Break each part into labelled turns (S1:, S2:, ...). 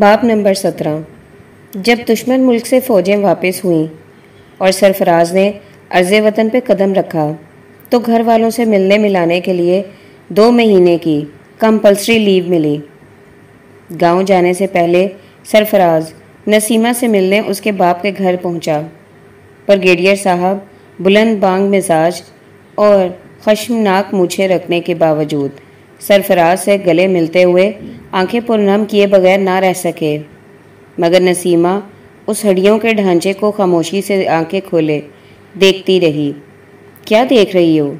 S1: باب نمبر سترہ۔ جب دشمن ملک سے فوجیں واپس ہوئیں اور سرفراز نے عرض وطن پہ قدم رکھا، تو گھر والوں سے ملنے ملانے کے لیے دو مہینے کی کمپلسری لیو ملی۔ گاؤں جانے سے پہلے سرفراز نسیمہ سے ملنے اس کے باپ کے گھر پہنچا۔ برگیڈیئر صاحب بلند بانگ مزاج اور خشمناک مونچھیں رکھنے کے باوجود سرفراز سے گلے ملتے ہوئے آنکھیں پرنم کیے بغیر نہ رہ سکے۔ مگر نسیمہ اس ہڈیوں کے ڈھانچے کو خاموشی سے آنکھیں کھولے، دیکھتی رہی۔ کیا دیکھ رہی ہو؟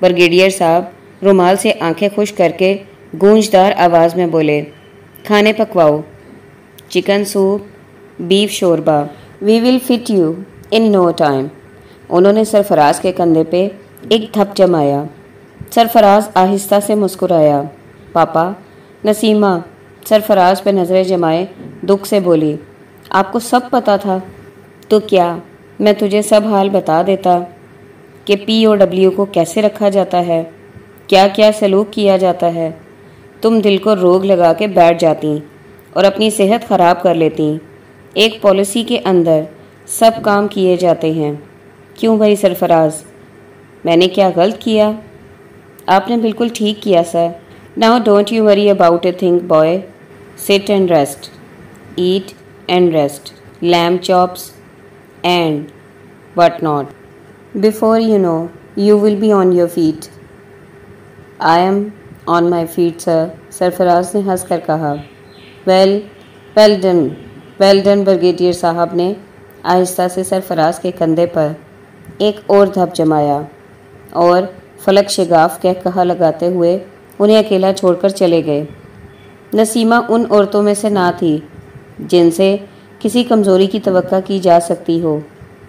S1: برگیڈیئر صاحب رومال سے آنکھیں خوش کر کے گونجدار آواز میں بولے، کھانے پکواؤ۔ Chicken soup, beef شوربا we will fit you in no time. انہوں نے سرفراز کے کندھے پہ ایک تھپ جمایا۔ سرفراز آہستہ سے مسکرایا۔ پاپا، نسیمہ، سرفراز پہ نظریں جمائے، دکھ سے بولی، آپ کو سب پتا تھا۔ تو کیا میں تجھے سب حال بتا دیتا کہ پی او ڈبلیو کو کیسے رکھا جاتا ہے؟ کیا کیا سلوک کیا جاتا ہے؟ تم دل کو روگ لگا کے بیٹھ جاتی اور اپنی صحت خراب کر لیتی۔ ایک پالیسی کے اندر سب کام کیے جاتے ہیں۔ کیوں بھائی سرفراز؟ میں نے کیا غلط کیا؟ آپ نے بالکل ٹھیک کیا، sir. Now don't you worry about a thing boy sit and rest eat and rest lamb chops and what not before you know you will be on your feet I am on my feet sir Sarfaraz نے ہنس کر کہا۔ Well well done well done brigadier صاحب نے آہستہ سے سرفراز کے کندھے پر ایک اور دھپ جمایا اور فلک شگاف کہہ کہا لگاتے ہوئے انہیں اکیلا چھوڑ کر چلے گئے۔ نسیمہ ان عورتوں میں سے نہ تھی جن سے کسی کمزوری کی توقع کی جا سکتی ہو،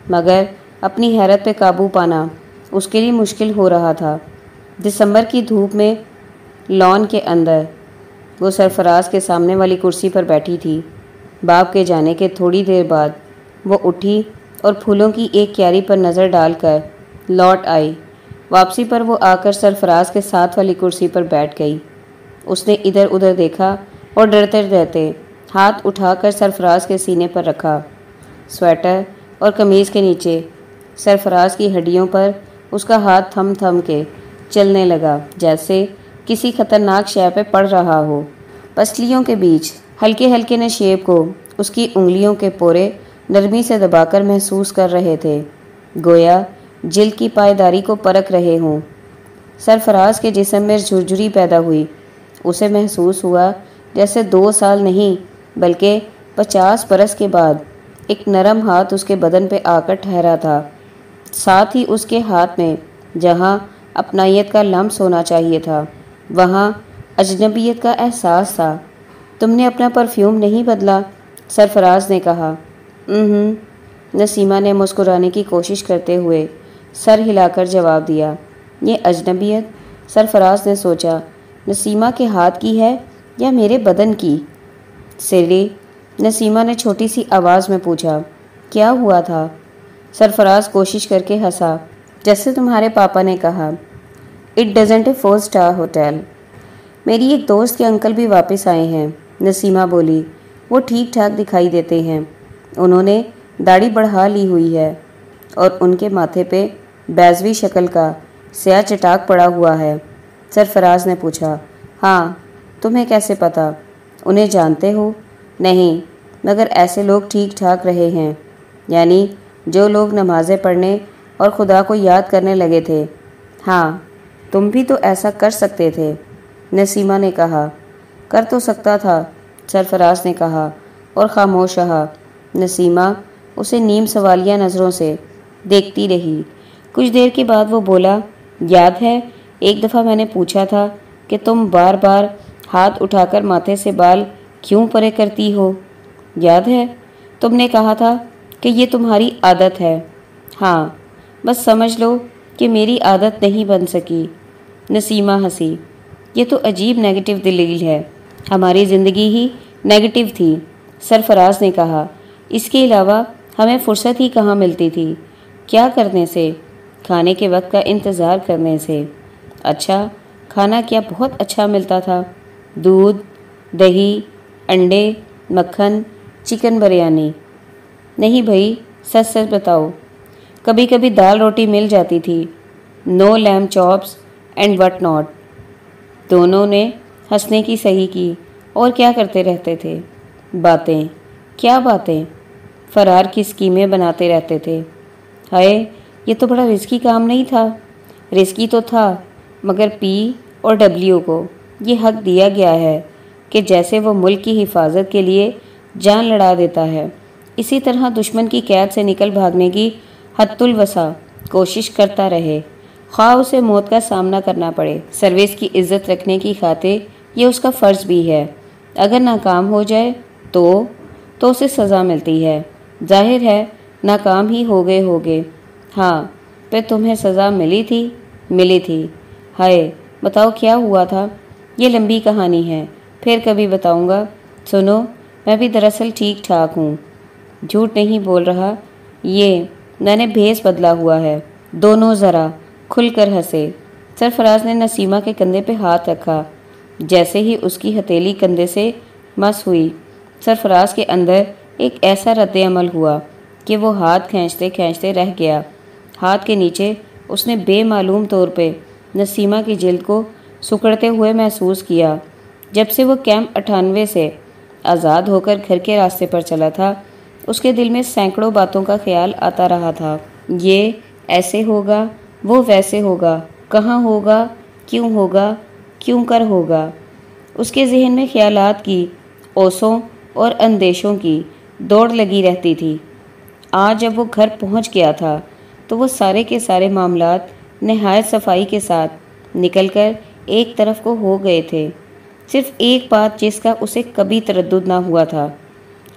S1: مگر اپنی حیرت پہ قابو پانا اس کے لیے مشکل ہو رہا تھا۔ دسمبر کی دھوپ میں لان کے اندر وہ سرفراز کے سامنے والی کرسی پر بیٹھی تھی۔ باپ کے جانے کے تھوڑی دیر بعد وہ اٹھی اور پھولوں کی ایک کیاری پر نظر ڈال کر لوٹ آئی۔ واپسی پر وہ آ کر سرفراز کے ساتھ والی کرسی پر بیٹھ گئی۔ اس نے ادھر ادھر دیکھا اور ڈرتے ڈرتے ہاتھ اٹھا کر سرفراز کے سینے پر رکھا۔ سویٹر اور قمیض کے نیچے سرفراز کی ہڈیوں پر اس کا ہاتھ تھم تھم کے چلنے لگا، جیسے کسی خطرناک شے پہ پڑ رہا ہو۔ پسلیوں کے بیچ ہلکے ہلکے نشیب کو اس کی انگلیوں کے پورے نرمی سے دبا کر محسوس کر رہے تھے۔ گویا جلد کی پائیداری کو پرکھ رہے ہوں۔ سرفراز کے جسم میں جھرجھری پیدا ہوئی۔ اسے محسوس ہوا جیسے دو سال نہیں بلکہ پچاس برس کے بعد ایک نرم ہاتھ اس کے بدن پہ آ کر ٹھہرا تھا۔ ساتھ ہی اس کے ہاتھ میں جہاں اپنائیت کا لمس ہونا چاہیے تھا، وہاں اجنبیت کا احساس تھا۔ تم نے اپنا پرفیوم نہیں بدلا؟ سرفراز نے کہا۔ ہوں نسیمہ نے مسکرانے کی کوشش کرتے ہوئے سر ہلا کر جواب دیا۔ یہ اجنبیت؟ سرفراز نے سوچا۔ نسیمہ کے ہاتھ کی ہے یا میرے بدن کی؟ سری نسیمہ نے چھوٹی سی آواز میں پوچھا۔ کیا ہوا تھا؟ سرفراز کوشش کر کے ہنسا۔ جیسے تمہارے پاپا نے کہا۔ It doesn't a four star hotel میری ایک دوست کے انکل بھی واپس آئے ہیں۔ نسیمہ بولی۔ وہ ٹھیک ٹھاک دکھائی دیتے ہیں۔ انہوں نے داڑھی بڑھا لی ہوئی ہے اور ان کے ماتھے پہ بیزوی شکل کا سیاہ چٹاک پڑا ہوا ہے۔ سرفراز نے پوچھا ہاں تمہیں کیسے پتا؟ انہیں جانتے ہو؟ نہیں، مگر ایسے لوگ ٹھیک ٹھاک رہے ہیں۔ یعنی جو لوگ نمازیں پڑھنے اور خدا کو یاد کرنے لگے تھے۔ ہاں تم بھی تو ایسا کر سکتے تھے۔ نسیمہ نے کہا، کر تو سکتا تھا۔ سرفراز نے کہا، اور خاموش رہا۔ نسیمہ، اسے نیم سوالیہ نظروں سے دیکھتی رہی۔ کچھ دیر کے بعد وہ بولا، یاد ہے، ایک دفعہ میں نے پوچھا تھا کہ تم بار بار ہاتھ اٹھا کر ماتھے سے بال کیوں پرے کرتی ہو؟ یاد ہے، تم نے کہا تھا کہ یہ تمہاری عادت ہے۔ ہاں بس سمجھ لو کہ میری عادت نہیں بن سکی۔ نسیمہ ہنسی، یہ تو عجیب نیگیٹو دلیل ہے۔ ہماری زندگی ہی نیگیٹو تھی، سرفراز نے کہا۔ اس کے علاوہ ہمیں فرصت ہی کہاں ملتی تھی؟ کیا کرنے سے؟ کھانے کے وقت کا انتظار کرنے سے۔ اچھا کھانا کیا بہت اچھا ملتا تھا۔ دودھ، دہی، انڈے، مکھن، چکن بریانی۔ نہیں بھائی، سچ سچ بتاؤ۔ کبھی کبھی دال روٹی مل جاتی تھی۔ No lamb chops and what not. دونوں نے ہنسنے کی صحیح کی۔ اور کیا کرتے رہتے تھے؟ باتیں۔ کیا باتیں؟ فرار کی اسکیمیں بناتے رہتے تھے۔ ہائے یہ تو بڑا رسکی کام نہیں تھا۔ رسکی تو تھا، مگر پی اور ڈبلیو کو۔ یہ حق دیا گیا ہے کہ جیسے وہ ملک کی حفاظت کے لیے جان لڑا دیتا ہے۔ اسی طرح دشمن کی قید سے نکل بھاگنے کی حت الوسع کوشش کرتا رہے۔ خواہ اسے موت کا سامنا کرنا پڑے۔ سروس کی عزت رکھنے کی خاطر یہ اس کا فرض بھی ہے۔ اگر ناکام ہو جائے تو تو اسے سزا ملتی ہے۔ ظاہر ہے، ناکام ہی ہو گئے ہوگے ہاں پھر تمہیں سزا ملی تھی ملی تھی۔ ہائے، بتاؤ کیا ہوا تھا؟ یہ لمبی کہانی ہے۔ پھر کبھی بتاؤں گا۔ سنو، میں بھی دراصل ٹھیک ٹھاک ہوں۔ جھوٹ نہیں بول رہا۔ یہ، میں نے بھیس بدلا ہوا ہے۔ دونوں ذرا کھل کر ہنسے۔ سرفراز نے نسیمہ کے کندھے پہ ہاتھ رکھا۔ جیسے ہی اس کی ہتیلی کندھے سے مس ہوئی، سرفراز کے اندر ایک ایسا رد عمل ہوا کہ وہ ہاتھ کھینچتے کھینچتے رہ گیا۔ ہاتھ کے نیچے، اس نے بے معلوم طور پہ نسیمہ کی جلد کو سکڑتے ہوئے محسوس کیا، جب سے وہ کیمپ اٹھانوے سے آزاد ہو کر گھر کے راستے پر چلا تھا، اس کے دل میں سینکڑوں باتوں کا خیال آتا رہا تھا۔ یہ ایسے ہوگا، وہ ویسے ہوگا، کہاں ہوگا، کیوں ہوگا، کیوں کر ہوگا؟ اس کے ذہن میں خیالات کی اوسوں اور اندیشوں کی دوڑ لگی رہتی تھی۔ آج جب وہ گھر پہنچ گیا تھا تو وہ سارے کے سارے معاملات نہایت صفائی کے ساتھ نکل کر ایک طرف کو ہو گئے تھے۔ صرف ایک بات جس کا اسے کبھی تردد نہ ہوا تھا۔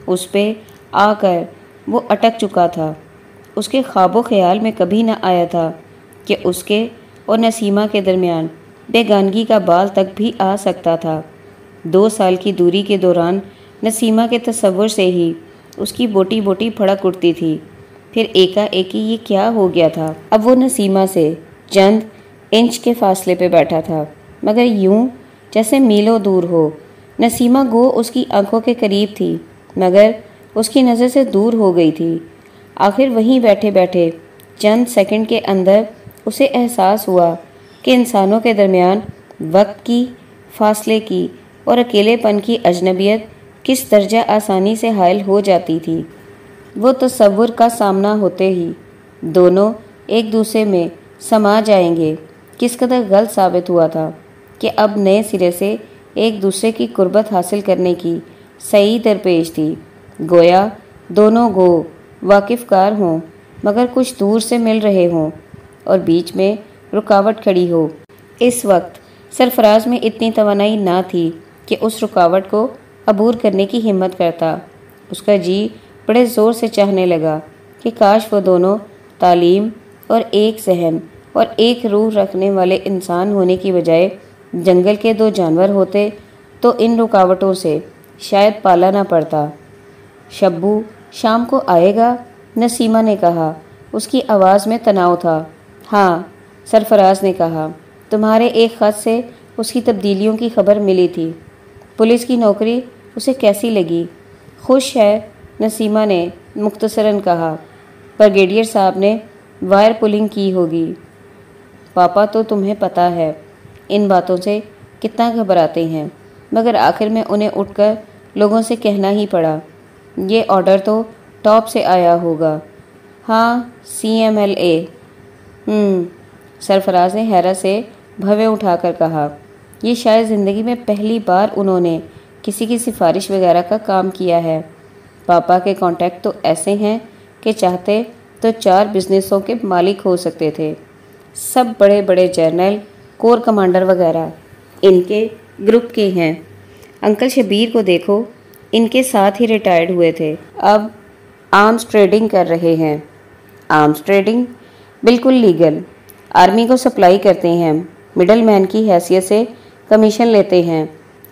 S1: اس پہ آ کر وہ اٹک چکا تھا۔ اس کے خواب و خیال میں کبھی نہ آیا تھا کہ اس کے اور نسیمہ کے درمیان بیگانگی کا بال تک بھی آ سکتا تھا۔ دو سال کی دوری کے دوران نسیمہ کے تصور سے ہی اس کی بوٹی بوٹی پھڑک اٹھتی تھی۔ پھر ایکا ایکی یہ کیا ہو گیا تھا؟ اب وہ نسیمہ سے چند انچ کے فاصلے پہ بیٹھا تھا۔ مگر یوں جیسے میلوں دور ہو۔ نسیمہ گو اس کی آنکھوں کے قریب تھی، مگر اس کی نظر سے دور ہو گئی تھی۔ آخر وہیں بیٹھے بیٹھے چند سیکنڈ کے اندر اسے احساس ہوا کہ انسانوں کے درمیان وقت کی، فاصلے کی اور اکیلے پن کی اجنبیت کس درجہ آسانی سے حائل ہو جاتی تھی۔ وہ تصور کا سامنا ہوتے ہی دونوں ایک دوسرے میں سما جائیں گے۔ کس قدر غلط ثابت ہوا تھا کہ اب نئے سرے سے ایک دوسرے کی قربت حاصل کرنے کی صحیح درپیش تھی۔ گویا دونوں گو واقف کار ہوں، مگر کچھ دور سے مل رہے ہوں اور بیچ میں رکاوٹ کھڑی ہو۔ اس وقت سرفراز میں اتنی توانائی نہ تھی کہ اس رکاوٹ کو عبور کرنے کی ہمت کرتا۔ اس کا جی بڑے زور سے چاہنے لگا کہ کاش وہ دونوں تعلیم اور ایک ذہن اور ایک روح رکھنے والے انسان ہونے کی بجائے جنگل کے دو جانور ہوتے تو ان رکاوٹوں سے شاید پالا نہ پڑتا۔ شبو شام کو آئے گا؟ نسیمہ نے کہا۔ اس کی آواز میں تناؤ تھا۔ ہاں سرفراز نے کہا۔ تمہارے ایک خط سے اس کی تبدیلیوں کی خبر ملی تھی۔ پولیس کی نوکری اسے کیسی لگی؟ خوش ہے نسیمہ نے مختصراً کہا برگیڈیئر صاحب نے وائر پولنگ کی ہوگی۔ پاپا تو تمہیں پتہ ہے، ان باتوں سے کتنا گھبراتے ہیں۔ مگر آخر میں انہیں اٹھ کر لوگوں سے کہنا ہی پڑا۔ یہ آرڈر تو ٹاپ سے آیا ہوگا۔ ہاں سی ایم ایل اے۔ ہوں سرفراز نے حیرت سے بھویں اٹھا کر کہا، یہ شاید زندگی میں پہلی بار انہوں نے کسی کی سفارش وغیرہ کا کام کیا ہے۔ پاپا کے کانٹیکٹ تو ایسے ہیں کہ چاہتے تو چار بزنسوں کے مالک ہو سکتے تھے۔ سب بڑے بڑے جرنل کور کمانڈر وغیرہ ان کے گروپ کے ہیں۔ انکل شبیر کو دیکھو، ان کے ساتھ ہی ریٹائرڈ ہوئے تھے۔ اب آرمز ٹریڈنگ کر رہے ہیں۔ آرمز ٹریڈنگ بالکل لیگل آرمی کو سپلائی کرتے ہیں۔ مڈل مین کی حیثیت سے کمیشن لیتے ہیں۔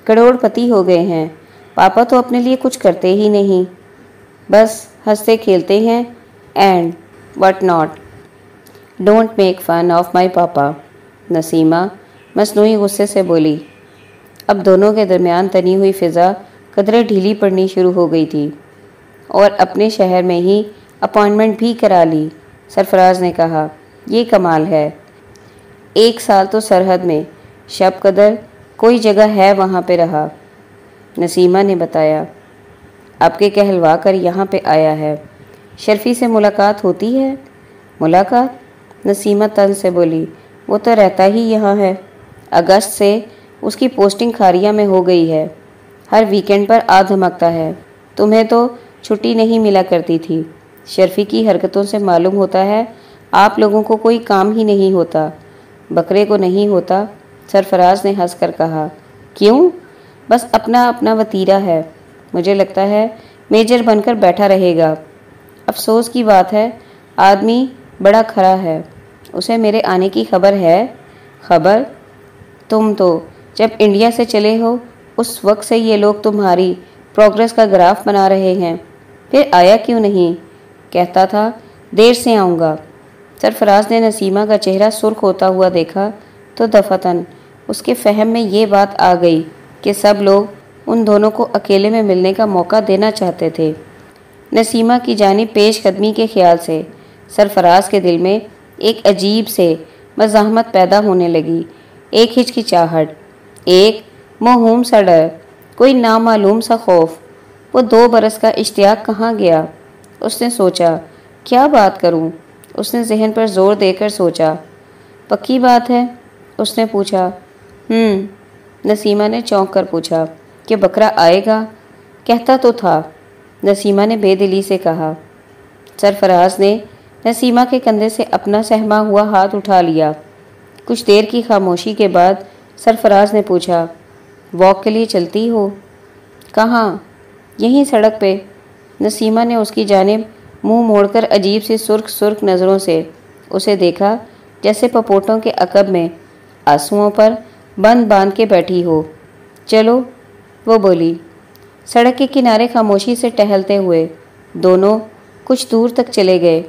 S1: کروڑ پتی ہو گئے ہیں۔ پاپا تو اپنے لیے کچھ کرتے ہی نہیں۔ بس ہنستے کھیلتے ہیں and what not don't make fun of my papa Naseema مصنوعی غصے سے بولی۔ اب دونوں کے درمیان تنی ہوئی فضا قدرے ڈھیلی پڑنی شروع ہو گئی تھی۔ اور اپنے شہر میں ہی اپوائنٹمنٹ بھی کرا لی، سرفراز نے کہا۔ یہ کمال ہے۔ ایک سال تو سرحد میں شب قدر کوئی جگہ ہے وہاں پہ رہا، نسیمہ نے بتایا۔ آپ کے کہلوا کر یہاں پہ آیا ہے۔ شرفی سے ملاقات ہوتی ہے۔ ملاقات؟ نسیمہ تن سے بولی، وہ تو رہتا ہی یہاں ہے۔ اگست سے اس کی پوسٹنگ کھاریا میں ہو گئی ہے۔ ہر ویکینڈ پر آ دھمکتا ہے۔ تمہیں تو چھٹی نہیں ملا کرتی تھی۔ شرفی کی حرکتوں سے معلوم ہوتا ہے، آپ لوگوں کو کوئی کام ہی نہیں ہوتا۔ بکرے کو نہیں ہوتا، سرفراز نے ہنس کر کہا، کیوں؟ بس اپنا اپنا وطیرہ ہے۔ مجھے لگتا ہے میجر بن کر بیٹھا رہے گا۔ افسوس کی بات ہے، آدمی بڑا کھڑا ہے۔ اسے میرے آنے کی خبر ہے۔ خبر؟ تم تو جب انڈیا سے چلے ہو، اس وقت سے یہ لوگ تمہاری پروگرس کا گراف بنا رہے ہیں۔ پھر آیا کیوں نہیں؟ کہتا تھا، دیر سے آؤں گا۔ سرفراز نے نسیمہ کا چہرہ سرخ ہوتا ہوا دیکھا تو دفتن اس کے فہم میں یہ بات آ گئی کہ سب لوگ ان دونوں کو اکیلے میں ملنے کا موقع دینا چاہتے تھے۔ نسیمہ کی جانب پیش قدمی کے خیال سے، سرفراز کے دل میں ایک عجیب سے مزاحمت پیدا ہونے لگی۔ ایک ہچکچاہٹ، ایک مہوم سا ڈر، کوئی نامعلوم سا خوف۔ وہ دو برس کا اشتیاق کہاں گیا؟ اس نے سوچا، کیا بات کروں؟ اس نے ذہن پر زور دے کر سوچا۔ پکی بات ہے؟ اس نے پوچھا۔ ہم نسیمہ نے چونک کر پوچھا۔ کہ بکرا آئے گا؟ کہتا تو تھا۔ نسیمہ نے بے دلی سے کہا۔ سرفراز نے نسیمہ کے کندھے سے اپنا سہما ہوا ہاتھ اٹھا لیا۔ کچھ دیر کی خاموشی کے بعد سرفراز نے پوچھا، واک کے لیے چلتی ہو؟ کہاں؟ یہیں سڑک پہ۔ نسیمہ نے اس کی جانب منہ موڑ کر عجیب سی سرخ سرخ نظروں سے اسے دیکھا، جیسے پپوٹوں کے عقب میں آنسوؤں پر بند باندھ کے بیٹھی ہو۔ چلو۔ وہ بولی، سڑک کے کنارے خاموشی سے ٹہلتے ہوئے دونوں کچھ دور تک چلے گئے۔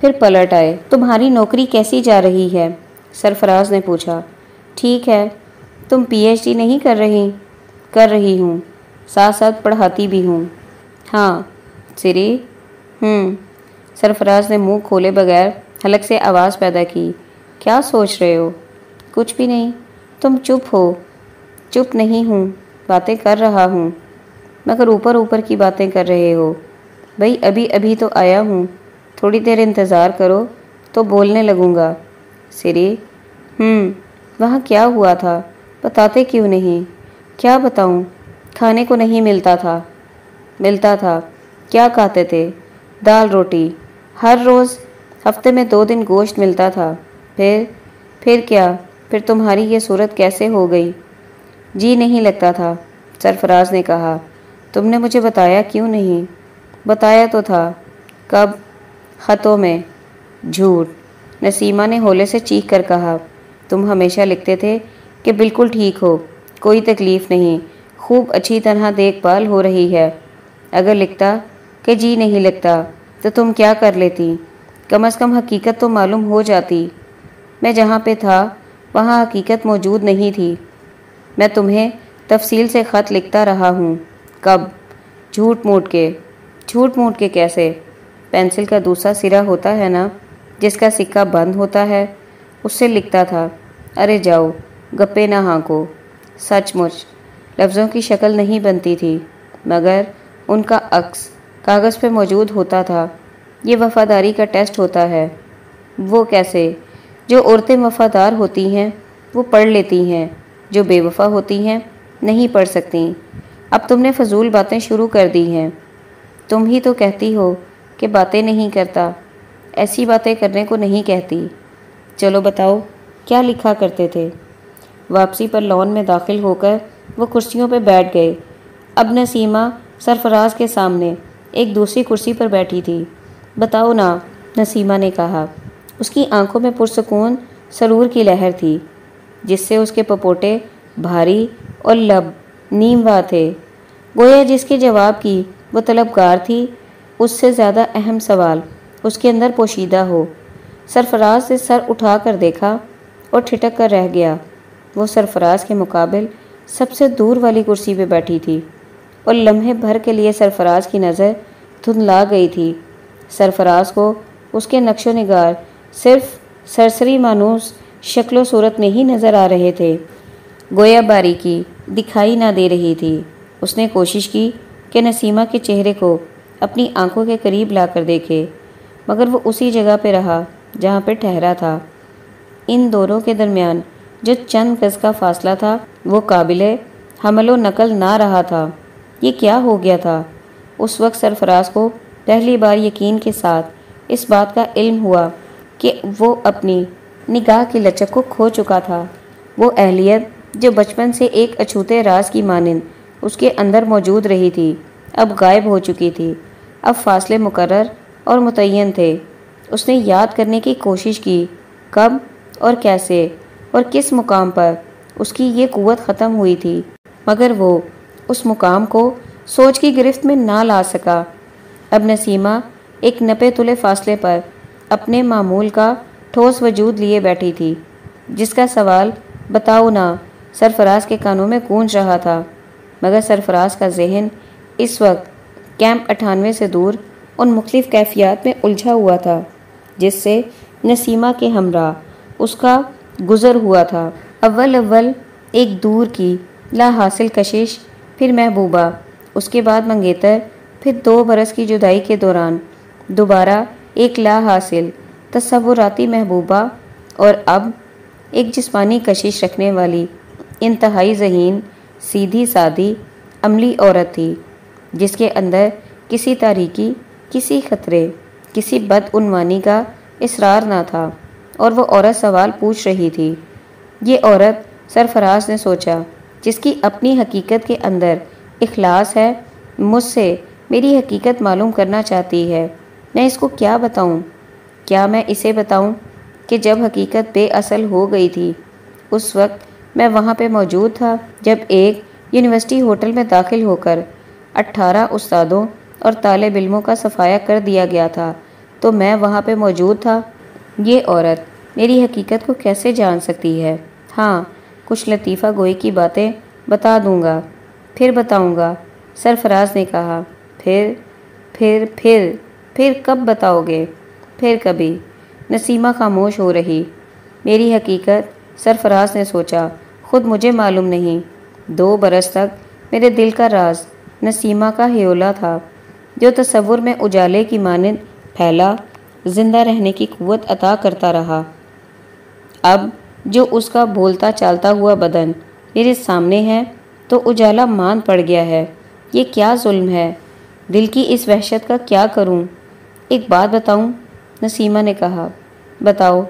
S1: پھر پلٹ آئے، تمہاری نوکری کیسی جا رہی ہے؟ سرفراز نے پوچھا، ٹھیک ہے، تم پی ایچ ڈی نہیں کر رہی؟ کر رہی ہوں، ساتھ ساتھ پڑھاتی بھی ہوں۔ ہاں سری۔ ہوں سرفراز نے منہ کھولے بغیر حلق سے آواز پیدا کی۔ کیا سوچ رہے ہو؟ کچھ بھی نہیں، تم چپ ہو۔ چپ نہیں ہوں۔ باتیں کر رہا ہوں۔ مگر اوپر اوپر کی باتیں کر رہے ہو۔ بھئی ابھی ابھی تو آیا ہوں۔ تھوڑی دیر انتظار کرو تو بولنے لگوں گا۔ سری ہوں وہاں کیا ہوا تھا؟ بتاتے کیوں نہیں؟ کیا بتاؤں؟ کھانے کو نہیں ملتا تھا۔ ملتا تھا۔ کیا کہتے تھے؟ دال روٹی۔ ہر روز ہفتے میں دو دن گوشت ملتا تھا۔ پھر پھر کیا؟ پھر تمہاری یہ صورت کیسے ہو گئی؟ جی نہیں لگتا تھا۔ سرفراز نے کہا، تم نے مجھے بتایا کیوں نہیں؟ بتایا تو تھا۔ کب؟ خطوں میں۔ جھوٹ۔ نسیمہ نے ہولے سے چیخ کر کہا، تم ہمیشہ لکھتے تھے کہ بالکل ٹھیک ہو، کوئی تکلیف نہیں، خوب اچھی طرح دیکھ بھال ہو رہی ہے۔ اگر لکھتا کہ جی نہیں لگتا، تو تم کیا کر لیتی؟ کم از کم حقیقت تو معلوم ہو جاتی۔ میں جہاں پہ تھا، وہاں حقیقت موجود نہیں تھی۔ میں تمہیں تفصیل سے خط لکھتا رہا ہوں۔ کب؟ جھوٹ موٹ کے۔ جھوٹ موٹ کے کیسے؟ پینسل کا دوسرا سرا ہوتا ہے نا، جس کا سکہ بند ہوتا ہے، اس سے لکھتا تھا۔ ارے جاؤ، گپے نہ ہاں کو سچ مچ، لفظوں کی شکل نہیں بنتی تھی، مگر ان کا عکس کاغذ پہ موجود ہوتا تھا۔ یہ وفاداری کا ٹیسٹ ہوتا ہے۔ وہ کیسے؟ جو عورتیں وفادار ہوتی ہیں، وہ پڑھ لیتی ہیں۔ جو بے وفا ہوتی ہیں، نہیں پڑھ سکتی۔ اب تم نے فضول باتیں شروع کر دی ہیں۔ تم ہی تو کہتی ہو کہ باتیں نہیں کرتا۔ ایسی باتیں کرنے کو نہیں کہتی۔ چلو بتاؤ، کیا لکھا کرتے تھے؟ واپسی پر لون میں داخل ہو کر وہ کرسیوں پہ بیٹھ گئے۔ اب نسیمہ سرفراز کے سامنے ایک دوسری کرسی پر بیٹھی تھی۔ بتاؤ نا، نسیمہ نے کہا، اس کی آنکھوں میں پرسکون سرور کی لہر تھی۔ جس سے اس کے پپوٹے بھاری اور لب نیم وا تھے۔ گویا جس کے جواب کی وہ طلبگار تھی، اس سے زیادہ اہم سوال اس کے اندر پوشیدہ ہو۔ سرفراز سے سر اٹھا کر دیکھا اور ٹھٹک کر رہ گیا۔ وہ سرفراز کے مقابل سب سے دور والی کرسی پہ بیٹھی تھی اور لمحے بھر کے لیے سرفراز کی نظر دھندلا گئی تھی۔ سرفراز کو اس کے نقش و نگار صرف سرسری مانوس شکل و صورت میں ہی نظر آ رہے تھے۔ گویا باریکی دکھائی نہ دے رہی تھی۔ اس نے کوشش کی کہ نسیمہ کے چہرے کو اپنی آنکھوں کے قریب لا کر دیکھے، مگر وہ اسی جگہ پہ رہا جہاں پہ ٹھہرا تھا۔ ان دونوں کے درمیان جو چند گز کا فاصلہ تھا، وہ قابل حمل و نقل نہ رہا تھا۔ یہ کیا ہو گیا تھا؟ اس وقت سرفراز کو پہلی بار یقین کے ساتھ اس بات کا علم ہوا کہ وہ اپنی نگاہ کی لچک کو کھو چکا تھا۔ وہ اہلیت جو بچپن سے ایک اچھوتے راز کی مانند اس کے اندر موجود رہی تھی، اب غائب ہو چکی تھی۔ اب فاصلے مقرر اور متعین تھے۔ اس نے یاد کرنے کی کوشش کی، کب اور کیسے اور کس مقام پر اس کی یہ قوت ختم ہوئی تھی۔ مگر وہ اس مقام کو سوچ کی گرفت میں نہ لا سکا۔ اب نسیمہ ایک نپے تلے فاصلے پر اپنے معمول کا ٹھوس وجود لیے بیٹھی تھی، جس کا سوال بتاؤ نہ سرفراز کے کانوں میں گونج رہا تھا، مگر سرفراز کا ذہن اس وقت کیمپ اٹھانوے سے دور ان مختلف کیفیات میں الجھا ہوا تھا، جس سے نسیمہ کے ہمراہ اس کا گزر ہوا تھا۔ اول اول ایک دور کی لا حاصل کشش، پھر محبوبہ، اس کے بعد منگیتر، پھر دو برس کی جدائی کے دوران دوبارہ ایک لا حاصل تصوراتی محبوبہ اور اب ایک جسمانی کشش رکھنے والی انتہائی ذہین، سیدھی سادی، عملی عورت تھی، جس کے اندر کسی تاریکی، کسی خطرے، کسی بدعنوانی کا اصرار نہ تھا اور وہ عورت سوال پوچھ رہی تھی۔ یہ عورت سرفراز نے سوچا، جس کی اپنی حقیقت کے اندر اخلاص ہے، مجھ سے میری حقیقت معلوم کرنا چاہتی ہے، میں اس کو کیا بتاؤں؟ کیا میں اسے بتاؤں کہ جب حقیقت بے اصل ہو گئی تھی، اس وقت میں وہاں پہ موجود تھا جب ایک یونیورسٹی ہوٹل میں داخل ہو کر اٹھارہ استادوں اور طالب علموں کا صفایا کر دیا گیا تھا۔ تو میں وہاں پہ موجود تھا۔ یہ عورت میری حقیقت کو کیسے جان سکتی ہے؟ ہاں کچھ لطیفہ گوئی کی باتیں بتا دوں گا۔ پھر بتاؤں گا۔ سرفراز نے کہا، پھر پھر پھر پھر کب بتاؤ گے؟ پھر کبھی نسیمہ خاموش ہو رہی۔ میری حقیقت سرفراز نے سوچا، خود مجھے معلوم نہیں۔ دو برس تک میرے دل کا راز نسیمہ کا ہیولا تھا، جو تصور میں اجالے کی مانند پھیلا، زندہ رہنے کی قوت عطا کرتا رہا۔ اب جو اس کا بولتا چالتا ہوا بدن میرے سامنے ہے، تو اجالا مان پڑ گیا ہے۔ یہ کیا ظلم ہے؟ دل کی اس وحشت کا کیا کروں؟ ایک بات بتاؤں نسیمہ نے کہا، بتاؤ،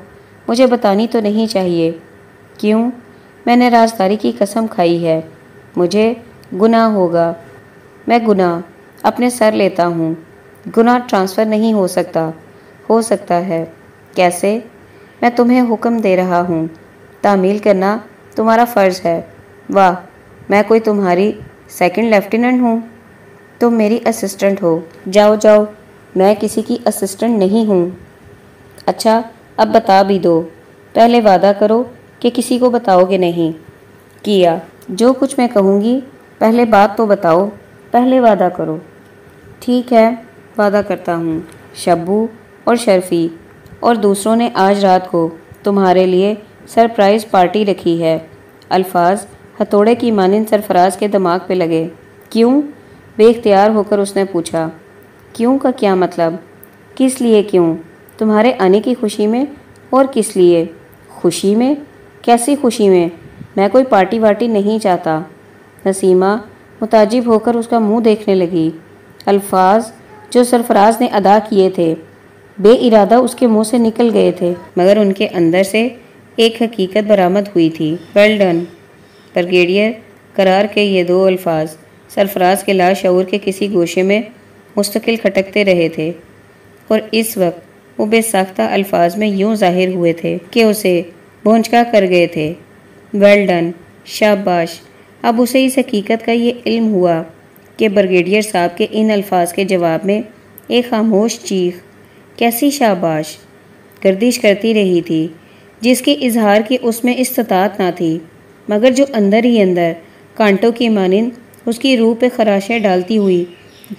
S1: مجھے بتانی تو نہیں چاہیے۔ کیوں؟ میں نے رازداری کی قسم کھائی ہے۔ مجھے گناہ ہوگا۔ میں گناہ اپنے سر لیتا ہوں۔ گناہ ٹرانسفر نہیں ہو سکتا۔ ہو سکتا ہے۔ کیسے؟ میں تمہیں حکم دے رہا ہوں۔ تعمیل کرنا تمہارا فرض ہے۔ واہ، میں کوئی تمہاری سیکنڈ لیفٹیننٹ ہوں۔ تم میری اسسٹنٹ ہو۔ جاؤ جاؤ۔ میں کسی کی اسسٹنٹ نہیں ہوں۔ اچھا اب بتا بھی دو۔ پہلے وعدہ کرو کہ کسی کو بتاؤ گے نہیں۔ کیا؟ جو کچھ میں کہوں گی، پہلے بات تو بتاؤ۔ پہلے وعدہ کرو۔ ٹھیک ہے، وعدہ کرتا ہوں۔ شبو اور شرفی۔ اور دوسروں نے آج رات کو تمہارے لیے سرپرائز پارٹی رکھی ہے۔ الفاظ ہتھوڑے کی مانند سرفراز کے دماغ پہ لگے۔ کیوں؟ بے اختیار ہو کر اس نے پوچھا۔ کیوں کا کیا مطلب؟ کس لیے کیوں؟ تمہارے آنے کی خوشی میں اور کس لیے؟ خوشی میں؟ کیسی خوشی میں؟ میں کوئی پارٹی وارٹی نہیں چاہتا۔ نسیمہ متاجب ہو کر اس کا منہ دیکھنے لگی۔ الفاظ جو سرفراز نے ادا کیے تھے، بے ارادہ اس کے منہ سے نکل گئے تھے، مگر ان کے اندر سے ایک حقیقت برآمد ہوئی تھی۔ ویل ڈن برگیڈیئر قرار کے یہ دو الفاظ، سرفراز کے لا شعور کے کسی گوشے میں مستقل کھٹکتے رہے تھے۔ اور اس وقت وہ بے ساختہ الفاظ میں یوں ظاہر ہوئے تھے کہ اسے بھونچکا کر گئے تھے۔ ویل ڈن شاباش! اب اسے اس حقیقت کا یہ علم ہوا کہ برگیڈیئر صاحب کے ان الفاظ کے جواب میں ایک خاموش چیخ، کیسی شاباش؟ گردش کرتی رہی تھی، جس کی اظہار کی اس میں استطاعت نہ تھی، مگر جو اندر ہی اندر کانٹوں کی مانند اس کی روح پہ خراشیں ڈالتی ہوئی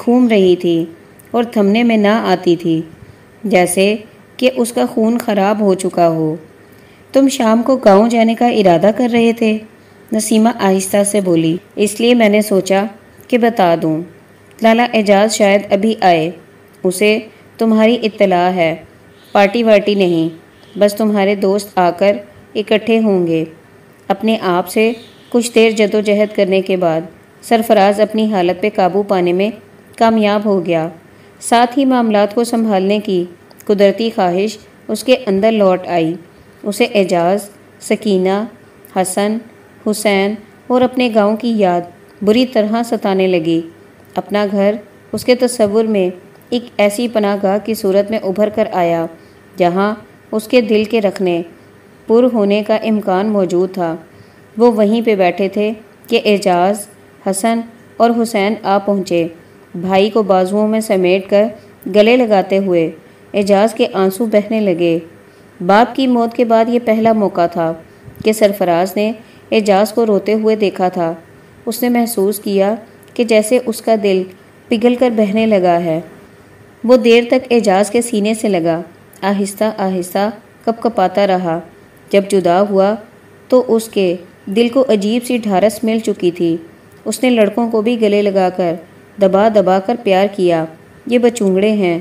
S1: گھوم رہی تھی اور تھمنے میں نہ آتی تھی، جیسے کہ اس کا خون خراب ہو چکا ہو۔ تم شام کو گاؤں جانے کا ارادہ کر رہے تھے؟ نسیمہ آہستہ سے بولی۔ اس لیے میں نے سوچا کہ بتا دوں۔ لالا اعجاز شاید ابھی آئے۔ اسے تمہاری اطلاع ہے۔ پارٹی وارٹی نہیں، بس تمہارے دوست آ کر اکٹھے ہوں گے۔ اپنے آپ سے کچھ دیر جد و جہد کرنے کے بعد سرفراز اپنی حالت پہ قابو پانے میں کامیاب ہو گیا۔ ساتھ ہی معاملات کو سنبھالنے کی قدرتی خواہش اس کے اندر لوٹ آئی۔ اسے اعجاز، سکینہ، حسن، حسین اور اپنے گاؤں کی یاد بری طرح ستانے لگی اپنا گھر اس کے تصور میں ایک ایسی پناہ گاہ کی صورت میں ابھر کر آیا، جہاں اس کے دل کے رکھنے پر ہونے کا امکان موجود تھا۔ وہ وہیں پہ بیٹھے تھے کہ اعجاز، حسن اور حسین آ پہنچے۔ بھائی کو بازوؤں میں سمیٹ کر گلے لگاتے ہوئے اعجاز کے آنسو بہنے لگے۔ باپ کی موت کے بعد یہ پہلا موقع تھا کہ سرفراز نے اعجاز کو روتے ہوئے دیکھا تھا۔ اس نے محسوس کیا کہ جیسے اس کا دل پگھل کر بہنے لگا ہے۔ وہ دیر تک اعجاز کے سینے سے لگا، آہستہ آہستہ کپ کپاتا رہا۔ جب جدا ہوا تو اس کے دل کو عجیب سی ڈھارس مل چکی تھی۔ اس نے لڑکوں کو بھی گلے لگا کر دبا دبا کر پیار کیا، یہ بچونگڑے ہیں۔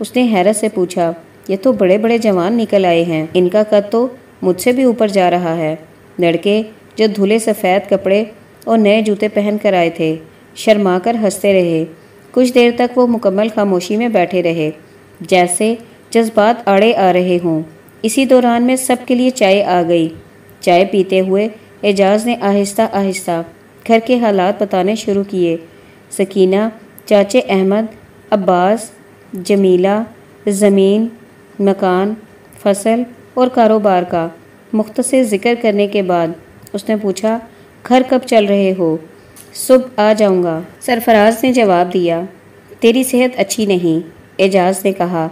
S1: اس نے حیرت سے پوچھا، یہ تو بڑے بڑے جوان نکل آئے ہیں۔ ان کا قد تو مجھ سے بھی اوپر جا رہا ہے۔ لڑکے جو دھلے سفید کپڑے اور نئے جوتے پہن کر آئے تھے، شرما کر ہنستے رہے۔ کچھ دیر تک وہ مکمل خاموشی میں بیٹھے رہے۔ جیسے جذبات آڑے آ رہے ہوں۔ اسی دوران میں سب کے لیے چائے آ گئی۔ چائے پیتے ہوئے اعجاز نے آہستہ آہستہ گھر کے حالات بتانے شروع کیے۔ سکینہ، چاچے احمد، عباس، جمیلہ، زمین، مکان، فصل اور کاروبار کا مختصر ذکر کرنے کے بعد اس نے پوچھا، گھر کب چل رہے ہو؟ صبح آ جاؤں گا۔ سرفراز نے جواب دیا، تیری صحت اچھی نہیں۔ اعجاز نے کہا،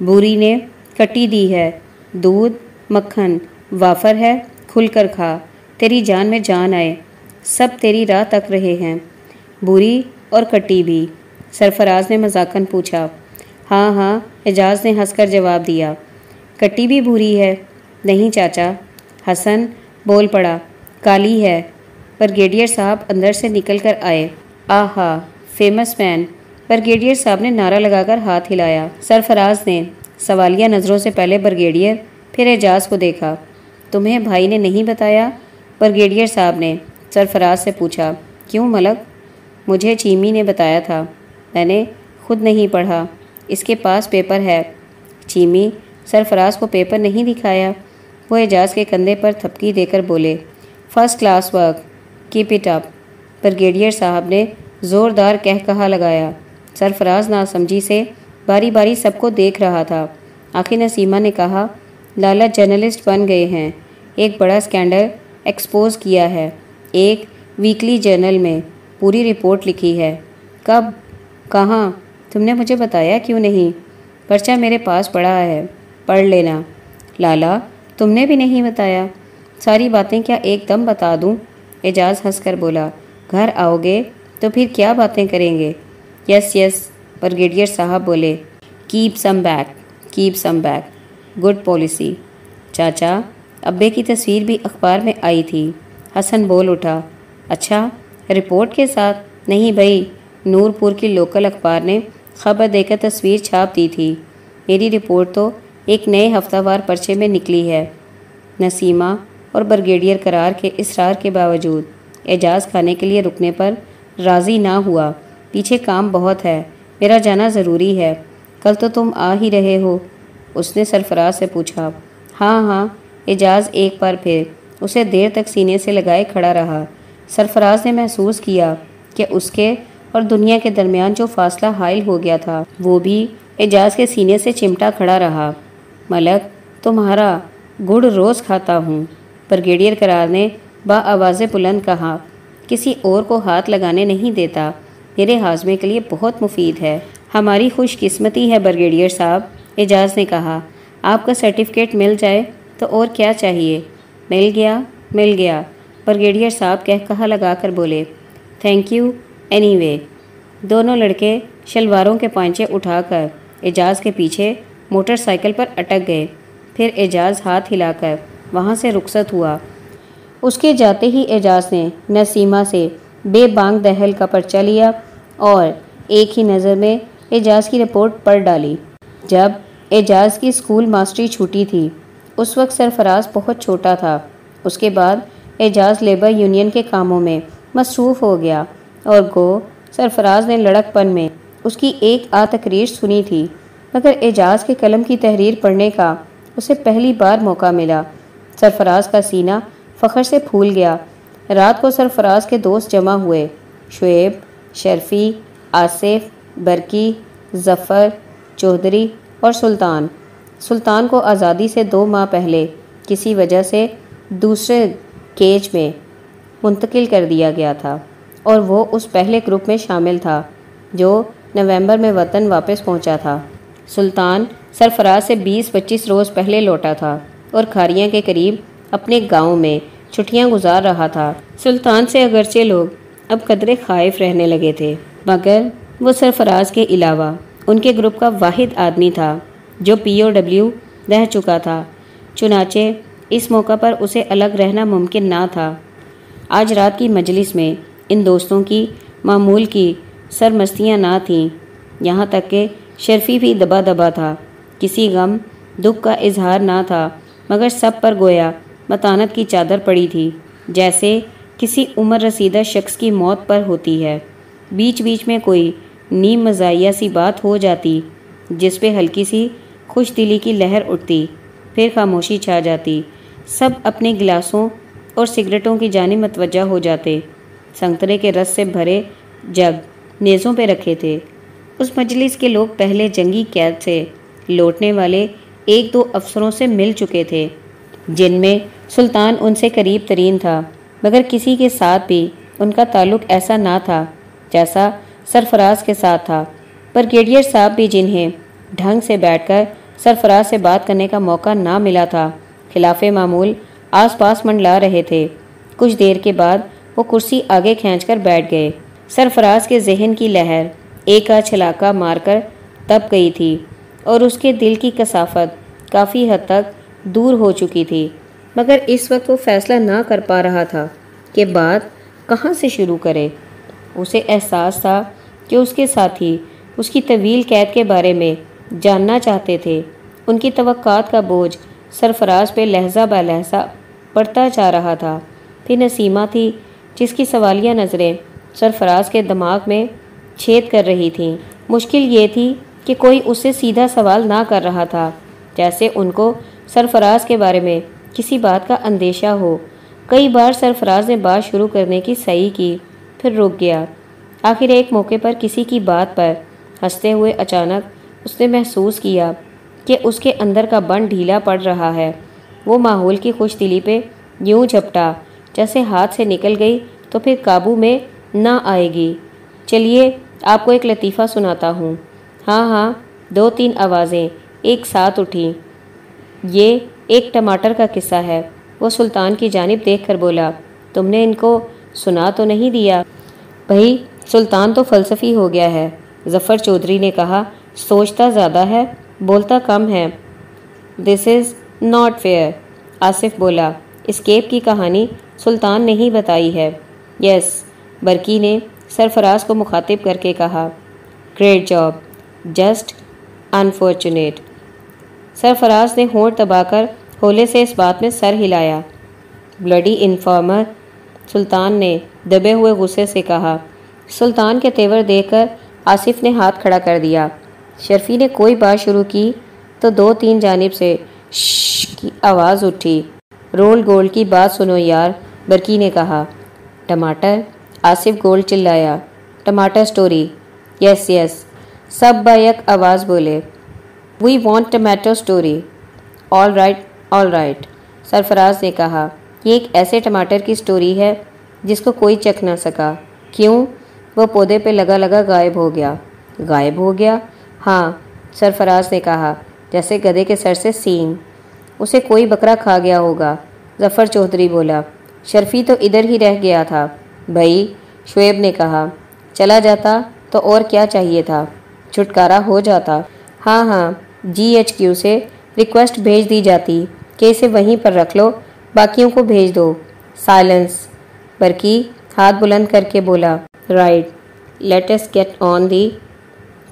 S1: بوری نے کٹی دی ہے، دودھ، مکھن، وافر ہے، کھل کر کھا، تیری جان میں جان آئے، سب تیری راہ تک رہے ہیں۔ بوری اور کٹی بھی۔ سرفراز نے مذاکن پوچھا۔ ہاں ہاں اعجاز نے ہنس کر جواب دیا۔ کٹی بھی بری ہے۔ نہیں چاچا۔ حسن بول پڑا۔ کالی ہے۔ برگیڈیئر صاحب اندر سے نکل کر آئے۔ آہا فیمس مین برگیڈیئر صاحب نے نعرہ لگا کر ہاتھ ہلایا۔ سرفراز نے سوالیہ نظروں سے پہلے برگیڈیئر، پھر اعجاز کو دیکھا۔ تمہیں بھائی نے نہیں بتایا؟ برگیڈیئر صاحب نے سرفراز سے پوچھا۔ کیوں ملک؟ مجھے چیمی نے بتایا تھا۔ میں نے خود نہیں پڑھا۔ اس کے پاس پیپر ہے۔ چیمی سرفراز کو پیپر نہیں دکھایا۔ وہ اعجاز کے کندھے پر تھپکی دے کر بولے first class work keep it up brigadier صاحب نے زوردار کہہ کہا لگایا۔ سرفراز نا سمجھی سے باری باری سب کو دیکھ رہا تھا۔ آخر نسیمہ نے کہا، لالا جرنلسٹ بن گئے ہیں۔ ایک بڑا اسکینڈل ایکسپوز کیا ہے۔ ایک ویکلی جرنل میں۔ پوری رپورٹ لکھی ہے۔ کب؟ کہاں؟ تم نے مجھے بتایا کیوں نہیں؟ پرچہ میرے پاس پڑا ہے۔ پڑھ لینا۔ لالا، تم نے بھی نہیں بتایا۔ ساری باتیں کیا ایک دم بتا دوں؟ اعجاز ہنس کر بولا۔ گھر آؤ گے تو پھر کیا باتیں کریں گے؟ یس یس برگیڈیئر صاحب بولے۔ Keep some back, keep some back. Good policy. چاچا، ابے کی تصویر بھی اخبار میں آئی تھی۔ حسن بول اٹھا۔ اچھا رپورٹ کے ساتھ، نہیں بھائی نور پور کی لوکل اخبار نے خبر دے کر تصویر چھاپ دی تھی۔ میری رپورٹ تو ایک نئے ہفتہ وار پرچے میں نکلی ہے۔ نسیمہ اور برگیڈیئر قرار کے اصرار کے باوجود اعجاز کھانے کے لیے رکنے پر راضی نہ ہوا۔ پیچھے کام بہت ہے، میرا جانا ضروری ہے۔ کل تو تم آ ہی رہے ہو، اس نے سرفراز سے پوچھا۔ ہاں ہاں اعجاز ایک بار پھر، اسے دیر تک سینے سے لگائے کھڑا رہا۔ سرفراز نے محسوس کیا کہ اس کے اور دنیا کے درمیان جو فاصلہ حائل ہو گیا تھا، وہ بھی اعجاز کے سینے سے چمٹا کھڑا رہا۔ ملک، تمہارا گڑ روز کھاتا ہوں برگیڈیئر قرار نے با آواز بلند کہا۔ کسی اور کو ہاتھ لگانے نہیں دیتا، میرے ہاضمے کے لیے بہت مفید ہے۔ ہماری خوش قسمتی ہے برگیڈیئر صاحب، اعجاز نے کہا۔ آپ کا سرٹیفکیٹ مل جائے تو اور کیا چاہیے؟ مل گیا مل گیا۔ برگیڈیئر صاحب کہہ کہا لگا کر بولے تھینک یو اینی وے دونوں لڑکے شلواروں کے پانچے اٹھا کر اعجاز کے پیچھے موٹر سائیکل پر اٹک گئے۔ پھر اعجاز ہاتھ ہلا کر وہاں سے رخصت ہوا۔ اس کے جاتے ہی اعجاز نے نسیمہ سے بے بانگ دہل کا پرچہ لیا اور ایک ہی نظر میں اعجاز کی رپورٹ پڑھ ڈالی۔ جب اعجاز کی اسکول ماسٹری چھوٹی تھی، اس وقت سرفراز بہت چھوٹا تھا۔ اس کے بعد اعجاز لیبر یونین کے کاموں میں مصروف ہو گیا اور گو سرفراز نے لڑک پن میں اس کی ایک آ تقریر سنی تھی، مگر اعجاز کے قلم کی تحریر پڑھنے کا اسے پہلی بار موقع ملا۔ سرفراز کا سینہ فخر سے پھول گیا۔ رات کو سرفراز کے دوست جمع ہوئے۔ شعیب، شرفی، آصف، برکی، ظفر، چودھری اور سلطان۔ سلطان کو آزادی سے دو ماہ پہلے کسی وجہ سے دوسرے کیج میں منتقل کر دیا گیا تھا اور وہ اس پہلے گروپ میں شامل تھا جو نومبر میں وطن واپس پہنچا تھا۔ سلطان سرفراز سے بیس پچیس روز پہلے لوٹا تھا اور کھاریاں کے قریب اپنے گاؤں میں چھٹیاں گزار رہا تھا۔ سلطان سے اگرچہ لوگ اب قدرے خائف رہنے لگے تھے، مگر وہ سرفراز کے علاوہ ان کے گروپ کا واحد آدمی تھا جو پی او ڈبلیو رہ چکا تھا۔ چنانچہ اس موقع پر اسے الگ رہنا ممکن نہ تھا۔ آج رات کی مجلس میں ان دوستوں کی، معمول کی سرمستیاں نہ تھیں۔ یہاں تک کہ شرفی بھی دبا دبا تھا۔ کسی غم، دکھ کا اظہار نہ تھا، مگر سب پر گویا متانت کی چادر پڑی تھی، جیسے کسی عمر رسیدہ شخص کی موت پر ہوتی ہے۔ بیچ بیچ میں کوئی نیم مزاحیہ سی بات ہو جاتی، جس پہ ہلکی سی خوش دلی کی لہر اٹھتی، پھر خاموشی چھا جاتی۔ سب اپنے گلاسوں اور سگریٹوں کی جانب متوجہ ہو جاتے۔ سنگترے کے رس سے بھرے جگ نیزوں پہ رکھے تھے۔ اس مجلس کے لوگ پہلے جنگی قید سے لوٹنے والے ایک دو افسروں سے مل چکے تھے، جن میں سلطان ان سے قریب ترین تھا، مگر کسی کے ساتھ بھی ان کا تعلق ایسا نہ تھا جیسا سرفراز کے ساتھ تھا۔ برگیڈیئر صاحب بھی جنہیں ڈھنگ سے بیٹھ کر سرفراز سے بات کرنے کا موقع نہ ملا تھا خلاف معمول آس پاس منڈلا رہے تھے۔ کچھ دیر کے بعد وہ کرسی آگے کھینچ کر بیٹھ گئے۔ سرفراز کے ذہن کی لہر ایک آ چھلاکا مار کر تب گئی تھی اور اس کے دل کی کثافت کافی حد تک دور ہو چکی تھی۔ مگر اس وقت وہ فیصلہ نہ کر پا رہا تھا کہ بات کہاں سے شروع کرے۔ اسے احساس تھا کہ اس کے ساتھی اس کی طویل قید کے بارے میں جاننا چاہتے تھے۔ ان کی توقعات کا بوجھ سرفراز پہ لہجہ بہ لہجہ پڑتا جا رہا تھا۔ پھر نسیمہ تھی، جس کی سوالیہ نظریں سرفراز کے دماغ میں چھید کر رہی تھیں۔ مشکل یہ تھی کہ کوئی اس سے سیدھا سوال نہ کر رہا تھا، جیسے ان کو سرفراز کے بارے میں کسی بات کا اندیشہ ہو۔ کئی بار سرفراز نے بات شروع کرنے کی صحیح کی، پھر رک گیا۔ آخر ایک موقع پر کسی کی بات پر ہنستے ہوئے اچانک اس نے محسوس کیا۔ کہ اس کے اندر کا بن ڈھیلا پڑ رہا ہے۔ وہ ماحول کی خوش دلی پہ یوں جھپٹا، جیسے ہاتھ سے نکل گئی تو پھر قابو میں نہ آئے گی۔ چلیے، آپ کو ایک لطیفہ سناتا ہوں۔ ہاں ہاں دو تین آوازیں ایک ساتھ اٹھیں یہ ایک ٹماٹر کا قصہ ہے۔ وہ سلطان کی جانب دیکھ کر بولا، تم نے ان کو سنا تو نہیں دیا؟ بھائی سلطان تو فلسفی ہو گیا ہے۔ ظفر چودھری نے کہا، سوچتا زیادہ ہے۔ بولتا کم ہے۔ This is not fair Asif بولا۔ اسکیپ کی کہانی سلطان نے ہی بتائی ہے۔ یس برکی نے سرفراز کو مخاطب کر کے کہا۔ Great job just unfortunate Sarfaraz نے ہونٹ دبا کر ہولے سے اس بات میں سر ہلایا۔ بلڈی انفارمر سلطان نے دبے ہوئے غصے سے کہا۔ سلطان کے تیور دیکھ کر آصف نے ہاتھ کھڑا کر دیا۔ شرفی نے کوئی بات شروع کی تو دو تین جانب سے شش کی آواز اٹھی۔ رول گولڈ کی بات سنو یار، برکی نے کہا۔ ٹماٹر؟ آصف گولڈ چلایا۔ ٹماٹر سٹوری۔ یس یس۔ سب با آواز بولے۔ We want tomato story all right all right. Sarfaraz نے کہا۔ یہ ایک ایسے ٹماٹر کی اسٹوری ہے جس کو کوئی چکھ نہ سکا۔ کیوں؟ وہ پودے پہ لگا لگا غائب ہو گیا۔ غائب ہو گیا؟ ہاں سرفراز نے کہا، جیسے گدے کے سر سے سینگ۔ اسے کوئی بکرا کھا گیا ہوگا، ظفر چودھری بولا۔ شرفی تو ادھر ہی رہ گیا تھا۔ بھائی، شعیب نے کہا، چلا جاتا تو اور کیا چاہیے تھا؟ چھٹکارا ہو جاتا۔ ہاں ہاں جی ایچ کیو سے ریکویسٹ بھیج دی جاتی۔ کہ اسے وہیں پر رکھ لو، باقیوں کو بھیج دو۔ سائلنس۔ برکی ہاتھ بلند کر کے بولا، right let's get on the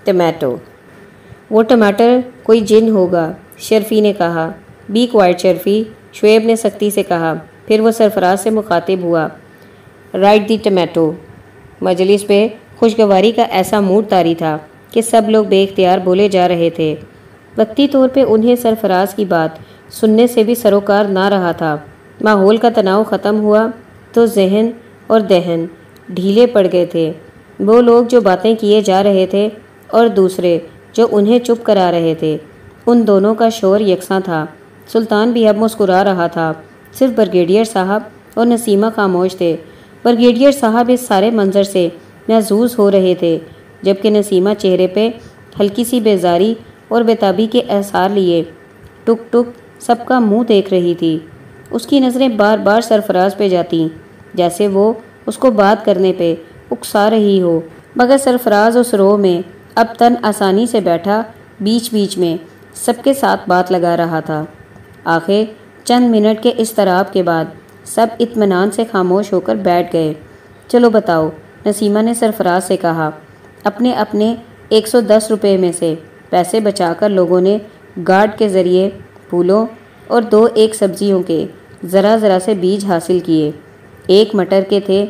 S1: tomato وہ ٹماٹر کوئی جن ہوگا، شرفی نے کہا۔ Be quite Sharfi. شعیب نے سختی سے کہا۔ پھر وہ سرفراز سے مخاطب ہوا۔ رائٹ دی ٹمیٹو مجلس پہ خوشگواری کا ایسا موڈ تاری تھا کہ سب لوگ بے اختیار بولے جا رہے تھے۔ وقتی طور پہ انہیں سرفراز کی بات سننے سے بھی سروکار نہ رہا تھا۔ ماحول کا تناؤ ختم ہوا تو ذہن اور دہن ڈھیلے پڑ گئے تھے۔ وہ لوگ جو باتیں کیے جا رہے تھے اور دوسرے جو انہیں چپ کرا رہے تھے۔ ان دونوں کا شور یکساں تھا۔ سلطان بھی اب مسکرا رہا تھا۔ صرف برگیڈیئر صاحب اور نسیمہ خاموش تھے۔ برگیڈیئر صاحب اس سارے منظر سے محظوظ ہو رہے تھے، جبکہ نسیمہ چہرے پہ ہلکی سی بیزاری اور بیتابی کے احسار لیے ٹک ٹک سب کا منہ دیکھ رہی تھی۔ اس کی نظریں بار بار سرفراز پہ جاتی، جیسے وہ اس کو بات کرنے پہ اکسا رہی ہو۔ مگر سرفراز اس رو میں اب تن آسانی سے بیٹھا، بیچ بیچ میں سب کے ساتھ بات لگا رہا تھا۔ آخر چند منٹ کے استراب کے بعد سب اطمینان سے خاموش ہو کر بیٹھ گئے۔ چلو بتاؤ، نسیمہ نے سرفراز سے کہا، اپنے اپنے ایک سو دس روپے میں سے پیسے بچا کر لوگوں نے گارڈ کے ذریعے پھولوں اور دو ایک سبزیوں کے ذرا ذرا سے بیج حاصل کیے۔ ایک مٹر کے تھے،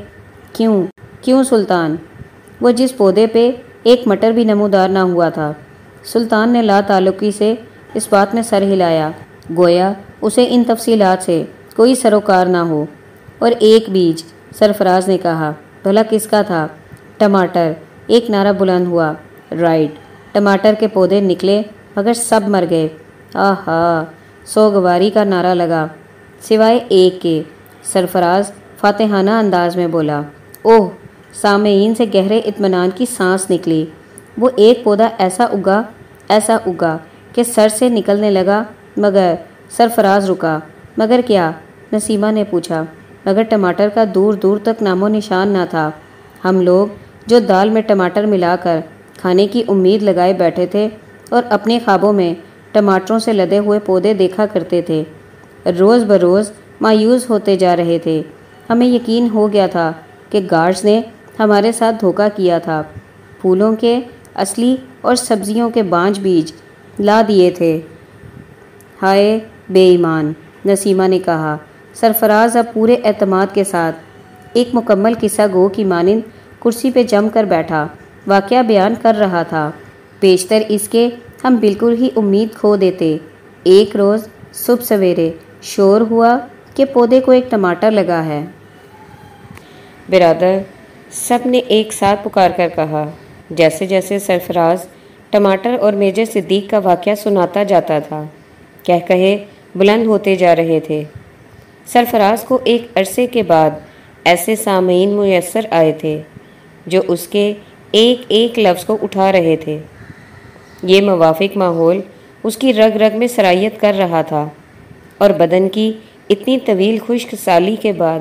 S1: کیوں؟ کیوں سلطان؟ وہ جس پودے پہ ایک مٹر بھی نمودار نہ ہوا تھا۔ سلطان نے لا تعلقی سے اس بات میں سر ہلایا۔ گویا اسے ان تفصیلات سے کوئی سروکار نہ ہو۔ اور ایک بیج سرفراز نے کہا، بھلا کس کا تھا؟ ٹماٹر۔ ایک نعرہ بلند ہوا۔ رائٹ۔ ٹماٹر کے پودے نکلے مگر سب مر گئے۔ آہا۔ سوگواری کا نعرہ لگا۔ سوائے ایک کے سرفراز فاتحانہ انداز میں بولا، اوہ سامعین سے گہرے اطمینان کی سانس نکلی۔ وہ ایک پودا ایسا اگا ایسا اگا کہ سر سے نکلنے لگا، مگر سرفراز رکا۔ مگر کیا؟ نسیمہ نے پوچھا۔ مگر ٹماٹر کا دور دور تک نام و نشان نہ تھا۔ ہم لوگ جو دال میں ٹماٹر ملا کر کھانے کی امید لگائے بیٹھے تھے اور اپنے خوابوں میں ٹماٹروں سے لدے ہوئے پودے دیکھا کرتے تھے، روز بروز مایوس ہوتے جا رہے تھے۔ ہمیں یقین ہو گیا تھا کہ گارڈز نے ہمارے ساتھ دھوکہ کیا تھا۔ پھولوں کے اصلی اور سبزیوں کے بانج بیج لا دیے تھے۔ ہائے بے ایمان، نسیمہ نے کہا۔ سرفراز اب پورے اعتماد کے ساتھ ایک مکمل قصہ گو کی مانند کرسی پہ جم کر بیٹھا، واقعہ بیان کر رہا تھا۔ بیشتر اس کے ہم بالکل ہی امید کھو دیتے۔ ایک روز صبح سویرے شور ہوا کہ پودے کو ایک ٹماٹر لگا ہے۔ برادر سب نے ایک ساتھ پکار کر کہا۔ جیسے جیسے سرفراز ٹماٹر اور میجر صدیق کا واقعہ سناتا جاتا تھا، کہہ کہے بلند ہوتے جا رہے تھے۔ سرفراز کو ایک عرصے کے بعد ایسے سامعین میسر آئے تھے جو اس کے ایک ایک لفظ کو اٹھا رہے تھے۔ یہ موافق ماحول اس کی رگ رگ میں سرائیت کر رہا تھا اور بدن کی اتنی طویل خشک سالی کے بعد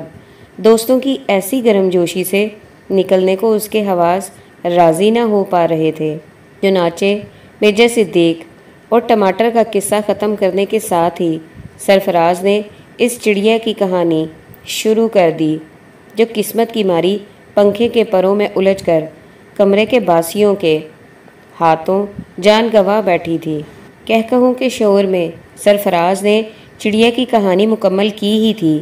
S1: دوستوں کی ایسی گرم جوشی سے نکلنے کو اس کے حواس راضی نہ ہو پا رہے تھے۔ چنانچہ میجر صدیق اور ٹماٹر کا قصہ ختم کرنے کے ساتھ ہی سرفراز نے اس چڑیا کی کہانی شروع کر دی، جو قسمت کی ماری پنکھے کے پروں میں الجھ کر کمرے کے باسیوں کے ہاتھوں جان گواہ بیٹھی تھی۔ کہہ کہوں کے شور میں سرفراز نے چڑیا کی کہانی مکمل کی ہی تھی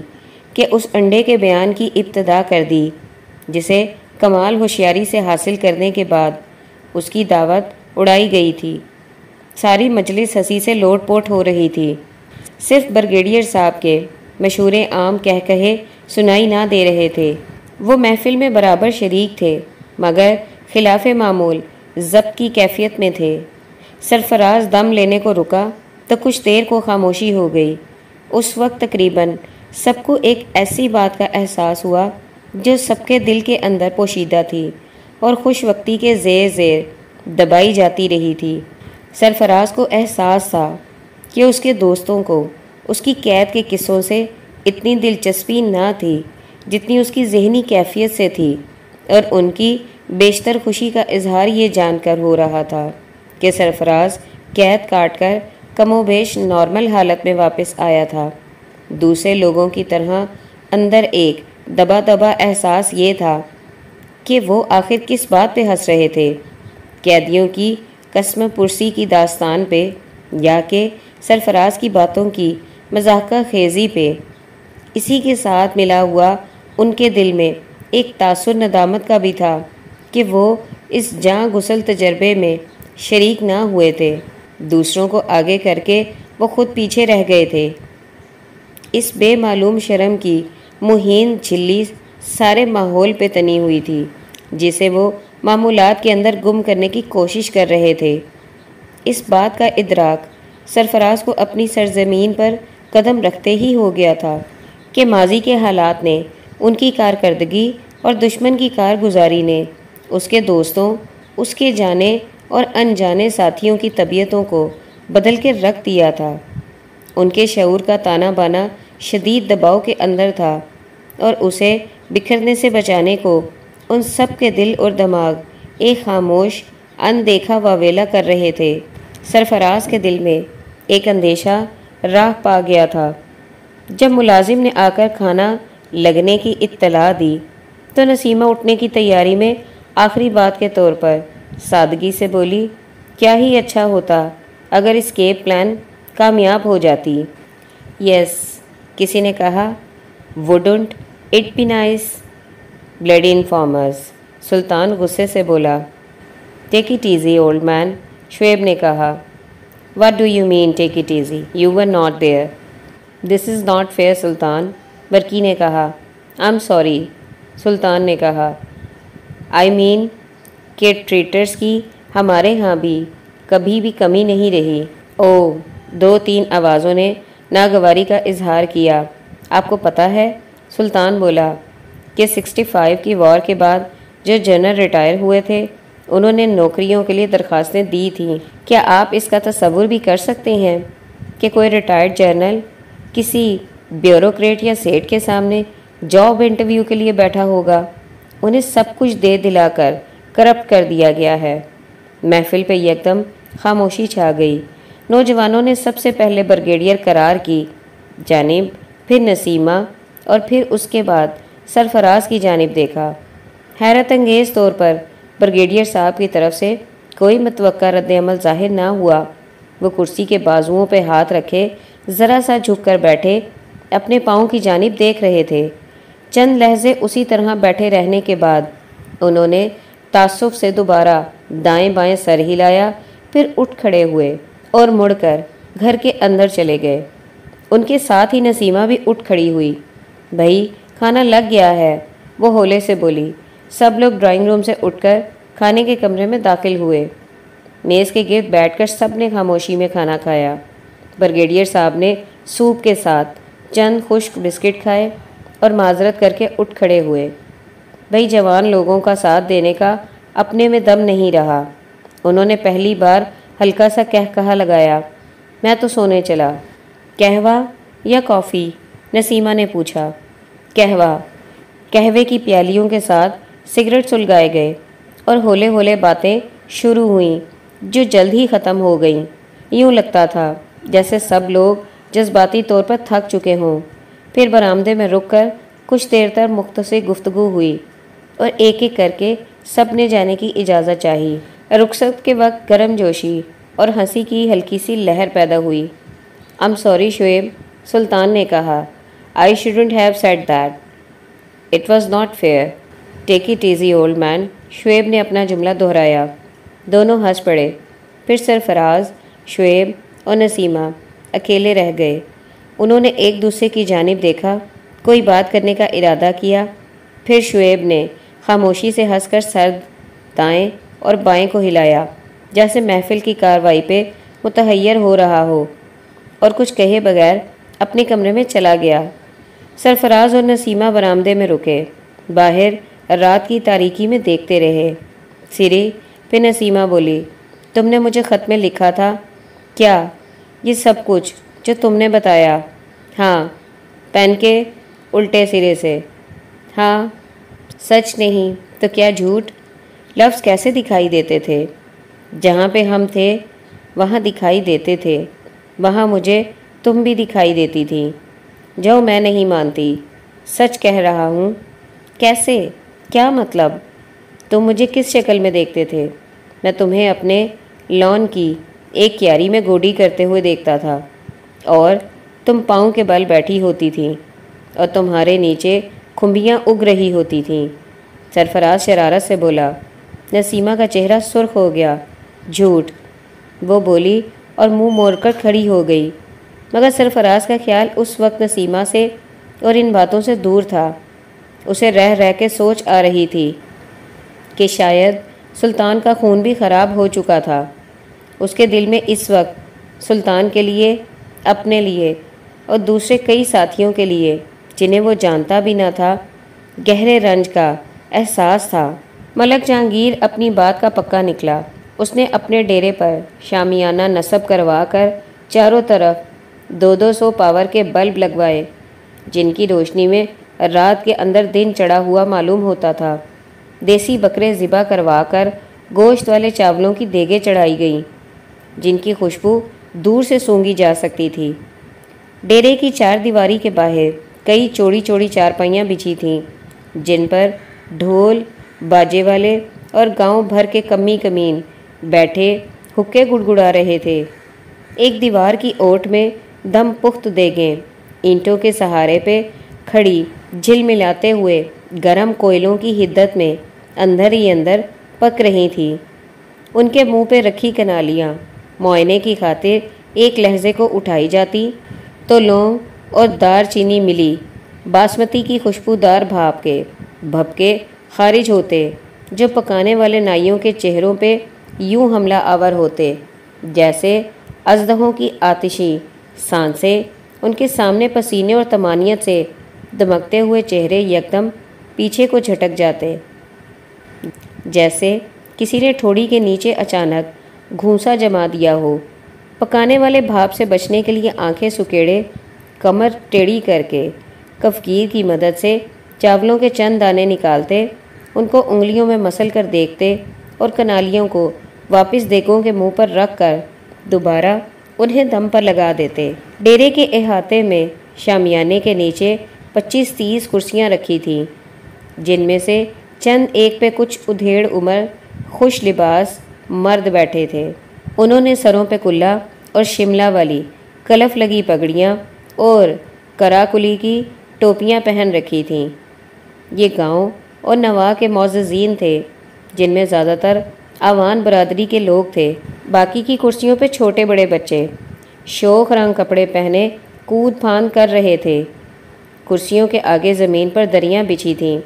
S1: کہ اس انڈے کے بیان کی ابتدا کر دی۔ جسے کمال ہوشیاری سے حاصل کرنے کے بعد اس کی دعوت اڑائی گئی تھی۔ ساری مجلس ہنسی سے لوٹ پوٹ ہو رہی تھی۔ صرف برگیڈیئر صاحب کے مشہور عام کہہ کہے سنائی نہ دے رہے تھے۔ وہ محفل میں برابر شریک تھے، مگر خلاف معمول ضبط کی کیفیت میں تھے۔ سرفراز دم لینے کو رکا تو کچھ دیر کو خاموشی ہو گئی۔ اس وقت تقریباً سب کو ایک ایسی بات کا احساس ہوا جو سب کے دل کے اندر پوشیدہ تھی اور خوش وقتی کے زیر زیر دبائی جاتی رہی تھی۔ سرفراز کو احساس تھا کہ اس کے دوستوں کو اس کی قید کے قصوں سے اتنی دلچسپی نہ تھی جتنی اس کی ذہنی کیفیت سے تھی اور ان کی بیشتر خوشی کا اظہار یہ جان کر ہو رہا تھا کہ سرفراز قید کاٹ کر کم و بیش نارمل حالت میں واپس آیا تھا۔ دوسرے لوگوں کی طرح اندر ایک دبا دبا احساس یہ تھا کہ وہ آخر کس بات پہ ہنس رہے تھے؟ قیدیوں کی قسم پرسی کی داستان پہ یا کہ سرفراز کی باتوں کی مذاکرہ خیزی پہ۔ اسی کے ساتھ ملا ہوا ان کے دل میں ایک تاثر ندامت کا بھی تھا کہ وہ اس جاں غسل تجربے میں شریک نہ ہوئے تھے۔ دوسروں کو آگے کر کے وہ خود پیچھے رہ گئے تھے۔ اس بے معلوم شرم کی مہین جھلی سارے ماحول پہ تنی ہوئی تھی، جسے وہ معمولات کے اندر گم کرنے کی کوشش کر رہے تھے۔ اس بات کا ادراک سرفراز کو اپنی سرزمین پر قدم رکھتے ہی ہو گیا تھا کہ ماضی کے حالات نے ان کی کارکردگی اور دشمن کی کارگزاری نے اس کے دوستوں، اس کے جانے اور انجانے ساتھیوں کی طبیعتوں کو بدل کے رکھ دیا تھا۔ ان کے شعور کا تانا بانا شدید دباؤ کے اندر تھا۔ اور اسے بکھرنے سے بچانے کو۔ ان سب کے دل اور دماغ ایک خاموش، اندیکھا واویلا کر رہے تھے۔ سرفراز کے دل میں ایک اندیشہ راہ پا گیا تھا۔ جب ملازم نے آ کر کھانا لگنے کی اطلاع دی، تو نسیمہ اٹھنے کی تیاری میں آخری بات کے طور پر سادگی سے بولی، کیا ہی اچھا ہوتا اگر اسکیپ پلان کامیاب ہو جاتی؟ یس کسی نے کہا۔ Wouldn't it be nice? Bloody informers. Sultan غصے سے بولا take it easy old man Shoaib نے کہا۔ What do you mean take it easy you were not there this is not fair Sultan Burki نے کہا۔ آئی ایم سوری سلطان نے کہا۔ آئی مین کہ ٹریٹرز کی ہمارے ہاں بھی کبھی بھی کمی نہیں رہی۔ او دو تین آوازوں نے ناگواری کا اظہار کیا۔ آپ کو پتہ ہے، سلطان بولا کہ سکسٹی فائیو کی وار کے بعد جو جنرل ریٹائر ہوئے تھے، انہوں نے نوکریوں کے لیے درخواستیں دی تھیں۔ کیا آپ اس کا تصور بھی کر سکتے ہیں کہ کوئی ریٹائرڈ جرنل کسی بیوروکریٹ یا سیٹ کے سامنے جاب انٹرویو کے لیے بیٹھا ہوگا؟ انہیں سب کچھ دے دلا کر کرپٹ کر دیا گیا ہے۔ محفل پہ یکدم خاموشی چھا گئی۔ نوجوانوں نے سب سے پہلے برگیڈیئر قرار کی۔ جانب پھر نسیمہ اور پھر اس کے بعد سرفراز کی جانب دیکھا۔ حیرت انگیز طور پر برگیڈیئر صاحب کی طرف سے کوئی متوقع رد عمل ظاہر نہ ہوا۔ وہ کرسی کے بازوؤں پہ ہاتھ رکھے، ذرا سا جھک کر بیٹھے، اپنے پاؤں کی جانب دیکھ رہے تھے۔ چند لہجے اسی طرح بیٹھے رہنے کے بعد انہوں نے تعصف سے دوبارہ دائیں بائیں سر ہلایا، پھر اٹھ کھڑے ہوئے اور مڑ کر گھر کے اندر چلے گئے۔ ان کے ساتھ ہی نسیمہ بھی اٹھ کھڑی ہوئی۔ بھائی کھانا لگ گیا ہے۔ وہ ہولے سے بولی، سب لوگ ڈرائنگ روم سے اٹھ کر کھانے کے کمرے میں داخل ہوئے۔ میز کے گرد بیٹھ کر سب نے خاموشی میں کھانا کھایا۔ برگیڈیئر صاحب نے سوپ کے ساتھ چند خشک بسکٹ کھائے اور معذرت کر کے اٹھ کھڑے ہوئے۔ بھئی، جوان لوگوں کا ساتھ دینے کا اپنے میں دم نہیں رہا۔ انہوں نے پہلی بار ہلکا سا کہہ کہا لگایا، میں تو سونے چلا۔ کہوا یا کافی؟ نسیمہ نے پوچھا۔ کہوا۔ کہوے کی پیالیوں کے ساتھ سگریٹ سلگائے گئے اور ہولے ہولے باتیں شروع ہوئیں جو جلد ہی ختم ہو گئیں۔ یوں لگتا تھا جیسے سب لوگ جذباتی طور پر تھک چکے ہوں۔ پھر برآمدے میں رک کر کچھ دیر تک مختصر گفتگو ہوئی اور ایک ایک کر کے سب نے جانے کی اجازت چاہی۔ رخصت کے وقت گرم جوشی اور ہنسی کی ہلکی سی لہر پیدا ہوئی۔ ام سوری شعیب سلطان نے کہا I shouldn't have said that it was not fair take it easy old man Shoaib نے اپنا جملہ دہرایا دونوں ہنس پڑے پھر سرفراز شعیب اور نسیمہ اکیلے رہ گئے انہوں نے ایک دوسرے کی جانب دیکھا کوئی بات کرنے کا ارادہ کیا پھر شعیب نے خاموشی سے ہنس کر سر دائیں اور بائیں کو ہلایا جیسے محفل کی کاروائی پہ متحیر ہو رہا ہو اور کچھ کہے بغیر اپنے کمرے میں چلا گیا۔ سرفراز اور نسیمہ برآمدے میں رکے۔ باہر رات کی تاریکی میں دیکھتے رہے۔ سری پھر نسیمہ بولی، تم نے مجھے خط میں لکھا تھا۔ کیا؟ یہ سب کچھ جو تم نے بتایا۔ ہاں پین کے الٹے سرے سے۔ ہاں سچ نہیں، تو کیا جھوٹ؟ لفظ کیسے دکھائی دیتے تھے؟ جہاں پہ ہم تھے، وہاں دکھائی دیتے تھے۔ وہاں مجھے تم بھی دکھائی دیتی تھی۔ جو میں نہیں مانتی، سچ کہہ رہا ہوں۔ کیسے؟ کیا مطلب؟ تم مجھے کس شکل میں دیکھتے تھے؟ میں تمہیں اپنے لون کی ایک کیاری میں گوڈی کرتے ہوئے دیکھتا تھا۔ اور تم پاؤں کے بل بیٹھی ہوتی تھیں اور تمہارے نیچے کھمبیاں اگ رہی ہوتی تھیں۔ سرفراز شرارت سے بولا، نسیمہ کا چہرہ سرخ ہو گیا۔ جھوٹ۔ وہ بولی اور منہ موڑ کر کھڑی ہو گئی۔ مگر سرفراز کا خیال اس وقت نسیمہ سے اور ان باتوں سے دور تھا۔ اسے رہ رہ کے سوچ آ رہی تھی کہ شاید سلطان کا خون بھی خراب ہو چکا تھا۔ اس کے دل میں اس وقت سلطان کے لیے، اپنے لیے اور دوسرے کئی ساتھیوں کے لیے، جنہیں وہ جانتا بھی نہ تھا، گہرے رنج کا احساس تھا۔ ملک جہانگیر اپنی بات کا پکا نکلا۔ اس نے اپنے ڈیرے پر شامیانہ نصب کروا کر چاروں طرف دو دو سو پاور کے بلب لگوائے، جن کی روشنی میں رات کے اندر دن چڑھا ہوا معلوم ہوتا تھا۔ دیسی بکرے ذبح کروا کر گوشت والے چاولوں کی دیگیں چڑھائی گئیں، جن کی خوشبو دور سے سونگی جا سکتی تھی۔ ڈیرے کی چار دیواری کے باہر کئی چوڑی چوڑی چارپائیاں بچھی تھیں، جن پر ڈھول، باجے والے اور گاؤں بھر کے کمی کمین بیٹھے حکے گڑگڑا رہے تھے۔ ایک دیوار کی اوٹ میں دم پخت دیگیں۔ اینٹوں کے سہارے پہ کھڑی جھل ملاتے ہوئے گرم کوئلوں کی حدت میں اندر ہی اندر پک رہی تھیں ان کے منہ پہ رکھی کنالیاں۔ معائنے کی خاطر ایک لہجے کو اٹھائی جاتی تو لونگ اور دار چینی ملی۔ باسمتی کی خوشبودار بھاپ کے بھپکے خارج ہوتے، جو پکانے والے نائیوں کے چہروں پہ یوں حملہ آور ہوتے، جیسے ازدہوں کی آتشی سانسیں ان کے سامنے پسینے اور تمانیت سے دمکتے ہوئے چہرے یکدم پیچھے کو جھٹک جاتے۔ جیسے کسی نے ٹھوڑی کے نیچے اچانک گھونسا جما دیا ہو، پکانے والے بھاپ سے بچنے کے لیے آنکھیں سکیڑے، کمر ٹیڑھی کر کے کفگیر کی مدد سے چاولوں کے چند دانے نکالتے، ان کو انگلیوں میں مسل کر دیکھتے اور کنالیوں کو واپس دیگوں کے منہ پر رکھ کر دوبارہ انہیں دم پر لگا دیتے۔ ڈیرے کے احاطے میں شامیانے کے نیچے پچیس تیس کرسیاں رکھی تھیں، جن میں سے چند ایک پہ کچھ ادھیڑ عمر خوش لباس مرد بیٹھے تھے۔ انہوں نے سروں پہ کلا اور شملہ والی کلف لگی پگڑیاں اور کراکلی کی ٹوپیاں پہن رکھی تھیں۔ یہ گاؤں اور نوا کے معززین تھے، جن میں زیادہ تر آوان برادری کے لوگ تھے، باقی کی کرسیوں پہ چھوٹے بڑے بچے۔ شوق رنگ کپڑے پہنے کود پھاند کر رہے تھے۔ کرسیوں کے آگے زمین پر دریاں بچھی تھیں،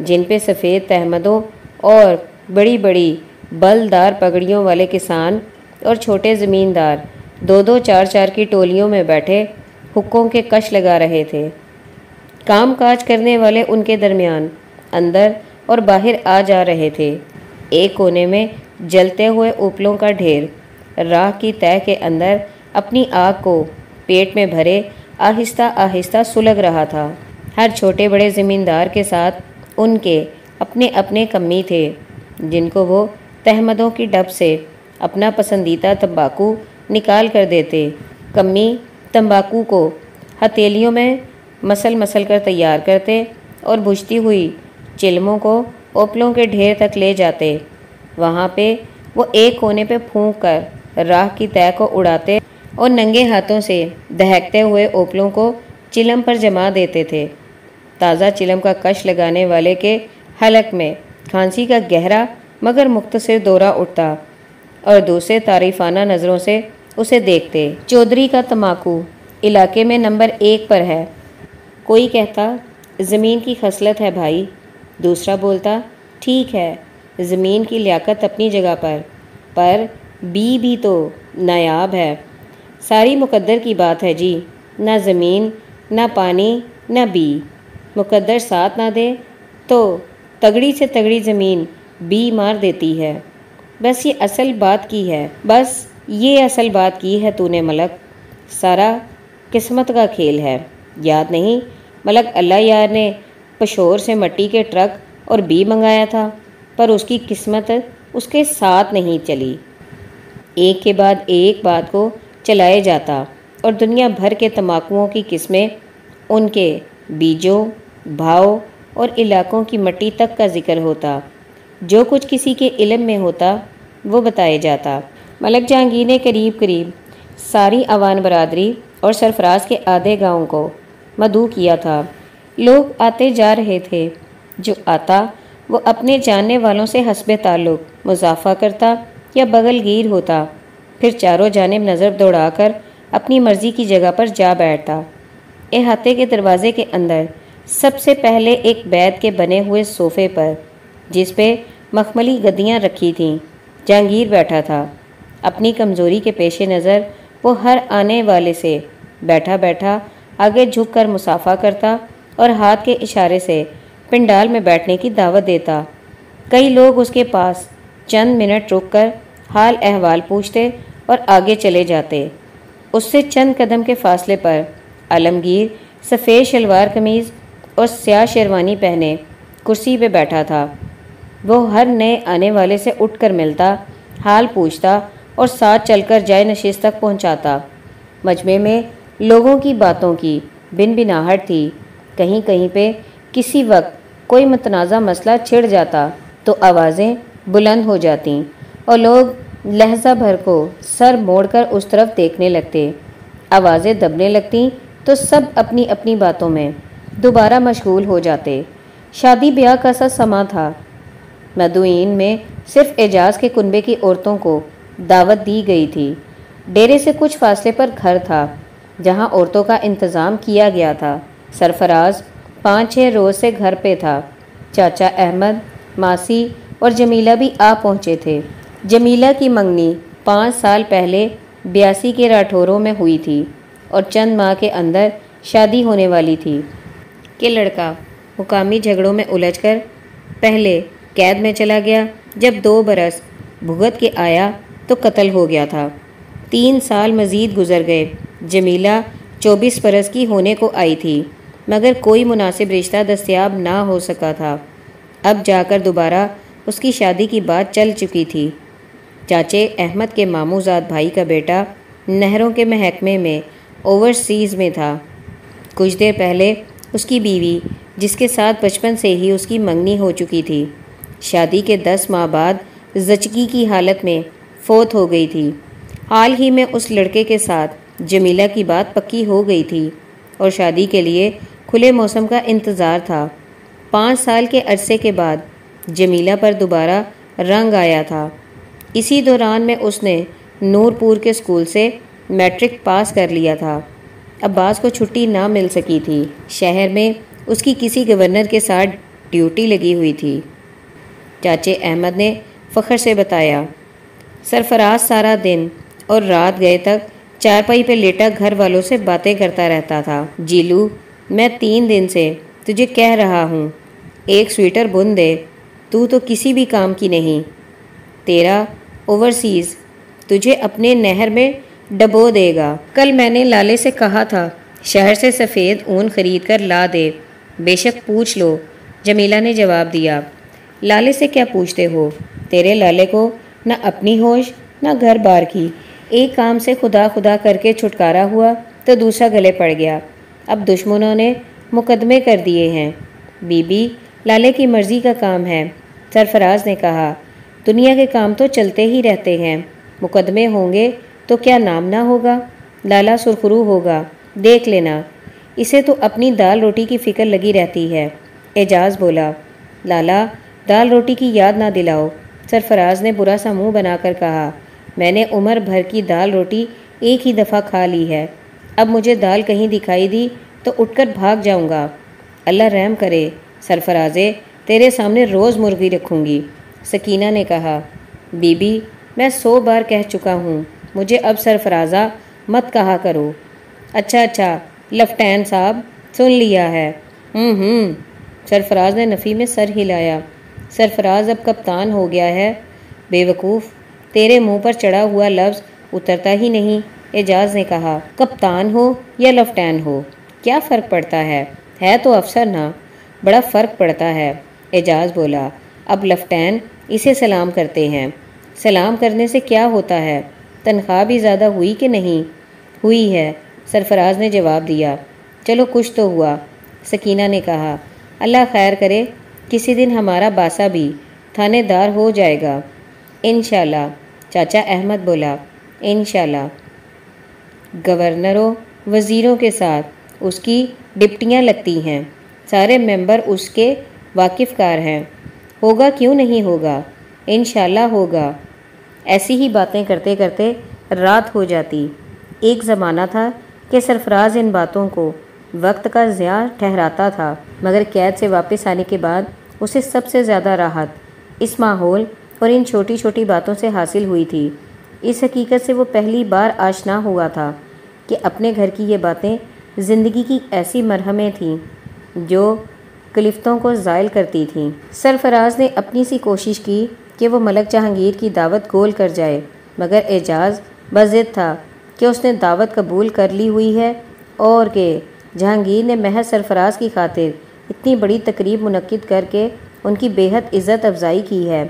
S1: جن پہ سفید تحمدوں اور بڑی بڑی بلدار پگڑیوں والے کسان اور چھوٹے زمیندار دو دو چار چار کی ٹولیوں میں بیٹھے حکوں کے کش لگا رہے تھے۔ کام کاج کرنے والے ان کے درمیان اندر اور باہر آ جا رہے تھے۔ ایک کونے میں جلتے ہوئے اوپلوں کا ڈھیر راہ کی طے کے اندر اپنی آگ کو پیٹ میں بھرے آہستہ آہستہ سلگ رہا تھا۔ ہر چھوٹے بڑے زمیندار کے ساتھ ان کے اپنے اپنے کمی تھے، جن کو وہ تحمدوں کی ڈب سے اپنا پسندیدہ تمباکو نکال کر دیتے۔ کمی تمباکو کو ہتیلیوں میں مسل مسل کر تیار کرتے اور بجھتی ہوئی چلموں کو اوپلوں کے ڈھیر تک لے جاتے۔ وہاں پہ وہ ایک کونے پہ پھونک کر راہ کی طے کو اڑاتے اور ننگے ہاتھوں سے دہکتے ہوئے اوپلوں کو چلم پر جما دیتے تھے۔ تازہ چلم کا کش لگانے والے کے حلق میں کھانسی کا گہرا مگر مختصر دورہ اٹھتا اور دوسرے تعریفانہ نظروں سے اسے دیکھتے۔ چودھری کا تماکو علاقے میں نمبر ایک پر ہے۔ کوئی کہتا، زمین کی خصلت ہے بھائی۔ دوسرا بولتا، ٹھیک ہے، زمین کی لیاقت اپنی جگہ پر پر بی بھی تو نایاب ہے۔ ساری مقدر کی بات ہے جی نہ زمین، نہ پانی، نہ بی۔ مقدر ساتھ نہ دے تو تگڑی سے تگڑی زمین بی مار دیتی ہے۔ بس یہ اصل بات کی ہے، بس یہ اصل بات کی ہے تو نے ملک۔ سارا قسمت کا کھیل ہے۔ یاد نہیں، ملک اللہ یار نے پشور سے مٹی کے ٹرک اور بی منگایا تھا، پر اس کی قسمت اس کے ساتھ نہیں چلی۔ ایک کے بعد ایک بات کو چلائے جاتا اور دنیا بھر کے تماکوؤں کی قسمیں ان کے بیجوں، بھاؤ اور علاقوں کی مٹی تک کا ذکر ہوتا۔ جو کچھ کسی کے علم میں ہوتا، وہ بتائے جاتا۔ ملک جہانگیر نے قریب قریب ساری عوان برادری اور سرفراز کے آدھے گاؤں کو مدعو کیا تھا۔ لوگ آتے جا رہے تھے۔ جو آتا، وہ اپنے جاننے والوں سے حسب تعلق، مضافہ کرتا یا بغل گیر ہوتا۔ پھر چاروں جانب نظر دوڑا کر اپنی مرضی کی جگہ پر جا بیٹھتا۔ احاطے کے دروازے کے اندر، سب سے پہلے ایک بیت کے بنے ہوئے صوفے پر، جس پہ مخملی گدیاں رکھی تھیں، جہانگیر بیٹھا تھا۔ اپنی کمزوری کے پیش نظر، وہ ہر آنے والے سے بیٹھا بیٹھا آگے جھک کر مسافہ کرتا اور ہاتھ کے اشارے سے پنڈال میں بیٹھنے کی دعوت دیتا۔ کئی لوگ اس کے پاس چند منٹ رک کر حال احوال پوچھتے اور آگے چلے جاتے۔ اس سے چند قدم کے فاصلے پر عالمگیر سفید شلوار قمیض اور سیاہ شیروانی پہنے کرسی پہ بیٹھا تھا۔ وہ ہر نئے آنے والے سے اٹھ کر ملتا، حال پوچھتا اور ساتھ چل کر جائے نشست تک پہنچاتا۔ مجمع میں لوگوں کی باتوں کی بن بناہٹ تھی۔ کہیں کہیں پہ کسی وقت کوئی متنازع مسئلہ چھڑ جاتا تو آوازیں بلند ہو جاتیں اور لوگ لہجہ بھر کو سر موڑ کر اس طرف دیکھنے لگتے، آوازیں دبنے لگتیں تو سب اپنی اپنی باتوں میں دوبارہ مشغول ہو جاتے۔ شادی بیاہ کا سا سما تھا۔ مدوئین میں صرف اعجاز کے کنبے کی عورتوں کو دعوت دی گئی تھی۔ ڈیرے سے کچھ فاصلے پر گھر تھا جہاں عورتوں کا انتظام کیا گیا تھا۔ سرفراز پانچ چھ روز سے گھر پہ تھا۔ چاچا احمد، ماسی اور جمیلہ بھی آ پہنچے تھے۔ جمیلہ کی منگنی پانچ سال پہلے بیاسی کے راٹھوروں میں ہوئی تھی اور چند ماہ کے اندر شادی ہونے والی تھی۔ کہ لڑکا مقامی جھگڑوں میں الجھ کر پہلے قید میں چلا گیا، جب دو برس بھگت کے آیا تو قتل ہو گیا تھا۔ تین سال مزید گزر گئے۔ جمیلہ چوبیس برس کی ہونے کو آئی تھی۔ مگر کوئی مناسب رشتہ دستیاب نہ ہو سکا تھا۔ اب جا کر دوبارہ اس کی شادی کی بات چل چکی تھی۔ چاچے احمد کے ماموزاد بھائی کا بیٹا نہروں کے محکمے میں اوورسیز میں تھا۔ کچھ دیر پہلے اس کی بیوی، جس کے ساتھ بچپن سے ہی اس کی منگنی ہو چکی تھی، شادی کے دس ماہ بعد زچگی کی حالت میں فوت ہو گئی تھی۔ حال ہی میں اس لڑکے کے ساتھ جمیلہ کی بات پکی ہو گئی تھی اور شادی کے لیے کھلے موسم کا انتظار تھا۔ پانچ سال کے عرصے کے بعد جمیلہ پر دوبارہ رنگ آیا تھا۔ اسی دوران میں اس نے نور پور کے اسکول سے میٹرک پاس کر لیا تھا۔ عباس کو چھٹی نہ مل سکی تھی۔ شہر میں اس کی کسی گورنر کے ساتھ ڈیوٹی لگی ہوئی تھی۔ چاچے احمد نے فخر سے بتایا، سرفراز سارا دن اور رات گئے تک چارپائی پہ لیٹا گھر والوں سے باتیں کرتا رہتا تھا۔ جیلو میں تین دن سے تجھے کہہ رہا ہوں، ایک سویٹر بن دے، تو تو کسی بھی کام کی نہیں۔ تیرا اوورسیز تجھے اپنے نہر میں ڈبو دے گا۔ کل میں نے لالے سے کہا تھا، شہر سے سفید اون خرید کر لا دے۔ بے شک پوچھ لو۔ جمیلہ نے جواب دیا، لالے سے کیا پوچھتے ہو؟ تیرے لالے کو نہ اپنی ہوش، نہ گھر بار کی۔ ایک کام سے خدا خدا کر کے چھٹکارا ہوا تو دوسرا گلے پڑ گیا۔ اب دشمنوں نے مقدمے کر دیے ہیں۔ بی بی، لالے کی مرضی کا کام ہے۔ سرفراز نے کہا، دنیا کے کام تو چلتے ہی رہتے ہیں۔ مقدمے ہوں گے تو کیا نام نہ ہوگا؟ لالا سرخرو ہوگا۔ دیکھ لینا۔ اسے تو اپنی دال روٹی کی فکر لگی رہتی ہے۔ اعجاز بولا، لالا، دال روٹی کی یاد نہ دلاؤ۔ سرفراز نے برا سا منہ بنا کر کہا، میں نے عمر بھر کی دال روٹی ایک ہی دفعہ کھا لی ہے۔ اب مجھے دال کہیں دکھائی دی تو اٹھ کر بھاگ جاؤں گا۔ اللہ رحم کرے، سرفرازے، تیرے سامنے روز مرغی رکھوں گی۔ سکینہ نے کہا، بی بی، میں سو بار کہہ چکا ہوں، مجھے اب سرفرازہ مت کہا کرو۔ اچھا اچھا لفٹین صاحب، سن لیا ہے۔ ہوں ہوں۔ سرفراز نے نفی میں سر ہلایا۔ سرفراز اب کپتان ہو گیا ہے۔ بے وقوف، تیرے منہ پر چڑھا ہوا لفظ اترتا ہی نہیں۔ اعجاز نے کہا، کپتان ہو یا لفٹین ہو، کیا فرق پڑتا ہے؟ ہے تو افسر نا، بڑا فرق پڑتا ہے۔ اعجاز بولا، اب لفٹین اسے سلام کرتے ہیں۔ سلام کرنے سے کیا ہوتا ہے؟ تنخواہ بھی زیادہ ہوئی کہ نہیں؟ ہوئی ہے، سرفراز نے جواب دیا۔ چلو کچھ تو ہوا۔ سکینہ نے کہا، اللہ خیر کرے، کسی دن ہمارا باسا بھی تھانے دار ہو جائے گا۔ انشاءاللہ۔ چاچا احمد بولا، انشاءاللہ۔ گورنروں، وزیروں کے ساتھ اس کی ڈپٹیاں لگتی ہیں۔ سارے ممبر اس کے واقف کار ہیں۔ ہوگا کیوں نہیں ہوگا؟ انشاءاللہ ہوگا۔ ایسی ہی باتیں کرتے کرتے رات ہو جاتی۔ ایک زمانہ تھا کہ سرفراز ان باتوں کو وقت کا ضیاع ٹھہراتا تھا، مگر قید سے واپس آنے کے بعد اسے سب سے زیادہ راحت اس ماحول اور ان چھوٹی چھوٹی باتوں سے حاصل ہوئی تھی۔ اس حقیقت سے وہ پہلی بار آشنا ہوا تھا کہ اپنے گھر کی یہ باتیں زندگی کی ایسی مرحمیں تھیں جو کلفتوں کو زائل کرتی تھیں۔ سرفراز نے اپنی سی کوشش کی کہ وہ ملک جہانگیر کی دعوت گول کر جائے، مگر اعجاز بزد تھا کہ اس نے دعوت قبول کر لی ہوئی ہے اور کہ جہانگیر نے محض سرفراز کی خاطر اتنی بڑی تقریب منعقد کر کے ان کی بے حد عزت افزائی کی ہے۔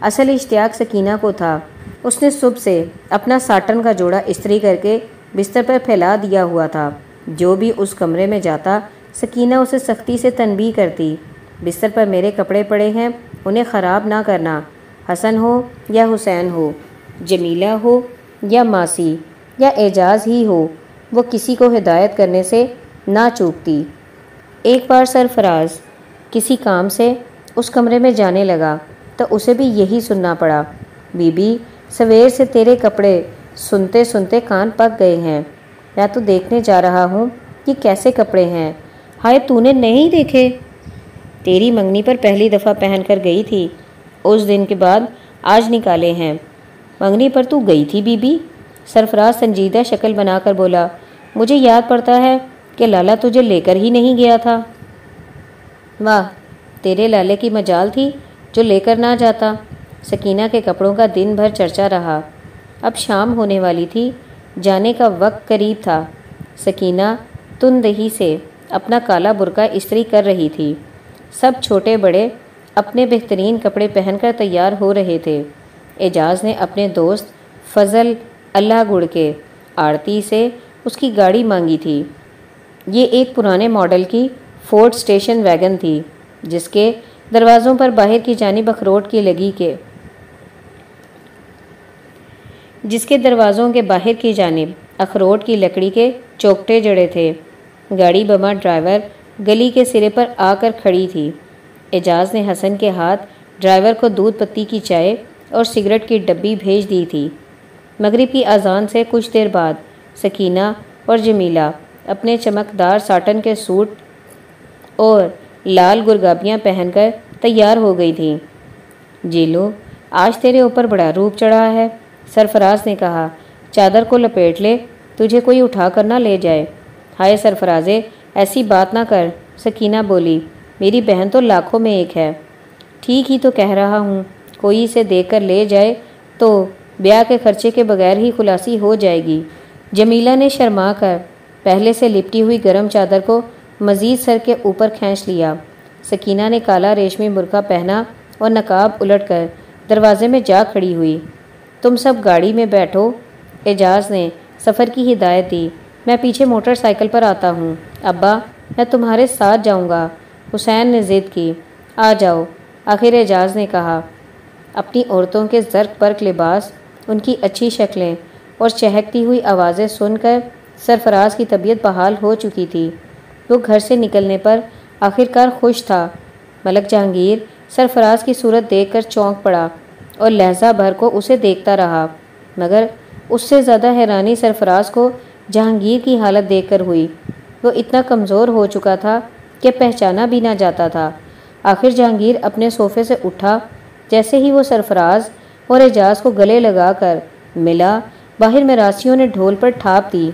S1: اصل اشتیاق سکینہ کو تھا اس نے صبح سے اپنا ساٹن کا جوڑا استری کر کے بستر پر پھیلا دیا ہوا تھا۔ جو بھی اس کمرے میں جاتا، سکینہ اسے سختی سے تنبیہ کرتی۔ بستر پر میرے کپڑے پڑے ہیں، انہیں خراب نہ کرنا۔ حسن ہو یا حسین ہو، جمیلہ ہو یا ماسی یا اعجاز ہی ہو، وہ کسی کو ہدایت کرنے سے نہ چوکتی۔ ایک بار سرفراز کسی کام سے اس کمرے میں جانے لگا، تو اسے بھی یہی سننا پڑا۔ بی بی سویر سے تیرے کپڑے سنتے سنتے کان پک گئے ہیں۔ یا تو دیکھنے جا رہا ہوں کہ کیسے کپڑے ہیں۔ ہائے، تو نے نہیں دیکھے۔ تیری منگنی پر پہلی دفعہ پہن کر گئی تھی۔ اس دن کے بعد آج نکالے ہیں۔ منگنی پر تو گئی تھی بی بی۔ سرفراز سنجیدہ شکل بنا کر بولا، مجھے یاد پڑتا ہے کہ لالا تجھے لے کر ہی نہیں گیا تھا۔ واہ، تیرے لالے کی مجال تھی جو لے کر نہ جاتا۔ سکینہ کے کپڑوں کا دن بھر چرچا رہا۔ اب شام ہونے والی تھی، جانے کا وقت قریب تھا۔ سکینہ تن دہی سے اپنا کالا برقع استری کر رہی تھی۔ سب چھوٹے بڑے اپنے بہترین کپڑے پہن کر تیار ہو رہے تھے۔ اعجاز نے اپنے دوست فضل اللہ گڑ کے آرتی سے اس کی گاڑی مانگی تھی۔ یہ ایک پرانے ماڈل کی فورڈ سٹیشن ویگن تھی، جس کے دروازوں پر باہر کی جانب اخروٹ کی لگی کے جس کے دروازوں کے باہر کی جانب اخروٹ کی لکڑی کے چوکٹے جڑے تھے۔ گاڑی بما ڈرائیور گلی کے سرے پر آ کر کھڑی تھی۔ اعجاز نے حسن کے ہاتھ ڈرائیور کو دودھ پتی کی چائے اور سگریٹ کی ڈبی بھیج دی تھی۔ مغرب کی اذان سے کچھ دیر بعد سکینہ اور جمیلہ اپنے چمکدار ساٹن کے سوٹ اور لال گرگابیاں پہن کر تیار ہو گئی تھیں۔ جیلو، آج تیرے اوپر بڑا روپ چڑھا ہے۔ سرفراز نے کہا، چادر کو لپیٹ لے، تجھے کوئی اٹھا کر نہ لے جائے۔ ہائے سرفرازے، ایسی بات نہ کر، سکینہ بولی، میری بہن تو لاکھوں میں ایک ہے۔ ٹھیک ہی تو کہہ رہا ہوں، کوئی اسے دیکھ کر لے جائے تو بیاہ کے خرچے کے بغیر ہی خلاصی ہو جائے گی۔ جمیلہ نے شرما کر پہلے سے لپٹی ہوئی گرم چادر کو مزید سر کے اوپر کھینچ لیا۔ سکینہ نے کالا ریشمی برقع پہنا اور نقاب الٹ کر دروازے میں جا کھڑی ہوئی۔ تم سب گاڑی میں بیٹھو۔ اعجاز نے سفر کی ہدایت دی۔ میں پیچھے موٹر سائیکل پر آتا ہوں۔ ابا، میں تمہارے ساتھ جاؤں گا۔ حسین نے ضد کی۔ آ جاؤ۔ آخر اعجاز نے کہا، اپنی عورتوں کے زرق پرک لباس، ان کی اچھی شکلیں اور چہکتی ہوئی آوازیں سن کر سرفراز کی طبیعت بحال ہو چکی تھی۔ وہ گھر سے نکلنے پر آخرکار خوش تھا۔ ملک جہانگیر سرفراز کی صورت دیکھ کر چونک پڑا۔ اور لہجہ بھر کو اسے دیکھتا رہا۔ مگر اس سے زیادہ حیرانی سرفراز کو جہانگیر کی حالت دیکھ کر ہوئی۔ وہ اتنا کمزور ہو چکا تھا کہ پہچانا بھی نہ جاتا تھا۔ آخر جہانگیر اپنے صوفے سے اٹھا، جیسے ہی وہ سرفراز اور اعجاز کو گلے لگا کر ملا، باہر میں راسیوں نے ڈھول پر ٹھاپ دی۔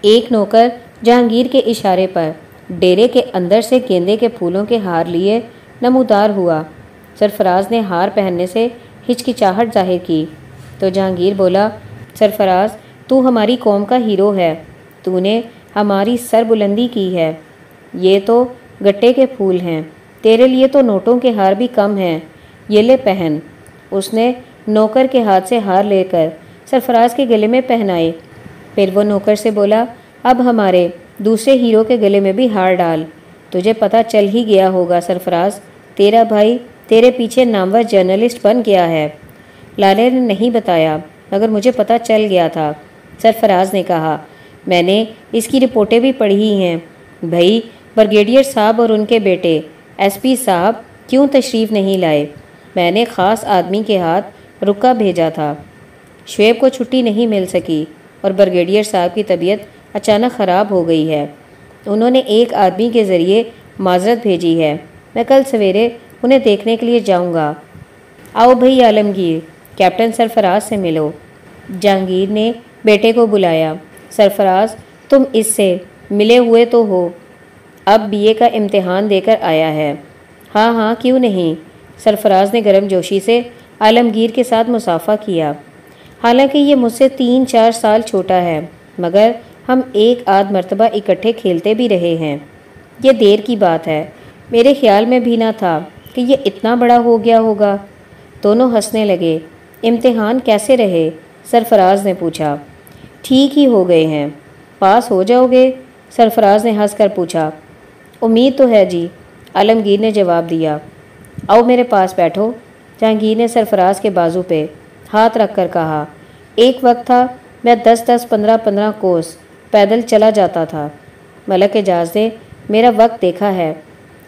S1: ایک نوکر جہانگیر کے اشارے پر ڈیرے کے اندر سے گیندے کے پھولوں کے ہار لیے نمودار ہوا۔ سرفراز نے ہار پہننے سے ہچکچاہٹ ظاہر کی۔ تو جہانگیر بولا، سرفراز، تو ہماری قوم کا ہیرو ہے۔ تو نے ہماری سر بلندی کی ہے۔ یہ تو گٹے کے پھول ہیں۔ تیرے لیے تو نوٹوں کے ہار بھی کم ہیں۔ یہ لے پہن اس نے نوکر کے ہاتھ سے ہار لے کر سرفراز کے گلے میں پہنائے پھر وہ نوکر سے بولا، اب ہمارے دوسرے ہیرو کے گلے میں بھی ہار ڈال۔ تجھے پتہ چل ہی گیا ہوگا سرفراز، تیرا بھائی تیرے پیچھے نامور جرنلسٹ بن گیا ہے۔ لالے نے نہیں بتایا، مگر مجھے پتہ چل گیا تھا، سرفراز نے کہا۔ میں نے اس کی رپورٹیں بھی پڑھی ہیں۔ بھائی برگیڈیئر صاحب اور ان کے بیٹے ایس پی صاحب کیوں تشریف نہیں لائے؟ میں نے خاص آدمی کے ہاتھ رکا بھیجا تھا۔ شعیب کو چھٹی نہیں مل سکی اور برگیڈیئر صاحب کی طبیعت اچانک خراب ہو گئی ہے۔ انہوں نے ایک آدمی کے ذریعے معذرت بھیجی ہے۔ میں کل سویرے انہیں دیکھنے کے لیے جاؤں گا۔ آؤ بھائی عالمگیر، کیپٹن سرفراز سے ملو۔ جہانگیر نے بیٹے کو بلایا۔ سرفراز، تم اس سے ملے ہوئے تو ہو۔ اب بی اے کا امتحان دے کر آیا ہے۔ ہاں ہاں کیوں نہیں؟ سرفراز نے گرم جوشی سے عالمگیر کے ساتھ مسافہ کیا۔ حالانکہ یہ مجھ سے تین چار سال چھوٹا ہے، مگر ہم ایک آدھ مرتبہ اکٹھے کھیلتے بھی رہے ہیں۔ یہ دیر کی بات ہے۔ میرے خیال میں بھی نہ تھا۔ کہ یہ اتنا بڑا ہو گیا ہوگا۔ دونوں ہنسنے لگے۔ امتحان کیسے رہے؟ سرفراز نے پوچھا۔ ٹھیک ہی ہو گئے ہیں۔ پاس ہو جاؤ گے؟ سرفراز نے ہنس کر پوچھا۔ امید تو ہے جی۔ عالمگیر نے جواب دیا۔ آؤ میرے پاس بیٹھو۔ جہانگیر نے سرفراز کے بازو پہ ہاتھ رکھ کر کہا۔ ایک وقت تھا، میں دس دس پندرہ پندرہ کوس پیدل چلا جاتا تھا۔ ملک اجاز نے، میرا وقت دیکھا ہے۔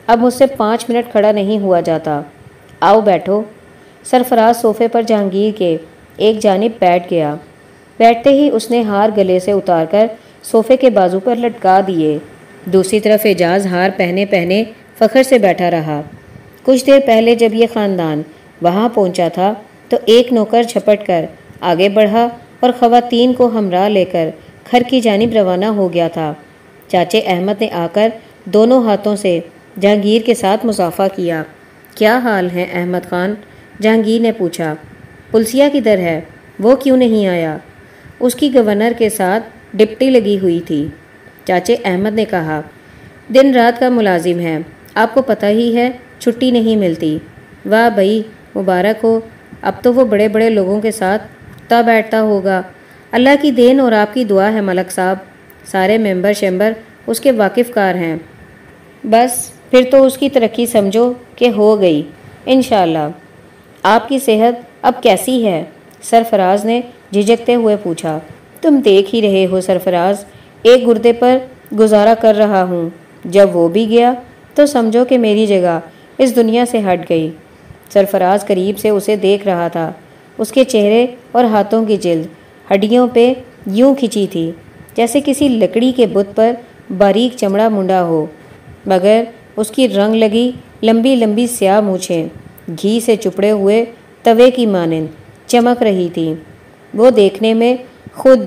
S1: اب مجھ سے پانچ منٹ کھڑا نہیں ہوا جاتا۔ آؤ بیٹھو۔ سرفراز صوفے پر جہانگیر کے ایک جانب بیٹھ گیا۔ بیٹھتے ہی اس نے ہار گلے سے اتار کر صوفے کے بازو پر لٹکا دیے۔ دوسری طرف اعجاز ہار پہنے پہنے فخر سے بیٹھا رہا۔ کچھ دیر پہلے جب یہ خاندان وہاں پہنچا تھا تو ایک نوکر چھپٹ کر آگے بڑھا اور خواتین کو ہمراہ لے کر گھر کی جانب روانہ ہو گیا تھا۔ چاچے احمد نے آ کر دونوں ہاتھوں سے جہانگیر کے ساتھ مسافہ کیا۔ کیا حال ہے احمد خان؟ جہانگیر نے پوچھا۔ پلسیا کدھر ہے؟ وہ کیوں نہیں آیا؟ اس کی گورنر کے ساتھ ڈپٹی لگی ہوئی تھی۔ چاچے احمد نے کہا۔ دن رات کا ملازم ہے۔ آپ کو پتہ ہی ہے، چھٹی نہیں ملتی۔ واہ بھائی، مبارک ہو۔ اب تو وہ بڑے بڑے لوگوں کے ساتھ تا بیٹھتا ہوگا۔ اللہ کی دین اور آپ کی دعا ہے ملک صاحب۔ سارے ممبر شمبر اس کے واقف کار ہیں۔ بس پھر تو اس کی ترقی سمجھو کہ ہو گئی۔ انشاءاللہ۔ آپ کی صحت اب کیسی ہے؟ سرفراز نے جھجکتے ہوئے پوچھا۔ تم دیکھ ہی رہے ہو سرفراز۔ ایک گردے پر گزارا کر رہا ہوں۔ جب وہ بھی گیا تو سمجھو کہ میری جگہ اس دنیا سے ہٹ گئی۔ سرفراز قریب سے اسے دیکھ رہا تھا۔ اس کے چہرے اور ہاتھوں کی جلد ہڈیوں پہ یوں کھچی تھی جیسے کسی لکڑی کے بت پر باریک چمڑا منڈا ہو۔ مگر اس کی رنگ لگی، لمبی لمبی سیاہ مونچھیں۔ گھی سے چپڑے ہوئے توے کی مانند چمک رہی تھی وہ دیکھنے میں خود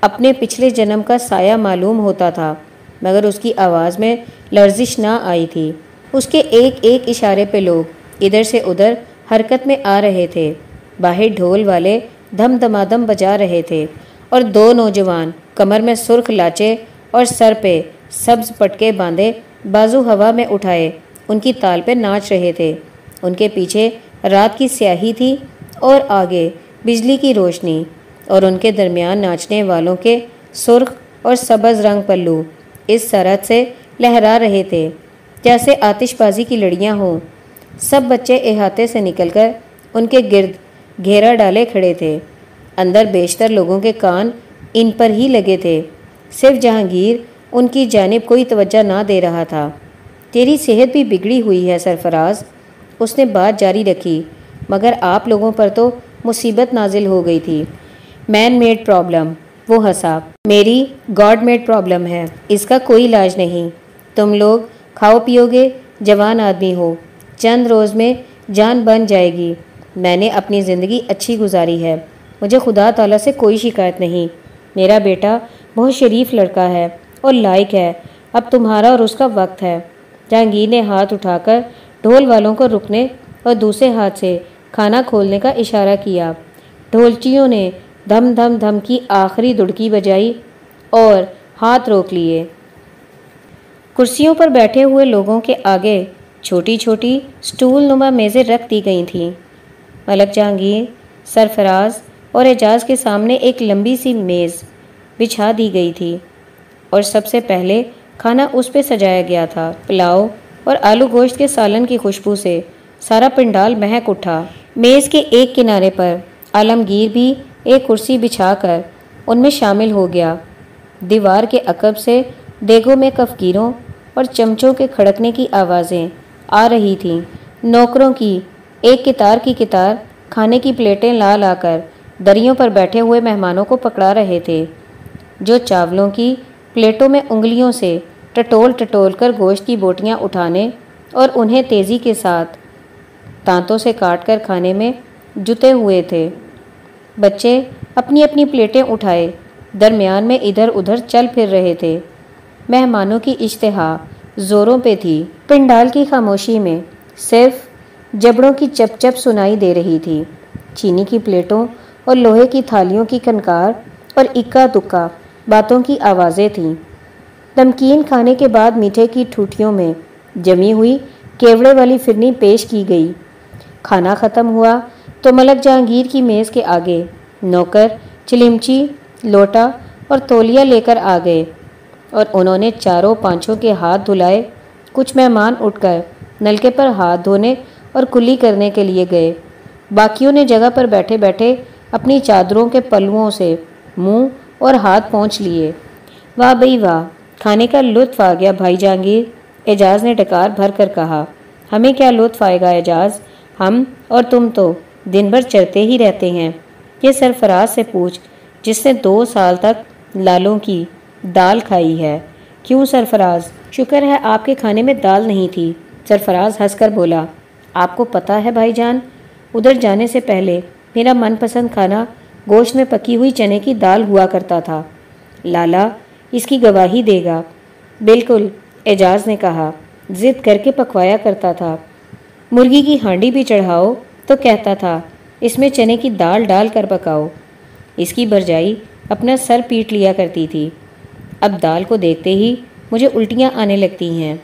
S1: اپنے پچھلے جنم کا سایہ معلوم ہوتا تھا، مگر اس کی آواز میں لرزش نہ آئی تھی۔ اس کے ایک ایک اشارے پہ لوگ ادھر سے ادھر حرکت میں آ رہے تھے۔ باہر ڈھول والے دھم دمادم بجا رہے تھے اور دو نوجوان کمر میں سرخ لاچے اور سر پہ سبز پٹکے باندھے، بازو ہوا میں اٹھائے۔ ان کی تال پہ ناچ رہے تھے۔ ان کے پیچھے رات کی سیاہی تھی اور آگے بجلی کی روشنی۔ اور ان کے درمیان ناچنے والوں کے سرخ اور سبز رنگ پلو اس سرحد سے لہرا رہے تھے، جیسے آتش بازی کی لڑیاں ہوں۔ سب بچے احاطے سے نکل کر ان کے گرد گھیرا ڈالے کھڑے تھے۔ اندر بیشتر لوگوں کے کان ان پر ہی لگے تھے۔ صرف جہانگیر ان کی جانب کوئی توجہ نہ دے رہا تھا۔ تیری صحت بھی بگڑی ہوئی ہے سرفراز۔ اس نے بات جاری رکھی، مگر آپ لوگوں پر تو مصیبت نازل ہو گئی تھی۔ مین میڈ پرابلم وہ ہنسا۔ میری گاڈ میڈ پرابلم ہے، اس کا کوئی علاج نہیں۔ تم لوگ کھاؤ پیو گے، جوان آدمی ہو۔ چند روز میں جان بن جائے گی۔ میں نے اپنی زندگی اچھی گزاری ہے۔ مجھے خدا تعالیٰ سے کوئی شکایت نہیں۔ میرا بیٹا بہت شریف لڑکا ہے۔ اور لائق ہے۔ اب تمہارا اور اس کا وقت ہے۔ جہانگیر نے ہاتھ اٹھا کر ڈھول والوں کو رکنے اور دوسرے ہاتھ سے کھانا کھولنے کا اشارہ کیا۔ ڈھولچیوں نے دھم دھم دھم کی آخری دڑکی بجائی اور ہاتھ روک لیے۔ کرسیوں پر بیٹھے ہوئے لوگوں کے آگے چھوٹی چھوٹی سٹول نما میزیں رکھ دی گئی تھیں۔ ملک جہانگیر، سرفراز اور اعجاز کے سامنے ایک لمبی سی میز بچھا دی گئی تھی۔ اور سب سے پہلے کھانا اس پہ سجایا گیا تھا، پلاؤ اور آلو گوشت کے سالن کی خوشبو سے۔ سارا پنڈال مہک اٹھا۔ میز کے ایک کنارے پر عالمگیر بھی ایک کرسی بچھا کر ان میں شامل ہو گیا۔ دیوار کے عقب سے دیگوں میں کفگیروں اور چمچوں کے کھڑکنے کی آوازیں آ رہی تھیں۔ نوکروں کی ایک کتار کی کتار کھانے کی پلیٹیں لا لا کر دریوں پر بیٹھے ہوئے مہمانوں کو پکڑا رہے تھے، جو چاولوں کی پلیٹوں میں انگلیوں سے ٹٹول ٹٹول کر گوشت کی بوٹیاں اٹھانے اور انہیں تیزی کے ساتھ تانتوں سے کاٹ کر کھانے میں جتے ہوئے تھے۔ بچے اپنی اپنی پلیٹیں اٹھائے، درمیان میں ادھر ادھر چل پھر رہے تھے۔ مہمانوں کی اشتہا زوروں پہ تھی۔ پنڈال کی خاموشی میں صرف جبڑوں کی چپ چپ سنائی دے رہی تھی۔ چینی کی پلیٹوں اور لوہے کی تھالیوں کی کنکار اور اکا دکا باتوں کی آوازیں تھیں۔ نمکین کھانے کے بعد میٹھے کی ٹھوٹیوں میں جمی ہوئی کیوڑے والی فرنی پیش کی گئی۔ کھانا ختم ہوا تو ملک جہانگیر کی میز کے آگے نوکر چلمچی لوٹا اور تولیا لے کر آ گئے اور انہوں نے چاروں پانچوں کے ہاتھ دھلائے۔ کچھ مہمان اٹھ کر نلکے پر ہاتھ دھونے اور کلی کرنے کے لیے گئے۔ باقیوں نے جگہ پر بیٹھے بیٹھے اپنی چادروں کے پلوؤں سے منہ اور ہاتھ پہنچ لیے۔ واہ بھائی واہ، کھانے کا لطف آ گیا بھائی جہانگیر۔ اعجاز نے ڈکار بھر کر کہا، ہمیں کیا لطف آئے گا اعجاز؟ ہم اور تم تو دن بھر چرتے ہی رہتے ہیں۔ یہ سرفراز سے پوچھ، جس نے دو سال تک لالوں کی دال کھائی ہے، کیوں سرفراز؟ شکر ہے آپ کے کھانے میں دال نہیں تھی۔ سرفراز ہنس کر بولا، آپ کو پتا ہے بھائی جان، ادھر جانے سے پہلے میرا من پسند کھانا گوشت میں پکی ہوئی چنے کی دال ہوا کرتا تھا۔ لالا اس کی گواہی دے گا۔ بالکل، اعجاز نے کہا۔ ضد کر کے پکوایا کرتا تھا۔ مرغی کی ہانڈی بھی چڑھاؤ تو کہتا تھا، اس میں چنے کی دال ڈال کر پکاؤ۔ اس کی برجائی اپنا سر پیٹ لیا کرتی تھی۔ اب دال کو دیکھتے ہی مجھے الٹیاں آنے لگتی ہیں۔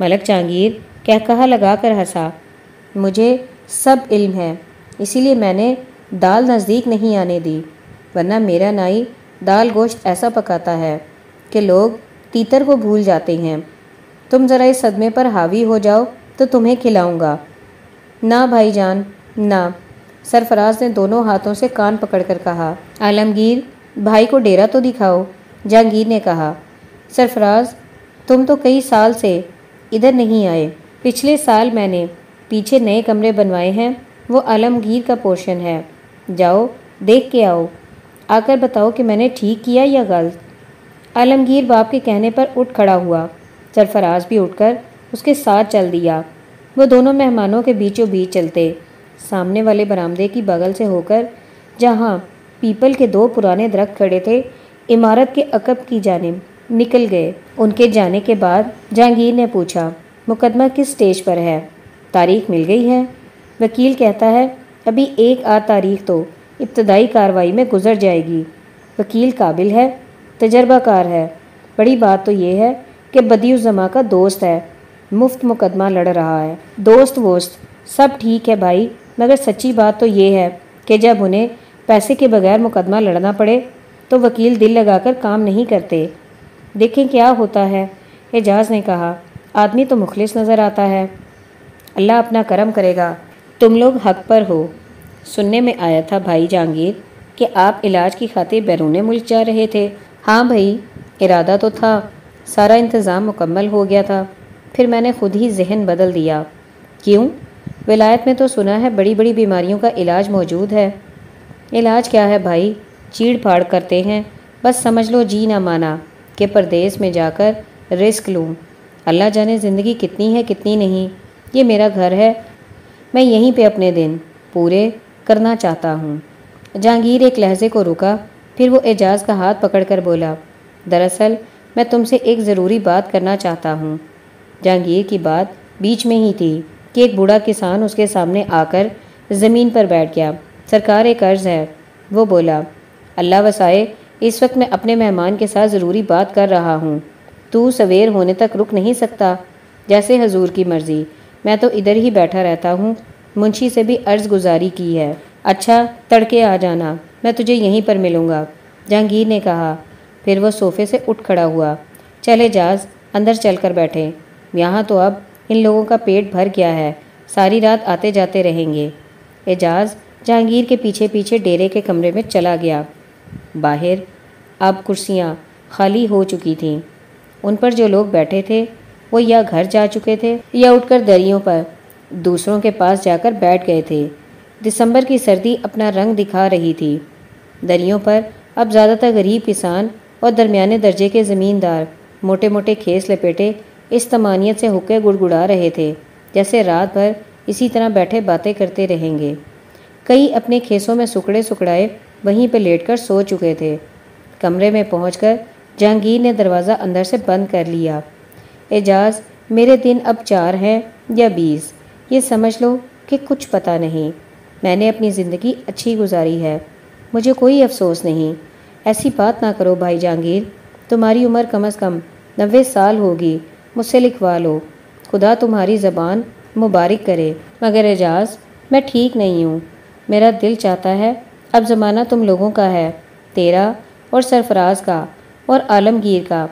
S1: ملک جہانگیر کہہ کہا لگا کر ہنسا۔ مجھے سب علم ہے، اسی لیے میں نے دال نزدیک نہیں آنے دی، ورنہ میرا نائی دال گوشت ایسا پکاتا ہے کہ لوگ تیتر کو بھول جاتے ہیں۔ تم ذرا اس صدمے پر حاوی ہو جاؤ تو تمہیں کھلاؤں گا۔ نہ بھائی جان، نہ۔ سرفراز نے دونوں ہاتھوں سے کان پکڑ کر کہا، عالمگیر، بھائی کو ڈیرا تو دکھاؤ۔ جہانگیر نے کہا، سرفراز، تم تو کئی سال سے ادھر نہیں آئے۔ پچھلے سال میں نے پیچھے نئے کمرے بنوائے ہیں، وہ عالمگیر کا پورشن ہے۔ جاؤ، دیکھ کے آؤ۔ آ کر بتاؤ کہ میں نے ٹھیک کیا یا غلط؟ عالمگیر باپ کے کہنے پر اٹھ کھڑا ہوا۔ سرفراز بھی اٹھ کر اس کے ساتھ چل دیا۔ وہ دونوں مہمانوں کے بیچوں بیچ چلتے۔ سامنے والے برآمدے کی بغل سے ہو کر جہاں پیپل کے دو پرانے درخت کھڑے تھے، عمارت کے عقب کی جانب نکل گئے۔ ان کے جانے کے بعد جہانگیر نے پوچھا، مقدمہ کس سٹیج پر ہے؟ تاریخ مل گئی ہے؟ وکیل کہتا ہے ابھی ایک آدھ تاریخ تو ابتدائی کاروائی میں گزر جائے گی۔ وکیل قابل ہے، تجربہ کار ہے۔ بڑی بات تو یہ ہے کہ بدی الزما کا دوست ہے، مفت مقدمہ لڑ رہا ہے۔ دوست ووست، سب ٹھیک ہے بھائی، مگر سچی بات تو یہ ہے کہ جب انہیں پیسے کے بغیر مقدمہ لڑنا پڑے تو وکیل دل لگا کر کام نہیں کرتے۔ دیکھیں کیا ہوتا ہے۔ اعجاز نے کہا، آدمی تو مخلص نظر آتا ہے۔ اللہ اپنا کرم کرے گا۔ تم لوگ حق پر ہو۔ سننے میں آیا تھا بھائی جہانگیر کہ آپ علاج کی خاطر بیرون ملک جا رہے تھے۔ ہاں بھائی، ارادہ تو تھا، سارا انتظام مکمل ہو گیا تھا۔ پھر میں نے خود ہی ذہن بدل دیا۔ کیوں؟ ولایت میں تو سنا ہے بڑی بڑی بیماریوں کا علاج موجود ہے۔ علاج کیا ہے بھائی؟ چیڑ پھاڑ کرتے ہیں۔ بس سمجھ لو جی نہ مانا کہ پردیس میں جا کر رسک لوں۔ اللہ جانے زندگی کتنی ہے، کتنی نہیں۔ یہ میرا گھر ہے میں یہیں پہ اپنے دن پورے کرنا چاہتا ہوں۔ جہانگیر ایک لہجے کو رکا، پھر وہ اعجاز کا ہاتھ پکڑ کر بولا، دراصل میں تم سے ایک ضروری بات کرنا چاہتا ہوں۔ جہانگیر کی بات بیچ میں ہی تھی کہ ایک بوڑھا کسان اس کے سامنے آ کر زمین پر بیٹھ گیا۔ سرکار ایک عرض ہے، وہ بولا، اللہ وسائے، اس وقت میں اپنے مہمان کے ساتھ ضروری بات کر رہا ہوں۔ تو سویر ہونے تک رک نہیں سکتا، جیسے حضور کی مرضی۔ میں تو ادھر ہی بیٹھا رہتا ہوں۔ منشی سے بھی عرض گزاری کی ہے۔ اچھا تڑکے آ جانا، میں تجھے یہیں پر ملوں گا۔ جہانگیر نے کہا۔ پھر وہ صوفے سے اٹھ کھڑا ہوا۔ چلے جاز، اندر چل کر بیٹھے۔ یہاں تو اب ان لوگوں کا پیٹ بھر گیا ہے۔ ساری رات آتے جاتے رہیں گے۔ اعجاز جہانگیر کے پیچھے پیچھے ڈیرے کے کمرے میں چلا گیا۔ باہر اب کرسیاں خالی ہو چکی تھیں۔ ان پر جو لوگ بیٹھے تھے وہ یا گھر جا چکے تھے یا اٹھ کر دریوں پر، دوسروں کے پاس جا کر بیٹھ گئے تھے۔ دسمبر کی سردی اپنا رنگ دکھا رہی تھی۔ دریوں پر اب زیادہ تر غریب کسان اور درمیانے درجے کے زمیندار موٹے موٹے کھیس لپیٹے اس تمانیت سے حکے گڑ گڑا رہے تھے جیسے رات بھر اسی طرح بیٹھے باتیں کرتے رہیں گے۔ کئی اپنے کھیسوں میں سکڑے سکڑائے وہیں پہ لیٹ کر سو چکے تھے۔ کمرے میں پہنچ کر جہانگیر نے دروازہ اندر سے بند کر لیا۔ اعجاز، میرے دن اب چار ہیں یا بیس۔ یہ سمجھ لو کہ کچھ پتہ نہیں۔ میں نے اپنی زندگی اچھی گزاری ہے۔ مجھے کوئی افسوس نہیں۔ ایسی بات نہ کرو بھائی جہانگیر۔ تمہاری عمر کم از کم نوے سال ہوگی۔ مجھ سے لکھوا لو۔ خدا تمہاری زبان مبارک کرے۔ مگر اعجاز، میں ٹھیک نہیں ہوں۔ میرا دل چاہتا ہے اب زمانہ تم لوگوں کا ہے، تیرا اور سرفراز کا اور عالمگیر کا۔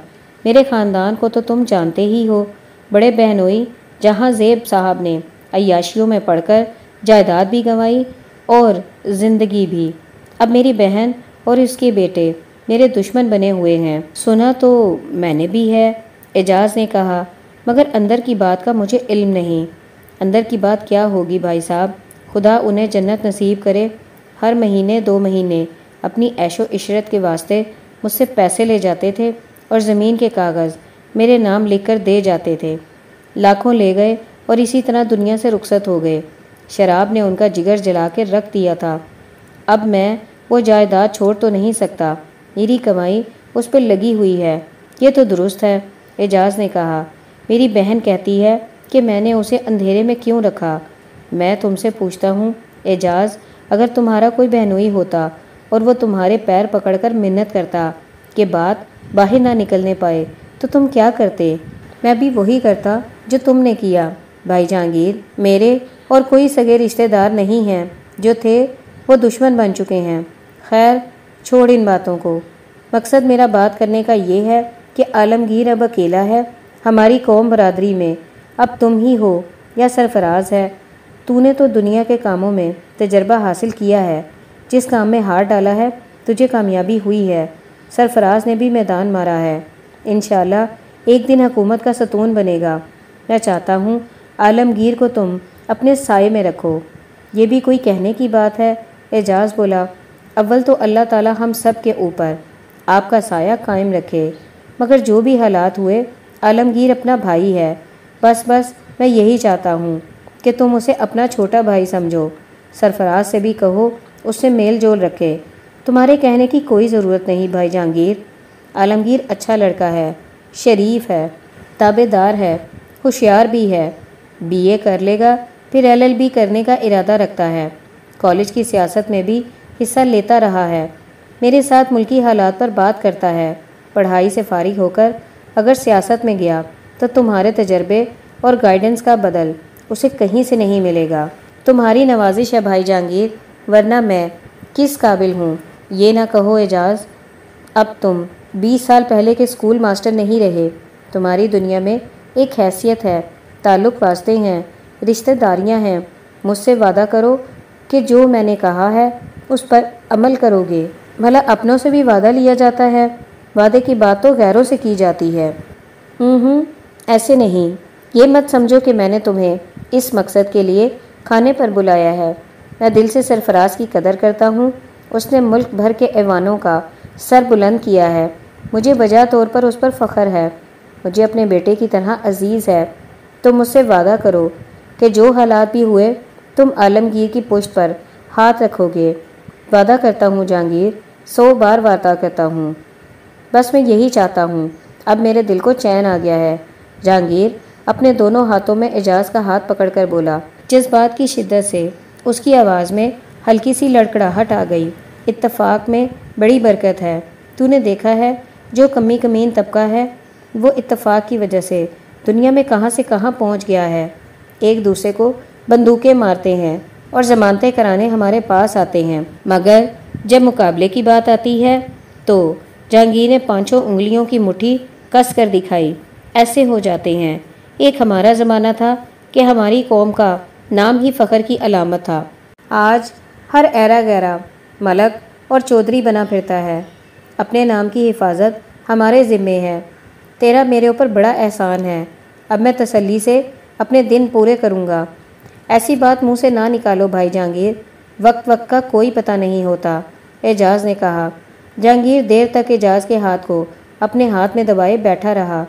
S1: میرے خاندان کو تو تم جانتے ہی ہو۔ بڑے بہنوئی جہاں زیب صاحب نے عیاشیوں میں پڑھ کر جائیداد بھی گنوائی اور زندگی بھی۔ اب میری بہن اور اس کے بیٹے میرے دشمن بنے ہوئے ہیں۔ سنا تو میں نے بھی ہے، اعجاز نے کہا، مگر اندر کی بات کا مجھے علم نہیں۔ اندر کی بات کیا ہوگی بھائی صاحب؟ خدا انہیں جنت نصیب کرے۔ ہر مہینے دو مہینے اپنی عیش و عشرت کے واسطے مجھ سے پیسے لے جاتے تھے۔ اور زمین کے کاغذ میرے نام لکھ کر دے جاتے تھے۔ لاکھوں لے گئے اور اسی طرح دنیا سے رخصت ہو گئے۔ شراب نے ان کا جگر جلا کے رکھ دیا تھا۔ اب میں وہ جائیداد چھوڑ تو نہیں سکتا۔ میری کمائی اس پہ لگی ہوئی ہے۔ یہ تو درست ہے۔ اعجاز نے کہا، میری بہن کہتی ہے کہ میں نے اسے اندھیرے میں کیوں رکھا؟ میں تم سے پوچھتا ہوں، اعجاز، اگر تمہارا کوئی بہنوئی ہوتا اور وہ تمہارے پیر پکڑ کر منت کرتا کہ بات باہر نہ نکلنے پائے، تو تم کیا کرتے؟ میں بھی وہی کرتا جو تم نے کیا۔ بھائی جہانگیر، میرے اور کوئی سگے رشتہ دار نہیں ہیں جو تھے، وہ دشمن بن چکے ہیں۔ خیر، چھوڑ ان باتوں کو۔ مقصد میرا بات کرنے کا یہ ہے کہ عالمگیر اب اکیلا ہے۔ ہماری قوم برادری میں اب تم ہی ہو یا سرفراز ہے۔ تو نے تو دنیا کے کاموں میں تجربہ حاصل کیا ہے۔ جس کام میں ہار ڈالا ہے، تجھے کامیابی ہوئی ہے۔ سرفراز نے بھی میدان مارا ہے۔ انشاءاللہ ایک دن حکومت کا ستون بنے گا۔ میں چاہتا ہوں عالمگیر کو تم اپنے سائے میں رکھو۔ یہ بھی کوئی کہنے کی بات ہے؟ اعجاز بولا۔ اول تو اللہ تعالی ہم سب کے اوپر آپ کا سایہ قائم رکھے۔ مگر جو بھی حالات ہوئے، عالمگیر اپنا بھائی ہے۔ بس بس، میں یہی چاہتا ہوں کہ تم اسے اپنا چھوٹا بھائی سمجھو۔ سرفراز سے بھی کہو، اس سے میل جول رکھے۔ تمہارے کہنے کی کوئی ضرورت نہیں بھائی جہانگیر۔ عالمگیر اچھا لڑکا ہے، شریف ہے تابے دار ہے، ہوشیار بھی ہے۔ بی اے کر لے گا، پھر ایل ایل بی کرنے کا ارادہ رکھتا ہے۔ کالج کی سیاست میں بھی حصہ لیتا رہا ہے۔ میرے ساتھ ملکی حالات پر بات کرتا ہے۔ پڑھائی سے فارغ ہو کر اگر سیاست میں گیا تو تمہارے تجربے اور گائیڈنس کا بدل اسے کہیں سے نہیں ملے گا۔ تمہاری نوازش ہے بھائی جہانگیر، ورنہ میں کس قابل ہوں؟ یہ نہ کہو اعجاز، اب تم بیس سال پہلے کے اسکول ماسٹر نہیں رہے، تمہاری دنیا میں ایک حیثیت ہے، تعلق واسطے ہیں، رشتہ داریاں ہیں۔ مجھ سے وعدہ کرو کہ جو میں نے کہا ہے، اس پر عمل کرو گے۔ بھلا اپنوں سے بھی وعدہ لیا جاتا ہے، وعدے کی بات تو غیروں سے کی جاتی ہے۔ ہوں ہوں، ایسے نہیں۔ یہ مت سمجھو کہ میں نے تمہیں اس مقصد کے لیے کھانے پر بلایا ہے۔ میں دل سے سرفراز کی قدر کرتا ہوں۔ اس نے ملک بھر کے ایوانوں کا سر بلند کیا ہے۔ مجھے بجا طور پر اس پر فخر ہے۔ مجھے اپنے بیٹے کی طرح عزیز ہے۔ تم مجھ سے وعدہ کرو کہ جو حالات بھی ہوئے، تم عالمگیر کی پشت پر ہاتھ رکھو گے۔ وعدہ کرتا ہوں جہانگیر، سو بار وعدہ کرتا ہوں۔ بس میں یہی چاہتا ہوں۔ اب میرے دل کو چین آ گیا ہے۔ جہانگیر اپنے دونوں ہاتھوں میں اعجاز کا ہاتھ پکڑ کر بولا۔ جس بات کی شدت سے اس کی آواز میں ہلکی سی لڑکڑاہٹ آ گئی۔ اتفاق میں بڑی برکت ہے۔ تو نے دیکھا ہے، جو کمی کمین طبقہ ہے، وہ اتفاق کی وجہ سے دنیا میں کہاں سے کہاں پہنچ گیا ہے۔ ایک دوسرے کو بندوقیں مارتے ہیں اور ضمانتیں کرانے ہمارے پاس آتے ہیں۔ مگر جب مقابلے کی بات آتی ہے، تو جہانگیر نے پانچوں انگلیوں کی مٹھی کس کر دکھائی۔ ایسے ہو جاتے ہیں۔ ایک ہمارا زمانہ تھا کہ ہماری قوم کا نام ہی فخر کی علامت تھا۔ آج ہر ایرا گیرا ملک اور چودھری بنا پھرتا ہے۔ اپنے نام کی حفاظت ہمارے ذمے ہے۔ تیرا میرے اوپر بڑا احسان ہے۔ اب میں تسلی سے اپنے دن پورے کروں گا۔ ایسی بات منہ سے نہ نکالو بھائی جہانگیر۔ وقت وقت کا کوئی پتہ نہیں ہوتا۔ اعجاز نے کہا۔ جہانگیر دیر تک اعجاز کے ہاتھ کو اپنے ہاتھ میں دبائے بیٹھا رہا۔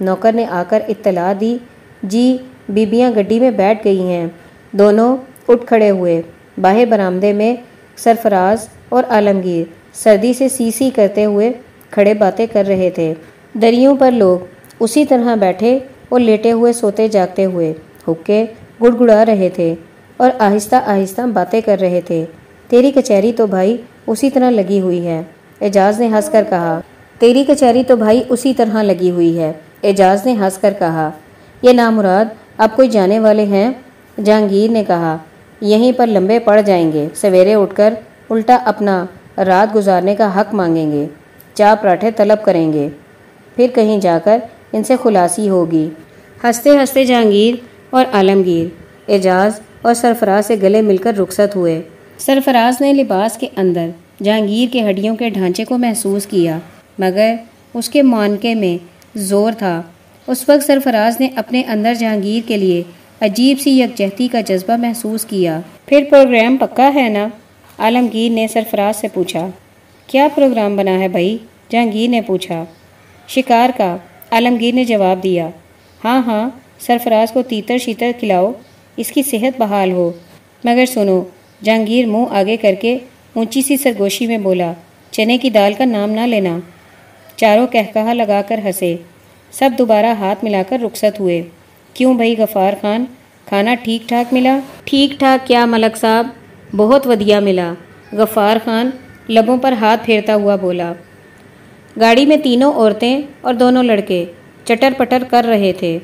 S1: نوکر نے آ کر اطلاع دی۔ جی بیبیاں گڈی میں بیٹھ گئی ہیں۔ دونوں اٹھ کھڑے ہوئے۔ باہر برآمدے میں سرفراز اور عالمگیر سردی سے سی سی کرتے ہوئے کھڑے باتیں کر رہے تھے۔ دریوں پر لوگ اسی طرح بیٹھے اور لیٹے ہوئے سوتے جاگتے ہوئے حکے گڑ گڑا رہے تھے اور آہستہ آہستہ باتیں کر رہے تھے۔ تیری کچہری تو بھائی اسی طرح لگی ہوئی ہے۔ اعجاز نے ہنس کر کہا، تیری کچہری تو بھائی اسی طرح لگی ہوئی ہے۔ اعجاز نے ہنس کر کہا، یہ نامراد اب کوئی جانے والے ہیں؟ جہانگیر نے کہا یہیں پر لمبے پڑ جائیں گے۔ سویرے اٹھ کر الٹا اپنا رات گزارنے کا حق مانگیں گے۔ چاہ پراٹھے طلب کریں گے۔ پھر کہیں جا کر ان سے خلاصی ہوگی۔ ہنستے ہنستے جہانگیر اور عالمگیر اعجاز اور سرفراز سے گلے مل کر رخصت ہوئے۔ سرفراز نے لباس کے اندر جہانگیر کے ہڈیوں کے ڈھانچے کو محسوس کیا، مگر اس کے معنقے میں زور تھا۔ اس وقت سرفراز نے اپنے اندر جہانگیر کے لیے عجیب سی یکجہتی کا جذبہ محسوس کیا۔ پھر پروگرام پکا ہے نا؟ عالمگیر نے سرفراز سے پوچھا۔ کیا پروگرام بنا ہے بھائی؟ جہانگیر نے پوچھا۔ شکار کا۔ عالمگیر نے جواب دیا۔ ہاں ہاں سرفراز کو تیتر شیتر کھلاؤ۔ اس کی صحت بحال ہو۔ مگر سنو، جہانگیر منہ آگے کر کے اونچی سی سرگوشی میں بولا، چنے کی دال کا نام نہ لینا۔ چاروں کہکہا لگا کر ہنسے۔ سب دوبارہ ہاتھ ملا کر رخصت ہوئے۔ کیوں بھائی غفار خان؟ کھانا ٹھیک ٹھاک ملا؟ ٹھیک ٹھاک کیا ملک صاحب؟ بہت ودیا ملا۔ غفار خان لبوں پر ہاتھ پھیرتا ہوا بولا۔ گاڑی میں تینوں عورتیں اور دونوں لڑکے چٹر پٹر کر رہے تھے۔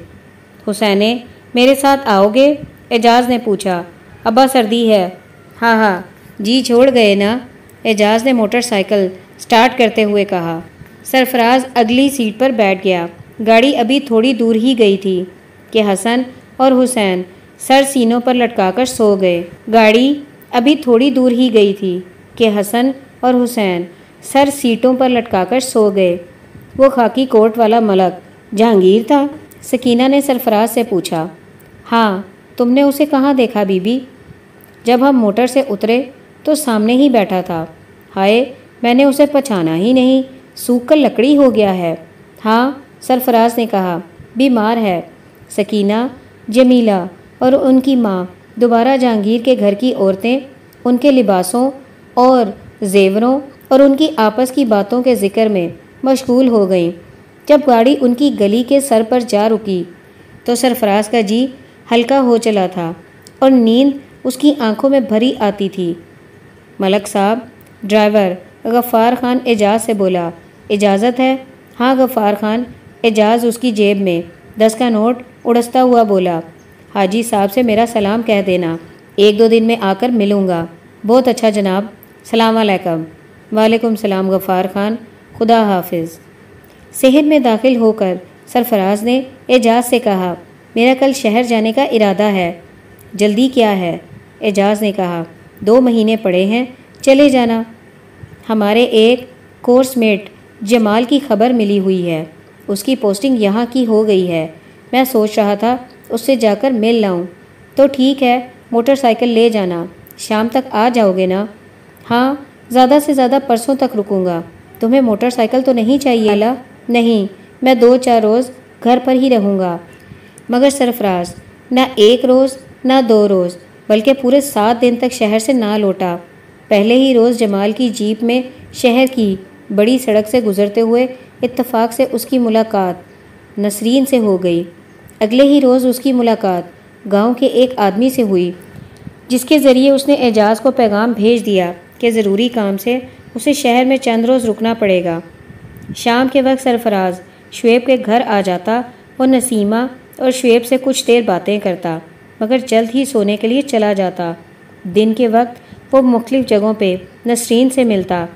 S1: حسینے میرے ساتھ آؤ گے؟ اعجاز نے پوچھا۔ ابا سردی ہے۔ ہاں ہاں۔ جی چھوڑ گئے نا؟ اعجاز نے موٹر سائیکل سٹارٹ کرتے ہوئے کہا۔ سرفراز اگلی سیٹ پر بیٹھ گیا۔ گاڑی ابھی تھوڑی دور ہی گئی تھی۔ کہ حسن اور حسین سر سینوں پر لٹکا کر سو گئے۔ گاڑی ابھی تھوڑی دور ہی گئی تھی کہ حسن اور حسین سر سیٹوں پر لٹکا کر سو گئے۔ وہ خاکی کوٹ والا ملک جہانگیر تھا۔ سکینہ نے سرفراز سے پوچھا ہاں تم نے اسے کہاں دیکھا بی بی جب ہم موٹر سے اترے تو سامنے ہی بیٹھا تھا۔ ہائے، میں نے اسے پچھانا ہی نہیں، سوکھ کر لکڑی ہو گیا ہے۔ ہاں سرفراز نے کہا، بیمار ہے۔ سکینہ، جمیلہ اور ان کی ماں، دوبارہ جہانگیر کے گھر کی عورتیں، ان کے لباسوں اور زیوروں اور ان کی آپس کی باتوں کے ذکر میں مشغول ہو گئیں۔ جب گاڑی ان کی گلی کے سر پر جا رکی تو سرفراز کا جی ہلکا ہو چلا تھا اور نیند اس کی آنکھوں میں بھری آتی تھی۔ ملک صاحب، ڈرائیور غفار خان اعجاز سے بولا، اجازت ہے؟ ہاں غفار خان، اعجاز اس کی جیب میں، دس کا نوٹ اڑستا ہوا بولا، حاجی صاحب سے میرا سلام کہہ دینا، ایک دو دن میں آ کر ملوں گا۔ بہت اچھا جناب، سلام علیکم۔ وعلیکم السلام غفار خان، خدا حافظ۔ صحت میں داخل ہو کر سرفراز نے اعجاز سے کہا، میرا کل شہر جانے کا ارادہ ہے۔ جلدی کیا ہے؟ اعجاز نے کہا، دو مہینے پڑے ہیں، چلے جانا۔ ہمارے ایک کورس میٹ جمال کی خبر ملی ہوئی ہے۔ اس کی پوسٹنگ یہاں کی ہو گئی ہے۔ میں سوچ رہا تھا، اس سے جا کر مل لاؤں۔ تو ٹھیک ہے، موٹر سائیکل لے جانا۔ شام تک آ جاؤ گے نا؟ ہاں زیادہ سے زیادہ پرسوں تک رکوں گا۔ تمہیں موٹر سائیکل تو نہیں چاہیے اللہ نہیں، میں دو چار روز گھر پر ہی رہوں گا۔ مگر سرفراز، نہ ایک روز، نہ دو روز، بلکہ پورے سات دن تک شہر سے نہ لوٹا۔ پہلے ہی روز جمال کی جیپ میں شہر کی بڑی سڑک سے گزرتے ہوئے اتفاق سے اس کی ملاقات نسرین سے ہو گئی۔ اگلے ہی روز اس کی ملاقات گاؤں کے ایک آدمی سے ہوئی، جس کے ذریعے اس نے اعجاز کو پیغام بھیج دیا کہ ضروری کام سے اسے شہر میں چند روز رکنا پڑے گا۔ شام کے وقت سرفراز شعیب کے گھر آ جاتا اور نسیمہ اور شعیب سے کچھ دیر باتیں کرتا، مگر جلد ہی سونے کے لیے چلا جاتا۔ دن کے وقت وہ مختلف جگہوں پہ نسرین سے ملتا۔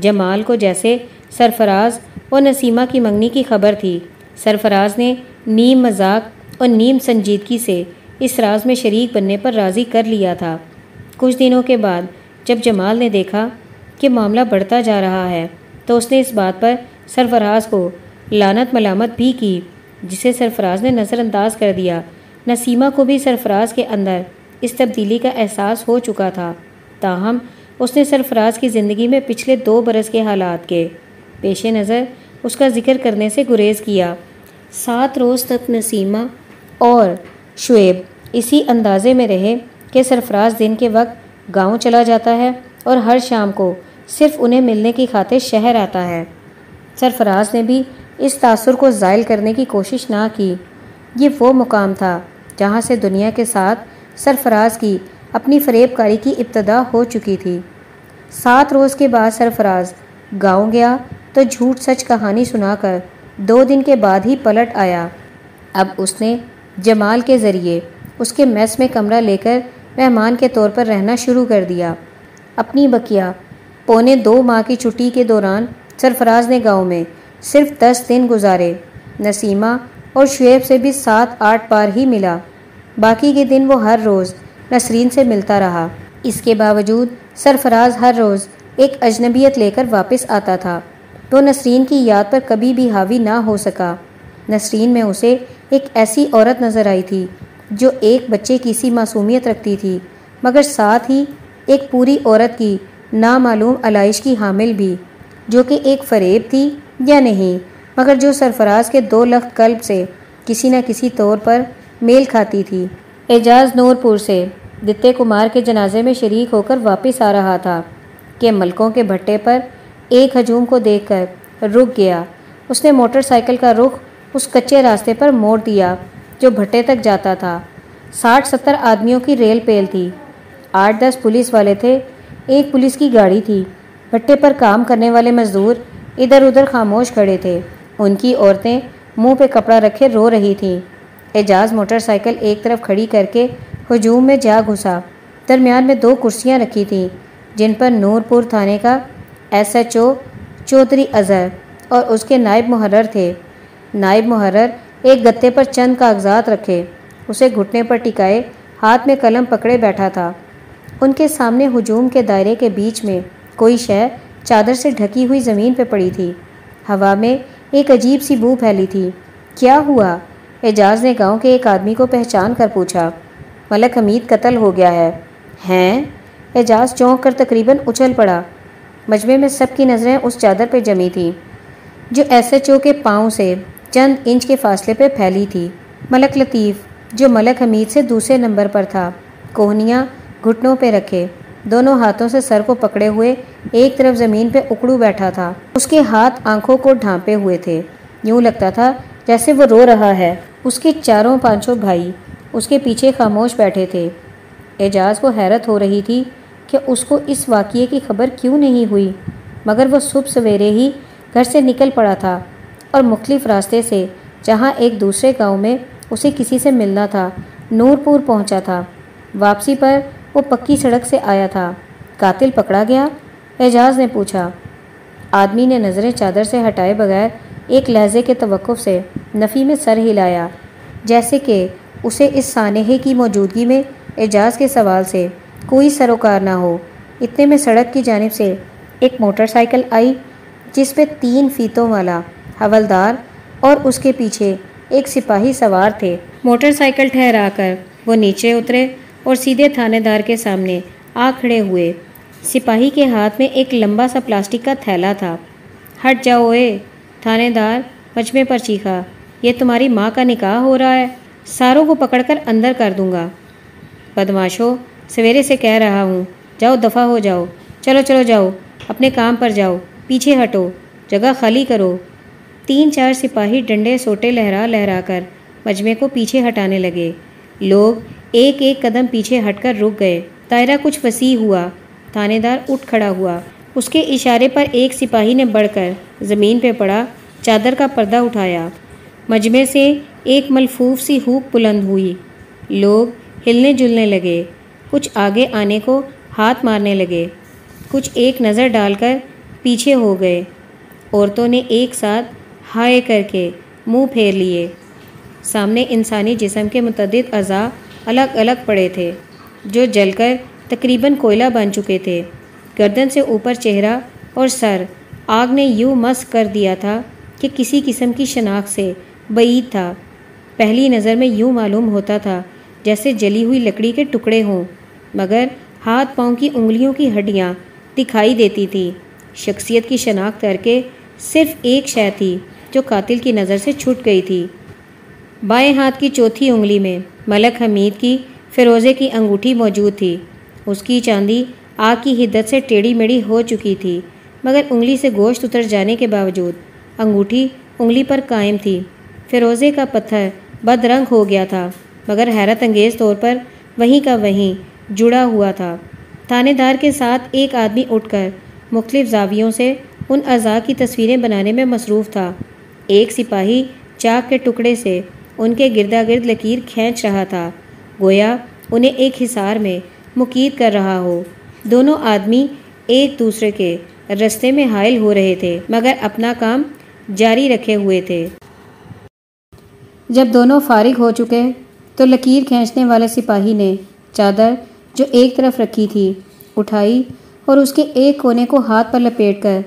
S1: جمال کو جیسے سرفراز اور نسیمہ کی منگنی کی خبر تھی۔ سرفراز نے نیم مذاق اور نیم سنجیدگی سے اس راز میں شریک بننے پر راضی کر لیا تھا۔ کچھ دنوں کے بعد جب جمال نے دیکھا کہ معاملہ بڑھتا جا رہا ہے تو اس نے اس بات پر سرفراز کو لانت ملامت بھی کی، جسے سرفراز نے نظر انداز کر دیا۔ نسیمہ کو بھی سرفراز کے اندر اس تبدیلی کا احساس ہو چکا تھا۔ تاہم، اس نے سرفراز کی زندگی میں پچھلے دو برس کے حالات کے پیش نظر اس کا ذکر کرنے سے گریز کیا۔ سات روز تک نسیمہ اور شعیب اسی اندازے میں رہے کہ سرفراز دن کے وقت گاؤں چلا جاتا ہے اور ہر شام کو صرف انہیں ملنے کی خاطر شہر آتا ہے۔ سرفراز نے بھی اس تاثر کو زائل کرنے کی کوشش نہ کی۔ یہ وہ مقام تھا جہاں سے دنیا کے ساتھ سرفراز کی اپنی فریب کاری کی ابتدا ہو چکی تھی۔ سات روز کے بعد سرفراز گاؤں گیا تو جھوٹ سچ کہانی سنا کر دو دن کے بعد ہی پلٹ آیا۔ اب اس نے جمال کے ذریعے اس کے میس میں کمرہ لے کر مہمان کے طور پر رہنا شروع کر دیا۔ اپنی بکیا، پونے دو ماہ کی چھٹی کے دوران سرفراز نے گاؤں میں صرف دس دن گزارے۔ نسیمہ اور شعیب سے بھی سات آٹھ بار ہی ملا۔ باقی کے دن وہ ہر روز نسرین سے ملتا رہا۔ اس کے باوجود سرفراز ہر روز ایک اجنبیت لے کر واپس آتا تھا۔ تو نسرین کی یاد پر کبھی بھی حاوی نہ ہو سکا۔ نسرین میں اسے ایک ایسی عورت نظر آئی تھی جو ایک بچے کی سی معصومیت رکھتی تھی، مگر ساتھ ہی ایک پوری عورت کی نامعلوم علائش کی حامل بھی، جو کہ ایک فریب تھی یا نہیں، مگر جو سرفراز کے دو لخت قلب سے کسی نہ کسی طور پر میل کھاتی تھی۔ اعجاز نور پور سے دتے کمار کے جنازے میں شریک ہو کر واپس آ رہا تھا کہ ملکوں کے بھٹے پر ایک ہجوم کو دیکھ کر رک گیا۔ اس نے موٹر سائیکل کا رخ اس کچے راستے پر موڑ دیا جو بھٹے تک جاتا تھا۔ ساٹھ ستر آدمیوں کی ریل پیل تھی۔ آٹھ دس پولیس والے تھے۔ ایک پولیس کی گاڑی تھی۔ بھٹے پر کام کرنے والے مزدور ادھر ادھر خاموش کھڑے تھے۔ ان کی عورتیں منہ پہ کپڑا رکھے رو رہی تھیں۔ اعجاز موٹر سائیکل ایک طرف کھڑی کر کے ہجوم میں جا گھسا۔ درمیان میں دو کرسیاں رکھی تھیں، جن پر نور پور تھانے کا S H O Chaudhry Azhar اور اس کے نائب محرر تھے۔ نائب محرر ایک گتے پر چند کاغذات رکھے۔ اسے گھٹنے پر ٹکائے، ہاتھ میں قلم پکڑے بیٹھا تھا۔ ان کے سامنے ہجوم کے دائرے کے بیچ میں کوئی شے چادر سے ڈھکی ہوئی زمین پہ پڑی تھی۔ ہوا میں ایک عجیب سی بو پھیلی تھی۔ کیا ہوا؟ اعجاز نے گاؤں کے ایک آدمی کو پہچان کر پوچھا۔ ملک حمید قتل ہو گیا ہے۔ ہیں؟ اعجاز چونک کر تقریباً اچھل پڑا۔ مجمع میں سب کی نظریں اس چادر پہ جمی تھیں، جو ایس ایچ او کے پاؤں سے چند انچ کے فاصلے پہ پھیلی تھی۔ ملک لطیف، جو ملک حمید سے دوسرے نمبر پر تھا۔ کوہنیاں گھٹنوں پہ رکھے، دونوں ہاتھوں سے سر کو پکڑے ہوئے ایک طرف زمین پہ اکڑو بیٹھا تھا۔ اس کے ہاتھ آنکھوں کو ڈھانپے ہوئے تھے۔ یوں لگتا تھا جیسے وہ رو رہا ہے۔ اس کے چاروں پانچوں بھائی اس کے پیچھے خاموش بیٹھے تھے۔ اعجاز کو حیرت ہو رہی تھی کہ اس کو اس واقعے کی خبر کیوں نہیں ہوئی؟ مگر وہ صبح سویرے ہی گھر سے نکل پڑا تھا اور مختلف راستے سے جہاں ایک دوسرے گاؤں میں اسے کسی سے ملنا تھا، نور پور پہنچا تھا۔ واپسی پر وہ پکی سڑک سے آیا تھا۔ قاتل پکڑا گیا، اعجاز نے پوچھا۔ آدمی نے نظریں چادر سے ہٹائے بغیر ایک لہجے کے توقف سے نفی میں سر ہلایا، جیسے کہ اسے اس سانحے کی موجودگی میں اعجاز کے سوال سے کوئی سروکار نہ ہو۔ اتنے میں سڑک کی جانب سے ایک موٹر سائیکل آئی، جس پہ تین فیتوں والا حولدار اور اس کے پیچھے ایک سپاہی سوار تھے۔ موٹر سائیکل ٹھہرا کر وہ نیچے اترے اور سیدھے تھانے دار کے سامنے آ کھڑے ہوئے۔ سپاہی کے ہاتھ میں ایک لمبا سا پلاسٹک کا تھیلا تھا۔ ہٹ جاؤ اے تھانے دار مجمے پر چیخا۔ یہ تمہاری ماں کا نکاح ہو رہا ہے۔ ساروں کو پکڑ کر اندر کر دوں گا۔ بدماشو سویرے سے کہہ رہا ہوں، جاؤ دفع ہو جاؤ۔ چلو چلو جاؤ، اپنے کام پر جاؤ، پیچھے ہٹو، جگہ خالی کرو۔ تین چار سپاہی ڈنڈے سوٹے لہرا لہرا کر مجمے کو پیچھے ہٹانے لگے۔ لوگ ایک ایک قدم پیچھے ہٹ کر رک گئے۔ دائرہ کچھ وسیع ہوا، تھانے دار اٹھ کھڑا ہوا۔ اس کے اشارے پر ایک سپاہی نے بڑھ کر زمین پہ پڑا، چادر کا پردہ اٹھایا۔ مجمع سے ایک ملفوف سی ہوک بلند ہوئی۔ لوگ ہلنے جلنے لگے۔ کچھ آگے آنے کو ہاتھ مارنے لگے۔ کچھ ایک نظر ڈال کر پیچھے ہو گئے۔ عورتوں نے ایک ساتھ ہائے کر کے منہ پھیر لیے۔ سامنے انسانی جسم کے متعدد اعضاء الگ الگ پڑے تھے، جو جل کر تقریباً کوئلہ بن چکے تھے۔ گردن سے اوپر چہرہ اور سر، آگ نے یوں مس کر دیا تھا کہ کسی قسم کی شناخت سے بعید تھا۔ پہلی نظر میں یوں معلوم ہوتا تھا جیسے جلی ہوئی لکڑی کے ٹکڑے ہوں۔ مگر ہاتھ پاؤں کی انگلیوں کی ہڈیاں دکھائی دیتی تھی۔ شخصیت کی شناخت کر کے صرف ایک شے تھی جو قاتل کی نظر سے چھوٹ گئی تھی۔ بائیں ہاتھ کی چوتھی انگلی میں ملک حمید کی فیروزے کی انگوٹھی موجود تھی۔ اس کی چاندی آگ کی حدت سے ٹیڑھی میڑھی ہو چکی تھی، مگر انگلی سے گوشت اتر جانے کے باوجود انگوٹھی انگلی پر قائم تھی۔ فیروزے کا پتھر بد رنگ ہو گیا تھا، مگر حیرت انگیز طور پر وہیں کا وہیں جڑا ہوا تھا۔ تھانے دار کے ساتھ ایک آدمی اٹھ کر مختلف زاویوں سے ان اعضاء کی تصویریں بنانے میں مصروف تھا۔ ایک سپاہی چاک کے ٹکڑے سے ان کے گردا گرد لکیر کھینچ رہا تھا۔ گویا انہیں ایک حصار میں مقید کر رہا ہو۔ دونوں آدمی ایک دوسرے کے رستے میں حائل ہو رہے تھے، مگر اپنا کام جاری رکھے ہوئے تھے۔ جب دونوں فارغ ہو چکے تو لکیر کھینچنے والے سپاہی نے چادر جو ایک طرف رکھی تھی، اٹھائی اور اس کے ایک کونے کو ہاتھ پر لپیٹ کر،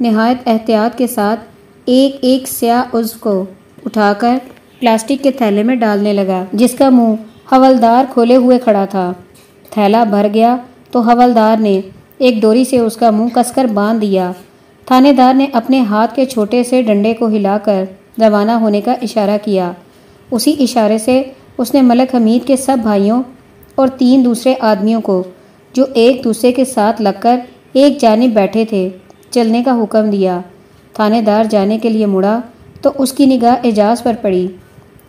S1: نہایت احتیاط کے ساتھ ایک ایک سیاہ عزو کو اٹھا کر پلاسٹک کے تھیلے میں ڈالنے لگا، جس کا منہ حولدار کھولے ہوئے کھڑا تھا۔ تھیلا بھر گیا تو حولدار نے ایک ڈوری سے اس کا منہ کس کر باندھ دیا۔ تھانے دار نے اپنے ہاتھ کے چھوٹے سے ڈنڈے کو ہلا کر روانہ ہونے کا اشارہ کیا۔ اسی اشارے سے اس نے ملک حمید کے سب بھائیوں اور تین دوسرے آدمیوں کو، جو ایک دوسرے کے ساتھ لگ کر ایک جانب بیٹھے تھے، چلنے کا حکم دیا۔ تھانے دار جانے کے لیے مڑا تو اس کی نگاہ اعجاز پر پڑی۔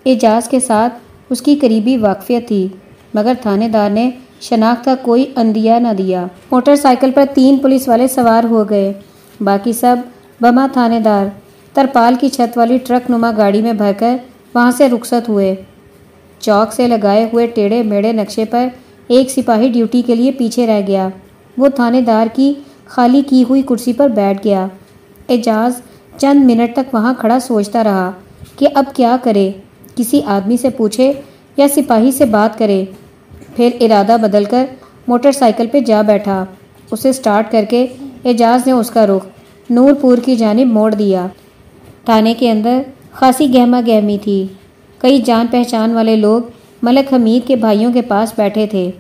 S1: اعجاز کے ساتھ اس کی قریبی واقفیت تھی، مگر تھانے دار نے شناخت کا کوئی اندیا نہ دیا۔ موٹر سائیکل پر تین پولیس والے سوار ہو گئے۔ باقی سب بما تھانے دار۔ ترپال کی چھت والی ٹرک نما گاڑی میں بھر کر وہاں سے رخصت ہوئے۔ چوک سے لگائے ہوئے ٹیڑے میڑے نقشے پر ایک سپاہی ڈیوٹی کے لیے پیچھے رہ گیا۔ وہ تھانے دار کی خالی کی ہوئی کرسی پر بیٹھ گیا۔ اعجاز چند منٹ تک وہاں کھڑا سوچتا رہا کہ اب کیا کرے۔ کسی آدمی سے پوچھے یا سپاہی سے بات کرے۔ پھر ارادہ بدل کر موٹر سائیکل پہ جا بیٹھا۔ اسے سٹارٹ کر کے اعجاز نے اس کا رخ نور پور کی جانب موڑ دیا۔ تھانے کے اندر خاصی گہما گہمی تھی۔ کئی جان پہچان والے لوگ ملک حمید کے بھائیوں کے پاس بیٹھے تھے۔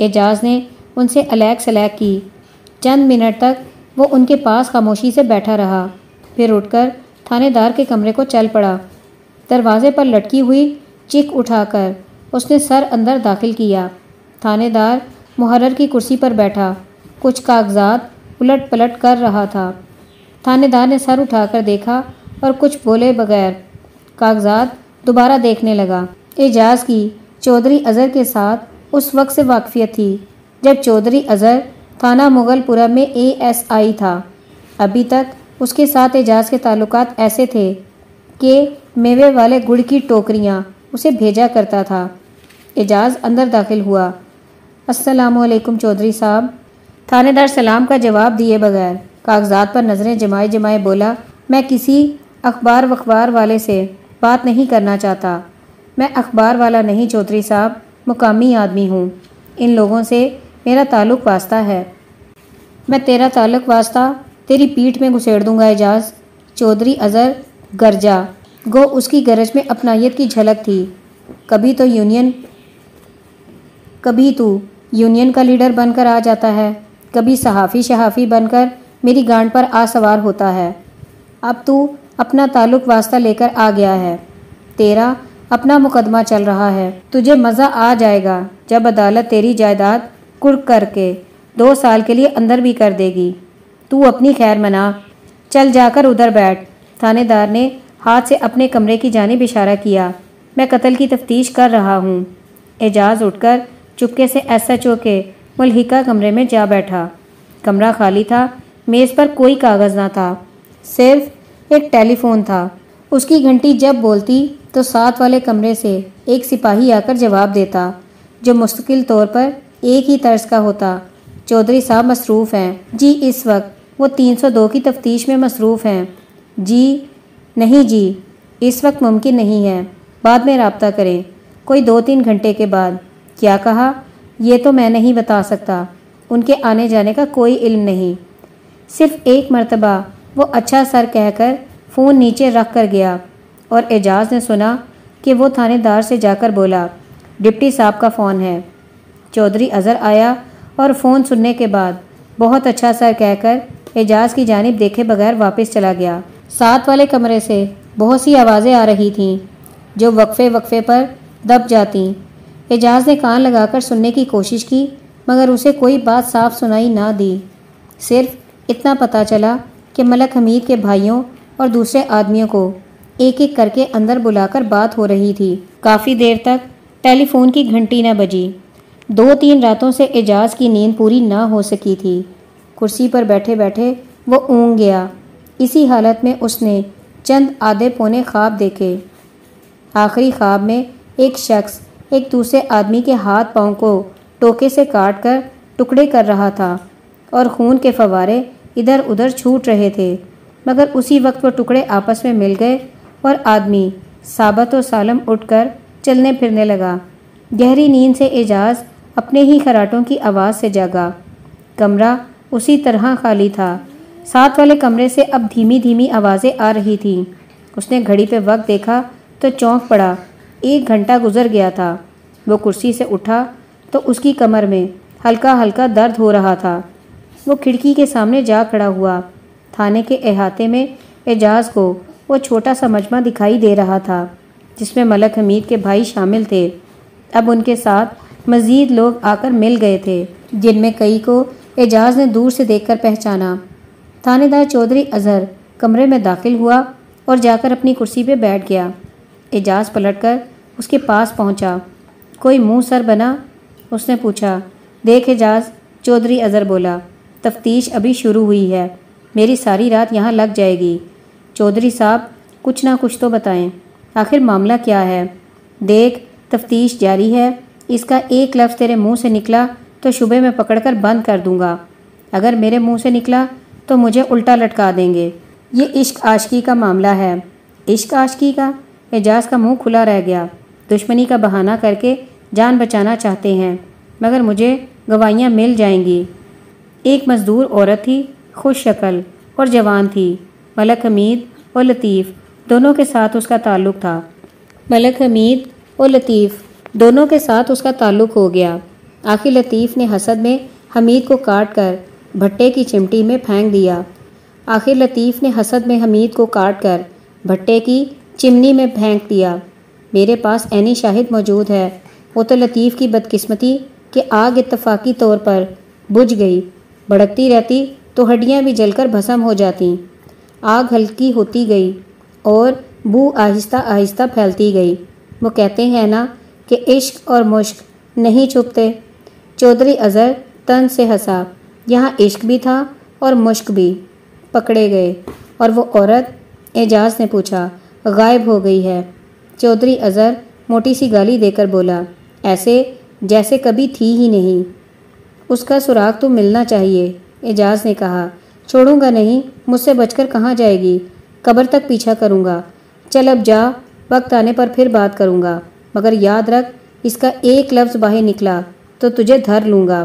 S1: اعجاز نے ان سے الیک سلیک کی۔ چند منٹ تک وہ ان کے پاس خاموشی سے بیٹھا رہا۔ پھر اٹھ کر تھانے دار کے کمرے کو چل پڑا۔ دروازے پر لٹکی ہوئی چک اٹھا کر اس نے سر اندر داخل کیا۔ تھانے دار محرر کی کرسی پر بیٹھا۔ کچھ کاغذات الٹ پلٹ کر رہا تھا۔ تھانے دار نے سر اٹھا کر دیکھا اور کچھ بولے بغیر۔ کاغذات دوبارہ دیکھنے لگا۔ اعجاز کی چودھری اظہر کے ساتھ اس وقت سے واقفیت تھی جب چودھری اظہر تھانہ مغل پورم میں اے ایس آئی تھا۔ ابھی تک اس کے ساتھ اعجاز کے تعلقات ایسے تھے کہ میوے والے گڑ کی ٹوکریاں اسے بھیجا کرتا تھا۔ اعجاز اندر داخل ہوا۔ السلام علیکم چودھری صاحب۔ تھانے دار سلام کا جواب دیے بغیر کاغذات پر نظریں جمائے جمائے بولا، میں کسی اخبار وخبار والے سے بات نہیں کرنا چاہتا۔ میں اخبار والا نہیں چودھری صاحب، مقامی آدمی ہوں۔ ان لوگوں سے میرا تعلق واسطہ ہے۔ میں تیرا تعلق واسطہ، تیری پیٹھ میں گھسیڑ دوں گا اعجاز۔ چودھری اظہر گرجا۔ گو اس کی گرج میں اپنائیت کی جھلک تھی۔ کبھی تو یونین، کبھی تو یونین کا لیڈر بن کر آ جاتا ہے۔ کبھی صحافی شہافی بن کر میری گانڈ پر آ سوار ہوتا ہے۔ اب تو اپنا تعلق واسطہ لے کر آ گیا ہے۔ تیرا اپنا مقدمہ چل رہا ہے۔ تجھے مزہ آ جائے گا جب عدالت تیری جائیداد کڑک کر کے دو سال کے لیے اندر بھی کر دے گی۔ تو اپنی خیر منا۔ چل جا کر ادھر بیٹھ۔ تھانے دار نے ہاتھ سے اپنے کمرے کی جانب اشارہ کیا۔ میں قتل کی تفتیش کر رہا ہوں۔ اعجاز اٹھ کر چپکے سے ایس ایچ او کے ملحقہ کمرے میں جا بیٹھا۔ کمرہ خالی تھا۔ میز پر کوئی کاغذ نہ تھا۔ صرف ایک ٹیلی فون تھا۔ اس کی گھنٹی جب بولتی تو ساتھ والے کمرے سے ایک سپاہی آ کر جواب دیتا،
S2: جو مستقل طور پر ایک ہی طرز کا ہوتا۔ چودھری صاحب مصروف ہیں۔ جی اس وقت وہ تین سو دو کی تفتیش میں مصروف ہیں۔ جی نہیں جی اس وقت ممکن نہیں ہے۔ بعد میں رابطہ کریں۔ کوئی دو تین گھنٹے کے بعد۔ کیا کہا؟ یہ تو میں نہیں بتا سکتا۔ ان کے آنے جانے کا کوئی علم نہیں۔ صرف ایک مرتبہ وہ اچھا سر کہہ کر فون نیچے رکھ کر گیا اور اعجاز نے سنا کہ وہ تھانے دار سے جا کر بولا، ڈپٹی صاحب کا فون ہے۔ چودھری اظہر آیا اور فون سننے کے بعد بہت اچھا سر کہہ کر اعجاز کی جانب دیکھے بغیر واپس چلا گیا۔ ساتھ والے کمرے سے بہت سی آوازیں آ رہی تھیں جو وقفے وقفے پر دب جاتی۔ اعجاز نے کان لگا کر سننے کی کوشش کی، مگر اسے کوئی بات صاف سنائی نہ دی۔ صرف اتنا پتہ چلا کہ ملک حمید کے بھائیوں اور دوسرے آدمیوں کو ایک ایک کر کے اندر بلا کر بات ہو رہی تھی۔ کافی دیر تک ٹیلی فون کی گھنٹی نہ بجی۔ دو تین راتوں سے اعجاز کی نیند پوری نہ ہو سکی تھی۔ کرسی پر بیٹھے بیٹھے وہ اونگ گیا۔ اسی حالت میں اس نے چند آدھے پونے خواب دیکھے۔ آخری خواب میں ایک شخص ایک دوسرے آدمی کے ہاتھ پاؤں کو ٹوکے سے کاٹ کر ٹکڑے کر رہا تھا اور خون کے فوارے ادھر ادھر چھوٹ رہے تھے، مگر اسی وقت وہ ٹکڑے آپس میں مل گئے اور آدمی ثابت و سالم اٹھ کر چلنے پھرنے لگا۔ گہری نیند سے اعجاز اپنے ہی خراٹوں کی آواز سے جاگا۔ کمرہ اسی طرح خالی تھا۔ ساتھ والے کمرے سے اب دھیمی دھیمی آوازیں آ رہی تھیں۔ اس نے گھڑی پہ وقت دیکھا تو چونک پڑا۔ ایک گھنٹہ گزر گیا تھا۔ وہ کرسی سے اٹھا تو اس کی کمر میں ہلکا ہلکا درد ہو رہا تھا۔ وہ کھڑکی کے سامنے جا کھڑا ہوا۔ تھانے کے احاطے میں اعجاز کو وہ چھوٹا سا مجمع دکھائی دے رہا تھا، جس میں ملک حمید کے بھائی شامل تھے۔ اب ان کے ساتھ مزید لوگ آ کر مل گئے تھے، جن میں کئی کو اعجاز نے دور سے دیکھ کر پہچانا۔ تھانے دار چودھری اظہر کمرے میں داخل ہوا اور جا کر اپنی کرسی پہ بیٹھ گیا۔ اعجاز پلٹ کر اس کے پاس پہنچا۔ کوئی منہ سر بنا؟ اس نے پوچھا۔ دیکھ اعجاز، چودھری اظہر بولا۔ تفتیش ابھی شروع ہوئی ہے۔ میری ساری رات یہاں لگ جائے گی۔ چودھری صاحب، کچھ نہ کچھ تو بتائیں۔ آخر معاملہ کیا ہے؟ دیکھ، تفتیش جاری ہے۔ اس کا ایک لفظ تیرے منہ سے نکلا تو شبے میں پکڑ کر بند کر دوں گا۔ اگر میرے منہ سے نکلا تو مجھے الٹا لٹکا دیں گے۔ یہ عشق عاشقی کا معاملہ ہے۔ عشق عاشقی کا؟ اعجاز کا منہ کھلا رہ گیا۔ دشمنی کا بہانہ کر کے جان بچانا چاہتے ہیں۔ مگر مجھے گوائیاں مل جائیں گی۔ ایک مزدور عورت تھی، خوش شکل اور جوان تھی۔ ملک حمید اور لطیف دونوں کے ساتھ اس کا تعلق تھا۔ ملک حمید اور لطیف دونوں کے ساتھ اس کا تعلق ہو گیا۔ آخر لطیف نے حسد میں حمید کو کاٹ کر بھٹے کی چمٹی میں پھینک دیا۔ آخر لطیف نے حسد میں حمید کو کاٹ کر بھٹے کی چمنی میں پھینک دیا۔ میرے پاس اینی شاہد موجود ہے۔ وہ تو لطیف کی بدقسمتی کہ آگ اتفاقی طور پر بجھ گئی۔ بھڑکتی رہتی تو ہڈیاں بھی جل کر بھسم ہو جاتی۔ آگ ہلکی ہوتی گئی اور بو آہستہ آہستہ پھیلتی گئی۔ وہ کہتے ہیں نا کہ عشق اور مشق نہیں چھپتے۔ چودھری اظہر تن سے ہنسا۔ یہاں عشق بھی تھا اور مشق بھی۔ پکڑے گئے اور وہ عورت اعجاز نے پوچھا، غائب ہو گئی ہے۔ چودھری اظہر موٹی سی گالی دے کر بولا، ایسے جیسے کبھی تھی ہی نہیں۔ اس کا سراغ تو ملنا چاہیے، اعجاز نے کہا۔ چھوڑوں گا نہیں، مجھ سے بچ کر کہاں جائے گی؟ قبر تک پیچھا کروں گا۔ چل اب جا، وقت آنے پر پھر بات کروں گا۔ مگر یاد رکھ، اس کا ایک لفظ باہر نکلا، تو تجھے دھر لوں گا۔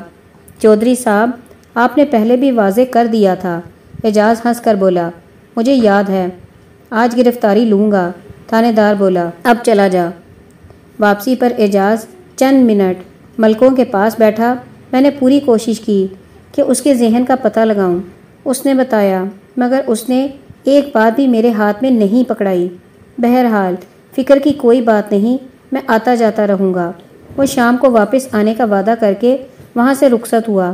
S2: چودھری صاحب، آپ نے پہلے بھی واضح کر دیا تھا۔ اعجاز ہنس کر بولا، مجھے یاد ہے۔ آج گرفتاری لوں گا، تھانے دار بولا، اب چلا جا۔ واپسی پر اعجاز، چند منٹ، ملکوں کے پاس بیٹھا۔ میں نے پوری کوشش کی کہ اس کے ذہن کا پتہ لگاؤں۔ اس نے بتایا، مگر اس نے ایک بات بھی میرے ہاتھ میں نہیں پکڑائی۔ بہرحال، فکر کی کوئی بات نہیں، میں آتا جاتا رہوں گا۔ وہ شام کو واپس آنے کا وعدہ کر کے وہاں سے رخصت ہوا۔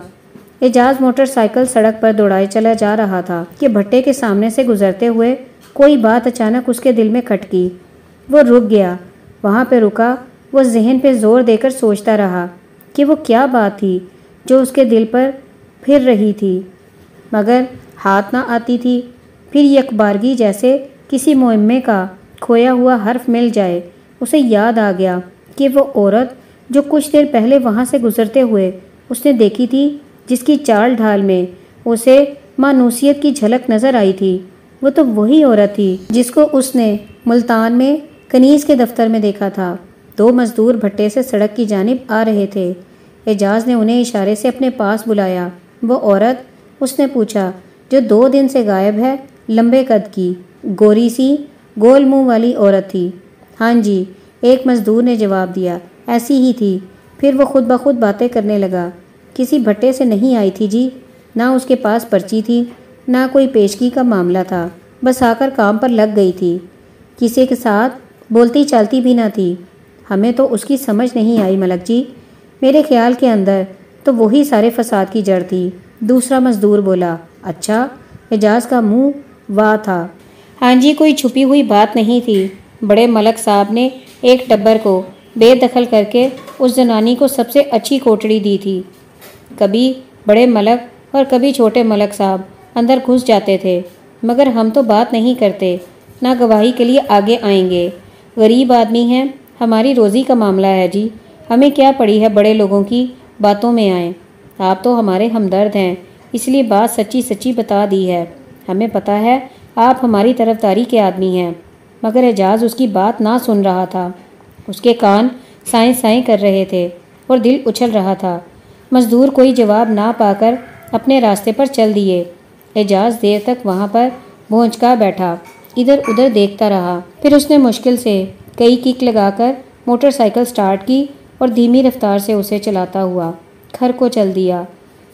S2: اعجاز موٹر سائیکل سڑک پر دوڑائے چلا جا رہا تھا کہ بھٹے کے سامنے سے گزرتے ہوئے کوئی بات اچانک اس کے دل میں کھٹکی۔ وہ رک گیا۔ وہاں پہ رکا، وہ ذہن پہ زور دے کر سوچتا رہا۔ کہ وہ کیا بات تھی جو اس کے دل پر پھر رہی تھی۔ مگر ہاتھ نہ آتی تھی، پھر یکبارگی جیسے کسی معمے کا کھویا ہوا حرف مل جائے، اسے یاد آ گیا کہ وہ عورت جو کچھ دیر پہلے وہاں سے گزرتے ہوئے اس نے دیکھی تھی، جس کی چال ڈھال میں اسے مانوسیت کی جھلک نظر آئی تھی۔ وہ تو وہی عورت تھی جس کو اس نے ملتان میں کنیز کے دفتر میں دیکھا تھا۔ دو مزدور بھٹے سے سڑک کی جانب آ رہے تھے۔ اعجاز نے انہیں اشارے سے اپنے پاس بلایا۔ وہ عورت، اس نے پوچھا، جو دو دن سے غائب ہے، لمبے قد کی۔ گوری سی، گول منہ والی عورت تھی۔ ہاں جی ایک مزدور نے جواب دیا۔ ایسی ہی تھی۔ پھر وہ خود بخود باتیں کرنے لگا۔ کسی بھٹے سے نہیں آئی تھی جی۔ نہ اس کے پاس پرچی تھی، نہ کوئی پیشگی کا معاملہ تھا۔ بس آ کر کام پر لگ گئی تھی۔ کسی کے ساتھ بولتی چالتی بھی نہ تھی۔ ہمیں تو اس کی سمجھ نہیں آئی ملک جی۔ میرے خیال کے اندر تو وہی سارے فساد کی جڑ تھی۔ دوسرا مزدور بولا اچھا اعجاز کا منہ واہ تھا۔
S1: ہاں جی کوئی چھپی ہوئی بات نہیں تھی۔ بڑے ملک صاحب نے ایک ٹبر کو بے دخل کر کے اس زنانی کو سب سے اچھی کوٹڑی دی تھی۔ کبھی بڑے ملک اور کبھی چھوٹے ملک صاحب اندر گھس جاتے تھے۔ مگر ہم تو بات نہیں کرتے نہ گواہی کے لیے آگے آئیں گے۔ غریب آدمی ہیں۔ ہماری روزی کا معاملہ ہے جی۔ ہمیں کیا پڑی ہے بڑے لوگوں کی باتوں میں آئیں۔ آپ تو ہمارے ہمدرد ہیں، اس لیے بات سچی سچی بتا دی ہے۔ ہمیں پتہ ہے، آپ ہماری طرف داری کے آدمی ہیں۔ مگر اعجاز اس کی بات نہ سن رہا تھا۔ اس کے کان سائیں سائیں کر رہے تھے اور دل اچھل رہا تھا۔ مزدور کوئی جواب نہ پا کر اپنے راستے پر چل دیے۔ اعجاز دیر تک وہاں پر بھونچکا بیٹھا۔ ادھر ادھر دیکھتا رہا۔ پھر اس نے مشکل سے کئی کک لگا کر موٹر سائیکل سٹارٹ کی اور دھیمی رفتار سے اسے چلاتا ہوا گھر کو چل دیا۔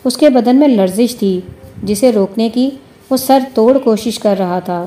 S1: اس کے بدن میں لرزش تھی جسے روکنے کی وہ سر توڑ کوشش کر رہا تھا۔